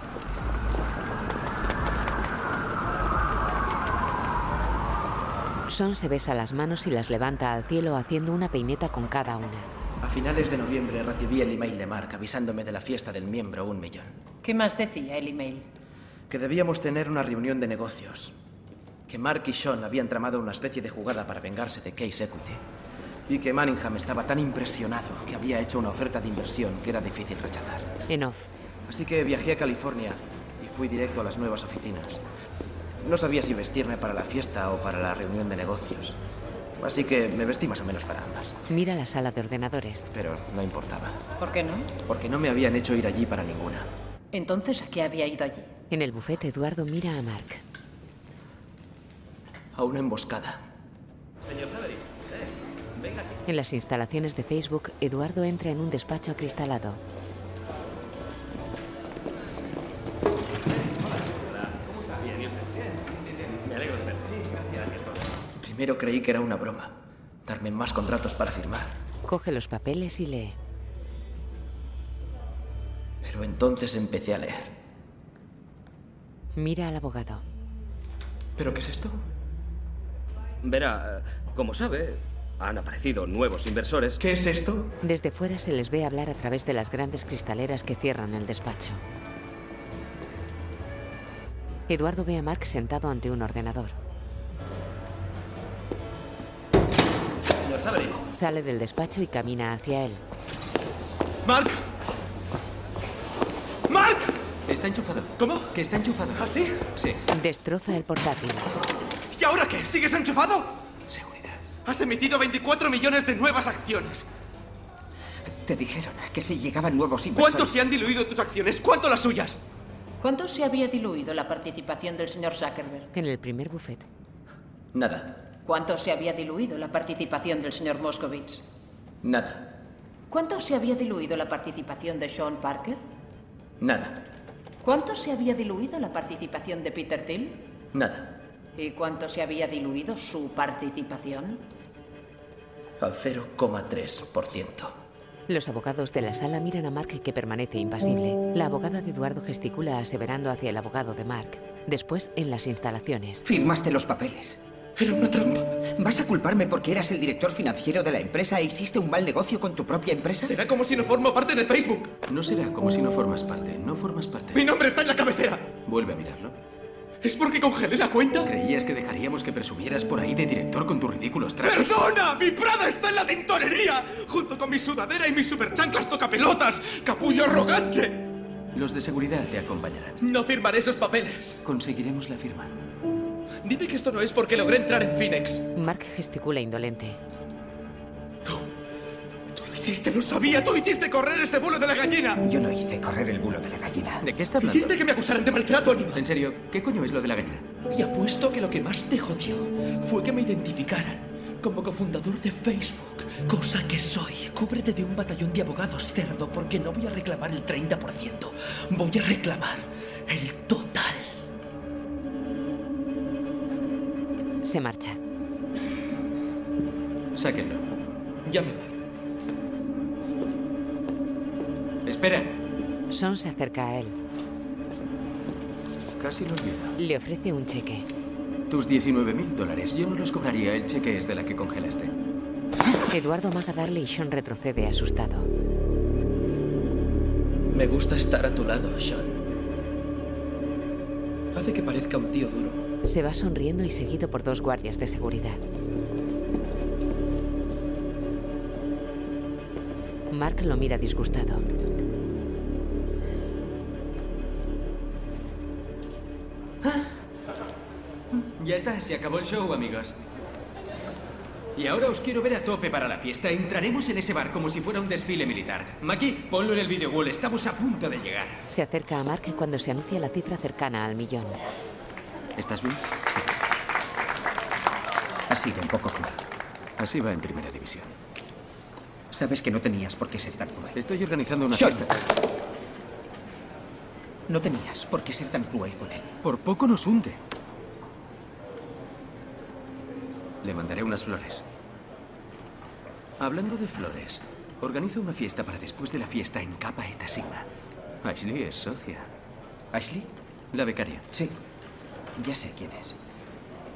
Son se besa las manos y las levanta al cielo haciendo una peineta con cada una. A finales de noviembre recibí el email de Mark avisándome de la fiesta del miembro un millón. ¿Qué más decía el email? Que debíamos tener una reunión de negocios. Que Mark y Sean habían tramado una especie de jugada para vengarse de Case Equity. Y que Manningham estaba tan impresionado que había hecho una oferta de inversión que era difícil rechazar. En off. Así que viajé a California y fui directo a las nuevas oficinas. No sabía si vestirme para la fiesta o para la reunión de negocios. Así que me vestí más o menos para ambas. Mira la sala de ordenadores. Pero no importaba. ¿Por qué no? Porque no me habían hecho ir allí para ninguna. Entonces, ¿a qué había ido allí? En el bufete, Eduardo mira a Mark. A una emboscada. Señor aquí. En las instalaciones de Facebook, Eduardo entra en un despacho acristalado. ¿Cómo está? Bien, ¿y usted? Bien, sí, sí. Me alegro de verle. Sí, gracias por... Primero creí que era una broma. Darme más contratos para firmar. Coge los papeles y lee. Pero entonces empecé a leer. Mira al abogado. ¿Pero qué es esto? Verá, como sabe, han aparecido nuevos inversores. ¿Qué es esto? Desde fuera se les ve hablar a través de las grandes cristaleras que cierran el despacho. Eduardo ve a Mark sentado ante un ordenador. Señor Savery. Sale del despacho y camina hacia él. ¡Mark! ¡Mark! Está enchufado. ¿Cómo? Que está enchufado. ¿Ah, sí? Sí. Destroza el portátil. ¿Y ahora qué? ¿Sigues enchufado? Has emitido 24 millones de nuevas acciones. Te dijeron que si llegaban nuevos inversores... ¿Cuánto se han diluido tus acciones? ¿Cuánto las suyas? ¿Cuánto se había diluido la participación del señor Zuckerberg? En el primer buffet. Nada. ¿Cuánto se había diluido la participación del señor Moscovitz? Nada. ¿Cuánto se había diluido la participación de Sean Parker? Nada. ¿Cuánto se había diluido la participación de Peter Thiel? Nada. ¿Y cuánto se había diluido su participación? Al 0,3%. Los abogados de la sala miran a Mark que permanece impasible. La abogada de Eduardo gesticula aseverando hacia el abogado de Mark. Después, en las instalaciones. Firmaste los papeles. Era una trampa. ¿Vas a culparme porque eras el director financiero de la empresa e hiciste un mal negocio con tu propia empresa? Será como si no formo parte de Facebook. No será como si no formas parte. No formas parte. Mi nombre está en la cabecera. Vuelve a mirarlo. ¿Es porque congelé la cuenta? ¿Creías que dejaríamos que presumieras por ahí de director con tus ridículos trajes? ¡Perdona! ¡Mi Prada está en la tintorería! Junto con mi sudadera y mis superchanclas tocapelotas. ¡Capullo arrogante! Los de seguridad te acompañarán. No firmaré esos papeles. Conseguiremos la firma. Dime que esto no es porque logré entrar en Phoenix. Mark gesticula indolente. Lo hiciste, lo sabía. Tú hiciste correr ese bulo de la gallina. Yo no hice correr el bulo de la gallina. ¿De qué está hablando? Hiciste que me acusaran de maltrato animal. En serio, ¿qué coño es lo de la gallina? Y apuesto que lo que más te jodió fue que me identificaran como cofundador de Facebook, cosa que soy. Cúbrete de un batallón de abogados cerdo porque no voy a reclamar el 30%. Voy a reclamar el total. Se marcha. Sáquenlo. Ya me voy. Espera. Sean se acerca a él. Casi lo olvido. Le ofrece un cheque. Tus 19 mil dólares. Yo no los cobraría. El cheque es de la que congelaste. Eduardo amaga darle y Sean retrocede asustado. Me gusta estar a tu lado, Sean. Hace que parezca un tío duro. Se va sonriendo y seguido por dos guardias de seguridad. Mark lo mira disgustado. Ya está, se acabó el show, amigos. Y ahora os quiero ver a tope para la fiesta. Entraremos en ese bar como si fuera un desfile militar. Maki, ponlo en el video wall. Estamos a punto de llegar. Se acerca a Mark cuando se anuncia la cifra cercana al millón. ¿Estás bien? Ha sido un poco cruel. Así va en primera división. Sabes que no tenías por qué ser tan cruel. Estoy organizando una Sean. fiesta. No tenías por qué ser tan cruel con él. Por poco nos hunde. Le mandaré unas flores. Hablando de flores, organizo una fiesta para después de la fiesta en Kappa Eta Sigma. Ashley es socia. ¿Ashley? La becaria. Sí. Ya sé quién es.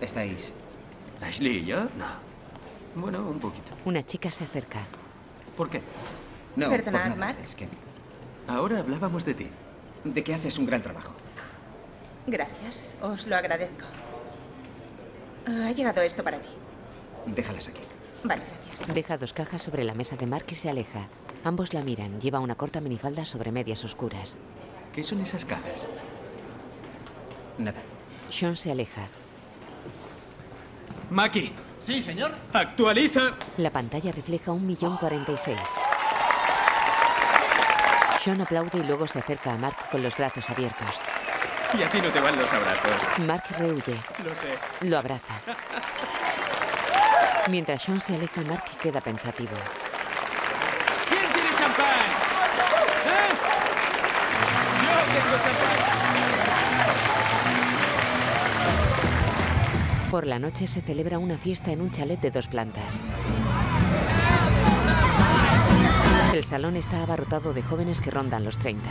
¿Estáis...? ¿Ashley y yo? No. Bueno, un poquito. Una chica se acerca. ¿Por qué? No, Perdonad, por nada. Mark. Es que... Ahora hablábamos de ti. De que haces un gran trabajo. Gracias, os lo agradezco. Ha llegado esto para ti. Déjalas aquí. Vale, gracias. Deja dos cajas sobre la mesa de Mark y se aleja. Ambos la miran. Lleva una corta minifalda sobre medias oscuras. ¿Qué son esas cajas? Nada. Sean se aleja. Maki, Sí, señor. actualiza. La pantalla refleja un millón cuarenta y seis. Sean aplaude y luego se acerca a Mark con los brazos abiertos. Y a ti no te van los abrazos. Mark rehuye. Lo sé. Lo abraza. Mientras Sean se aleja, Mark queda pensativo. ¿Quién tiene champán? ¿Eh? Yo tengo champán. Por la noche se celebra una fiesta en un chalet de dos plantas. El salón está abarrotado de jóvenes que rondan los 30.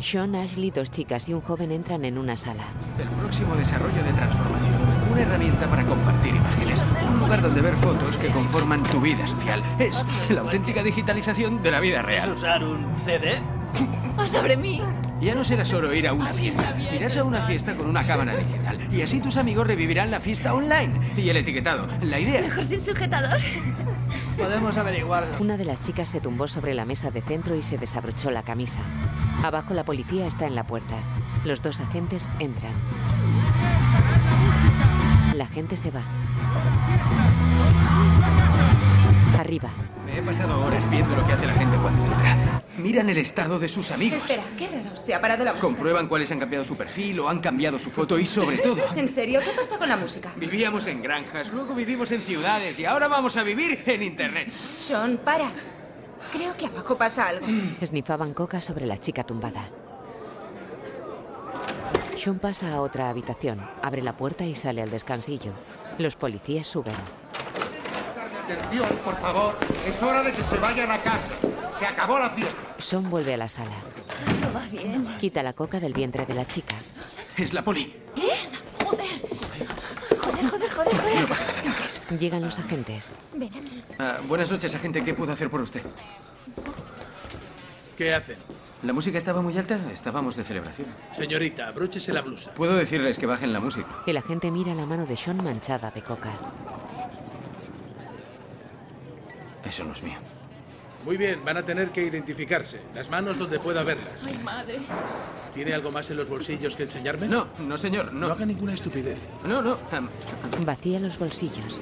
Sean, Ashley, dos chicas y un joven entran en una sala. El próximo desarrollo de transformación. Una herramienta para compartir imágenes. Un lugar donde ver fotos que conforman tu vida social. Es la auténtica digitalización de la vida real. usar un CD? [LAUGHS] ¡O sobre mí! Ya no será solo ir a una fiesta. Irás a una fiesta con una cámara digital. Y así tus amigos revivirán la fiesta online. Y el etiquetado. La idea. Mejor sin sujetador. Podemos averiguarlo. Una de las chicas se tumbó sobre la mesa de centro y se desabrochó la camisa. Abajo la policía está en la puerta. Los dos agentes entran. La gente se va. Arriba. Me he pasado horas viendo lo que hace la gente cuando entra. Miran el estado de sus amigos. Espera, qué raro. Se ha parado la música. Comprueban cuáles han cambiado su perfil o han cambiado su foto y sobre todo... [LAUGHS] ¿En serio? ¿Qué pasa con la música? Vivíamos en granjas, luego vivimos en ciudades y ahora vamos a vivir en Internet. Sean, para. Creo que abajo pasa algo. [CLEARS THROAT] Esnifaban coca sobre la chica tumbada. Sean pasa a otra habitación, abre la puerta y sale al descansillo. Los policías suben. Atención, por favor. Es hora de que se vayan a casa. Se acabó la fiesta. Son vuelve a la sala. No va bien. Quita la coca del vientre de la chica. Es la poli. Joder, joder, joder, joder. Llegan los agentes. Ven aquí. Ah, buenas noches, agente. ¿Qué puedo hacer por usted? ¿Qué hacen? ¿La música estaba muy alta? Estábamos de celebración. Señorita, abróchese la blusa. Puedo decirles que bajen la música. El agente mira la mano de Sean manchada de coca. Eso no es mío. Muy bien, van a tener que identificarse. Las manos donde pueda verlas. Ay, madre. ¿Tiene algo más en los bolsillos que enseñarme? No, no, señor, no. No haga ninguna estupidez. No, no. Vacía los bolsillos.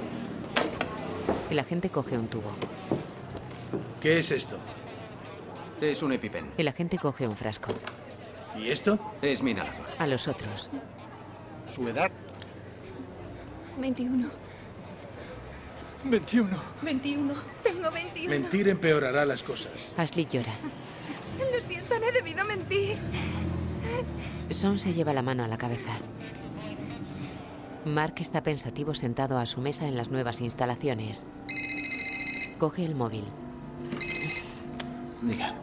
El agente coge un tubo. ¿Qué es esto? Es un EpiPen. El agente coge un frasco. ¿Y esto? Es mi inhalador. A los otros. ¿Su edad? 21. 21. 21. Tengo 21. Mentir empeorará las cosas. Ashley llora. [LAUGHS] Lo siento, no he debido mentir. Son se lleva la mano a la cabeza. Mark está pensativo sentado a su mesa en las nuevas instalaciones. Coge el móvil. Diga.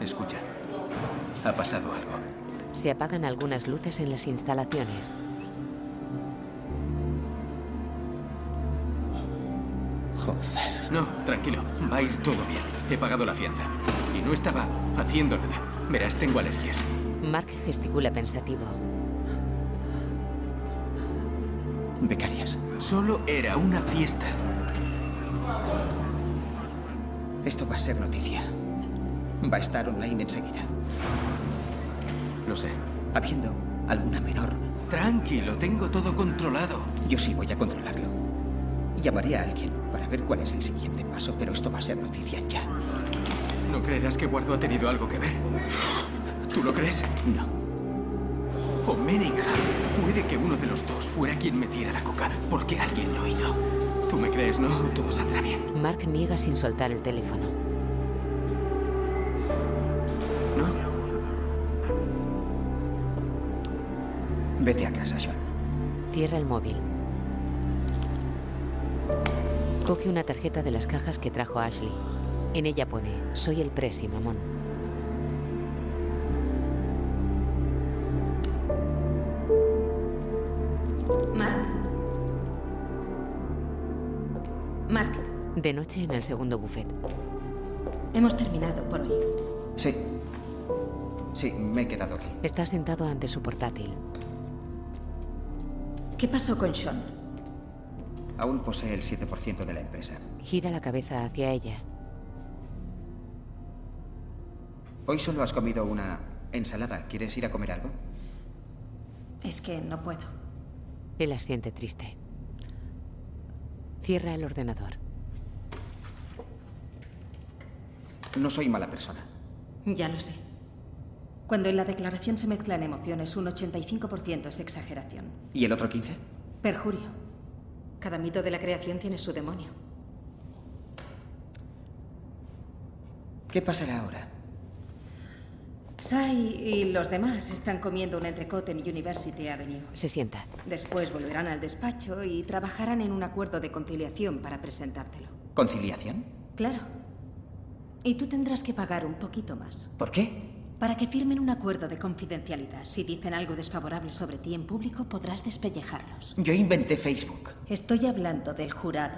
Escucha. Ha pasado algo. Se apagan algunas luces en las instalaciones. Joder. No, tranquilo. Va a ir todo bien. He pagado la fianza. Y no estaba haciendo nada. Verás, tengo alergias. Mark gesticula pensativo. Becarias. Solo era una fiesta. Esto va a ser noticia. Va a estar online enseguida. Lo sé. Habiendo alguna menor. Tranquilo, tengo todo controlado. Yo sí voy a controlarlo. Llamaré a alguien para ver cuál es el siguiente paso, pero esto va a ser noticia ya. ¿No creerás que Guardo ha tenido algo que ver? ¿Tú lo crees? No. O Meningham. Puede que uno de los dos fuera quien metiera la coca, porque alguien lo hizo. ¿Tú me crees, no? Todo saldrá bien. Mark niega sin soltar el teléfono. ¿No? Vete a casa, John. Cierra el móvil. Coge una tarjeta de las cajas que trajo Ashley. En ella pone, soy el presi, mamón. Mark. Mark, De noche en el segundo buffet. hemos terminado por hoy. Sí. Sí, me he quedado aquí. Está sentado ante su portátil. ¿Qué pasó con Sean? Aún posee el 7% de la empresa. Gira la cabeza hacia ella. Hoy solo has comido una ensalada. ¿Quieres ir a comer algo? Es que no puedo. Él asiente triste. Cierra el ordenador. No soy mala persona. Ya lo sé. Cuando en la declaración se mezclan emociones, un 85% es exageración. ¿Y el otro 15? Perjurio. Cada mito de la creación tiene su demonio. ¿Qué pasará ahora? Sai y los demás están comiendo un entrecote en University Avenue. Se sienta. Después volverán al despacho y trabajarán en un acuerdo de conciliación para presentártelo. ¿Conciliación? Claro. Y tú tendrás que pagar un poquito más. ¿Por qué? Para que firmen un acuerdo de confidencialidad. Si dicen algo desfavorable sobre ti en público, podrás despellejarlos. Yo inventé Facebook. Estoy hablando del jurado.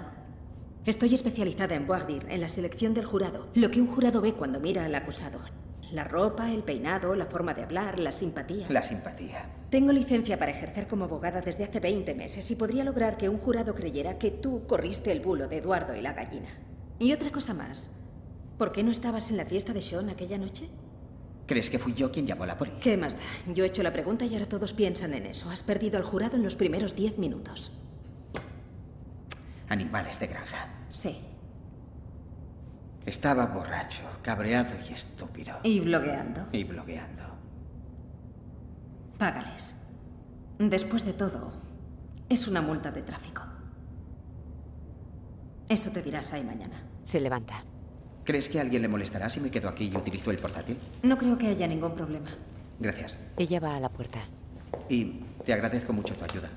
Estoy especializada en voir dire, en la selección del jurado. Lo que un jurado ve cuando mira al acusado. La ropa, el peinado, la forma de hablar, la simpatía. La simpatía. Tengo licencia para ejercer como abogada desde hace 20 meses y podría lograr que un jurado creyera que tú corriste el bulo de Eduardo y la gallina. Y otra cosa más. ¿Por qué no estabas en la fiesta de Sean aquella noche? ¿Crees que fui yo quien llamó a la poli? ¿Qué más da? Yo he hecho la pregunta y ahora todos piensan en eso. Has perdido al jurado en los primeros 10 minutos. Animales de granja. Sí. Estaba borracho, cabreado y estúpido. Y blogueando. Y blogueando. Págales. Después de todo, es una multa de tráfico. Eso te dirás ahí mañana. Se levanta. ¿Crees que a alguien le molestará si me quedo aquí y utilizo el portátil? No creo que haya ningún problema. Gracias. Ella va a la puerta. Y te agradezco mucho tu ayuda.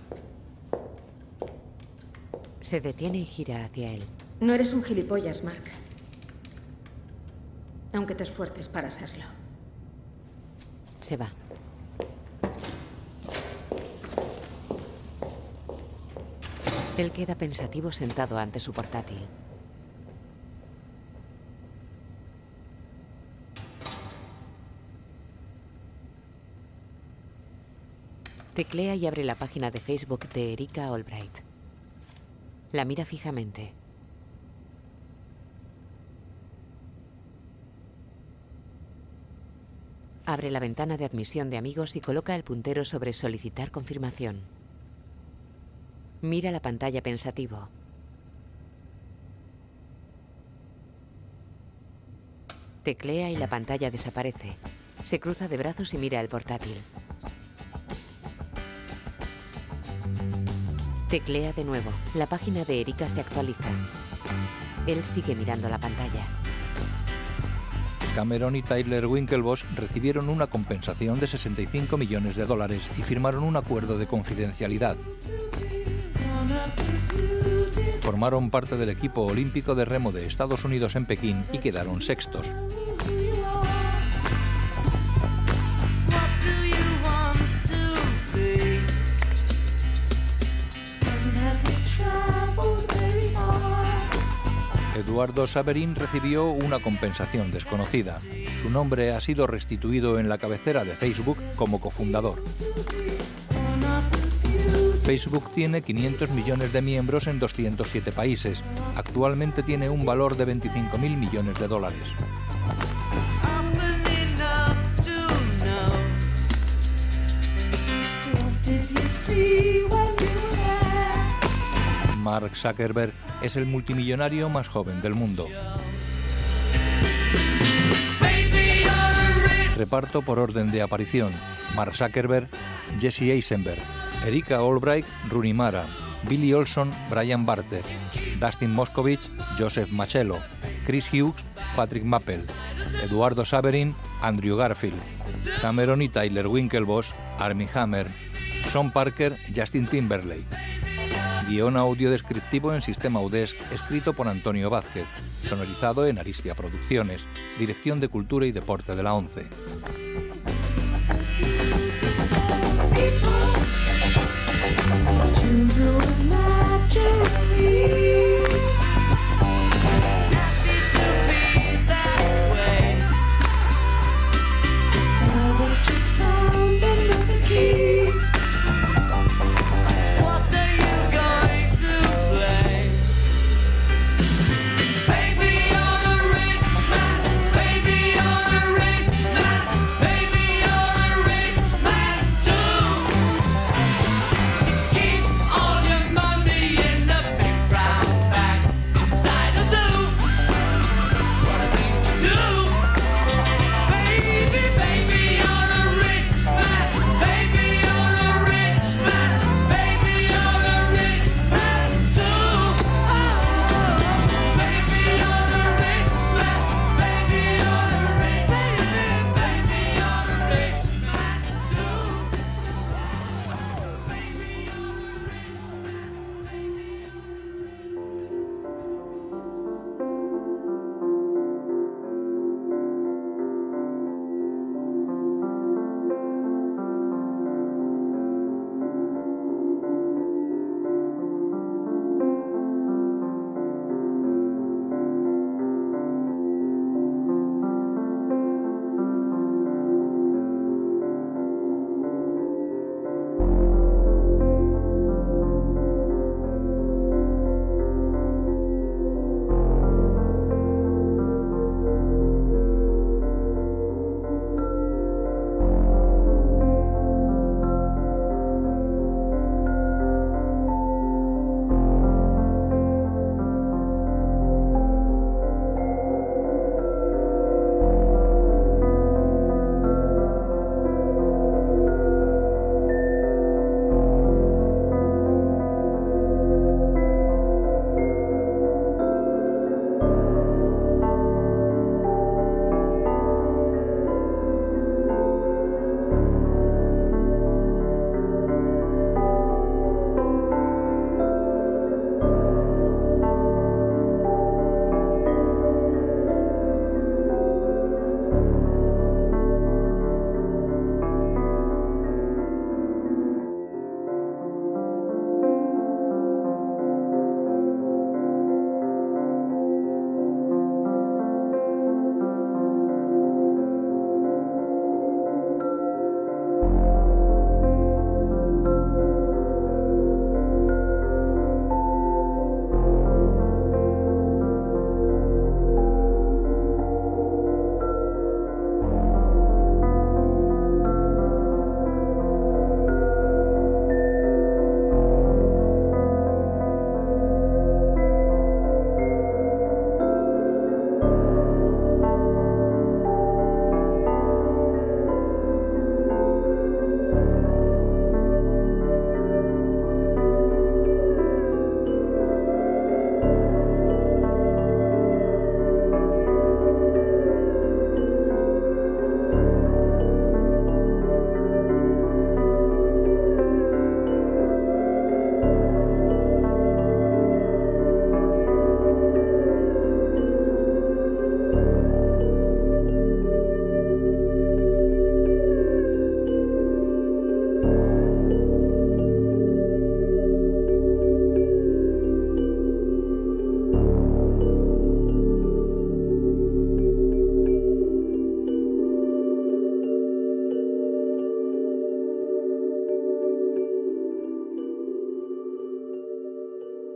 Se detiene y gira hacia él. No eres un gilipollas, Mark. Aunque te esfuerces para serlo. Se va. Él queda pensativo sentado ante su portátil. Teclea y abre la página de Facebook de Erika Albright. La mira fijamente. Abre la ventana de admisión de amigos y coloca el puntero sobre solicitar confirmación. Mira la pantalla pensativo. Teclea y la pantalla desaparece. Se cruza de brazos y mira el portátil. Teclea de nuevo. La página de Erika se actualiza. Él sigue mirando la pantalla. Cameron y Tyler Winklevoss recibieron una compensación de 65 millones de dólares y firmaron un acuerdo de confidencialidad. Formaron parte del equipo olímpico de remo de Estados Unidos en Pekín y quedaron sextos. Eduardo Saverin recibió una compensación desconocida. Su nombre ha sido restituido en la cabecera de Facebook como cofundador. Facebook tiene 500 millones de miembros en 207 países. Actualmente tiene un valor de 25.000 millones de dólares. Mark Zuckerberg es el multimillonario más joven del mundo. Reparto por orden de aparición. Mark Zuckerberg, Jesse Eisenberg, Erika Albright, Rooney Mara, Billy Olson, Brian Barter, Dustin Moskovich, Joseph Machello, Chris Hughes, Patrick Mappel, Eduardo Saverin, Andrew Garfield, Cameron y Tyler Winklevoss, Armie Hammer, Sean Parker, Justin Timberlake. Guión audio descriptivo en sistema UDESC, escrito por Antonio Vázquez, sonorizado en Aristia Producciones, Dirección de Cultura y Deporte de la ONCE.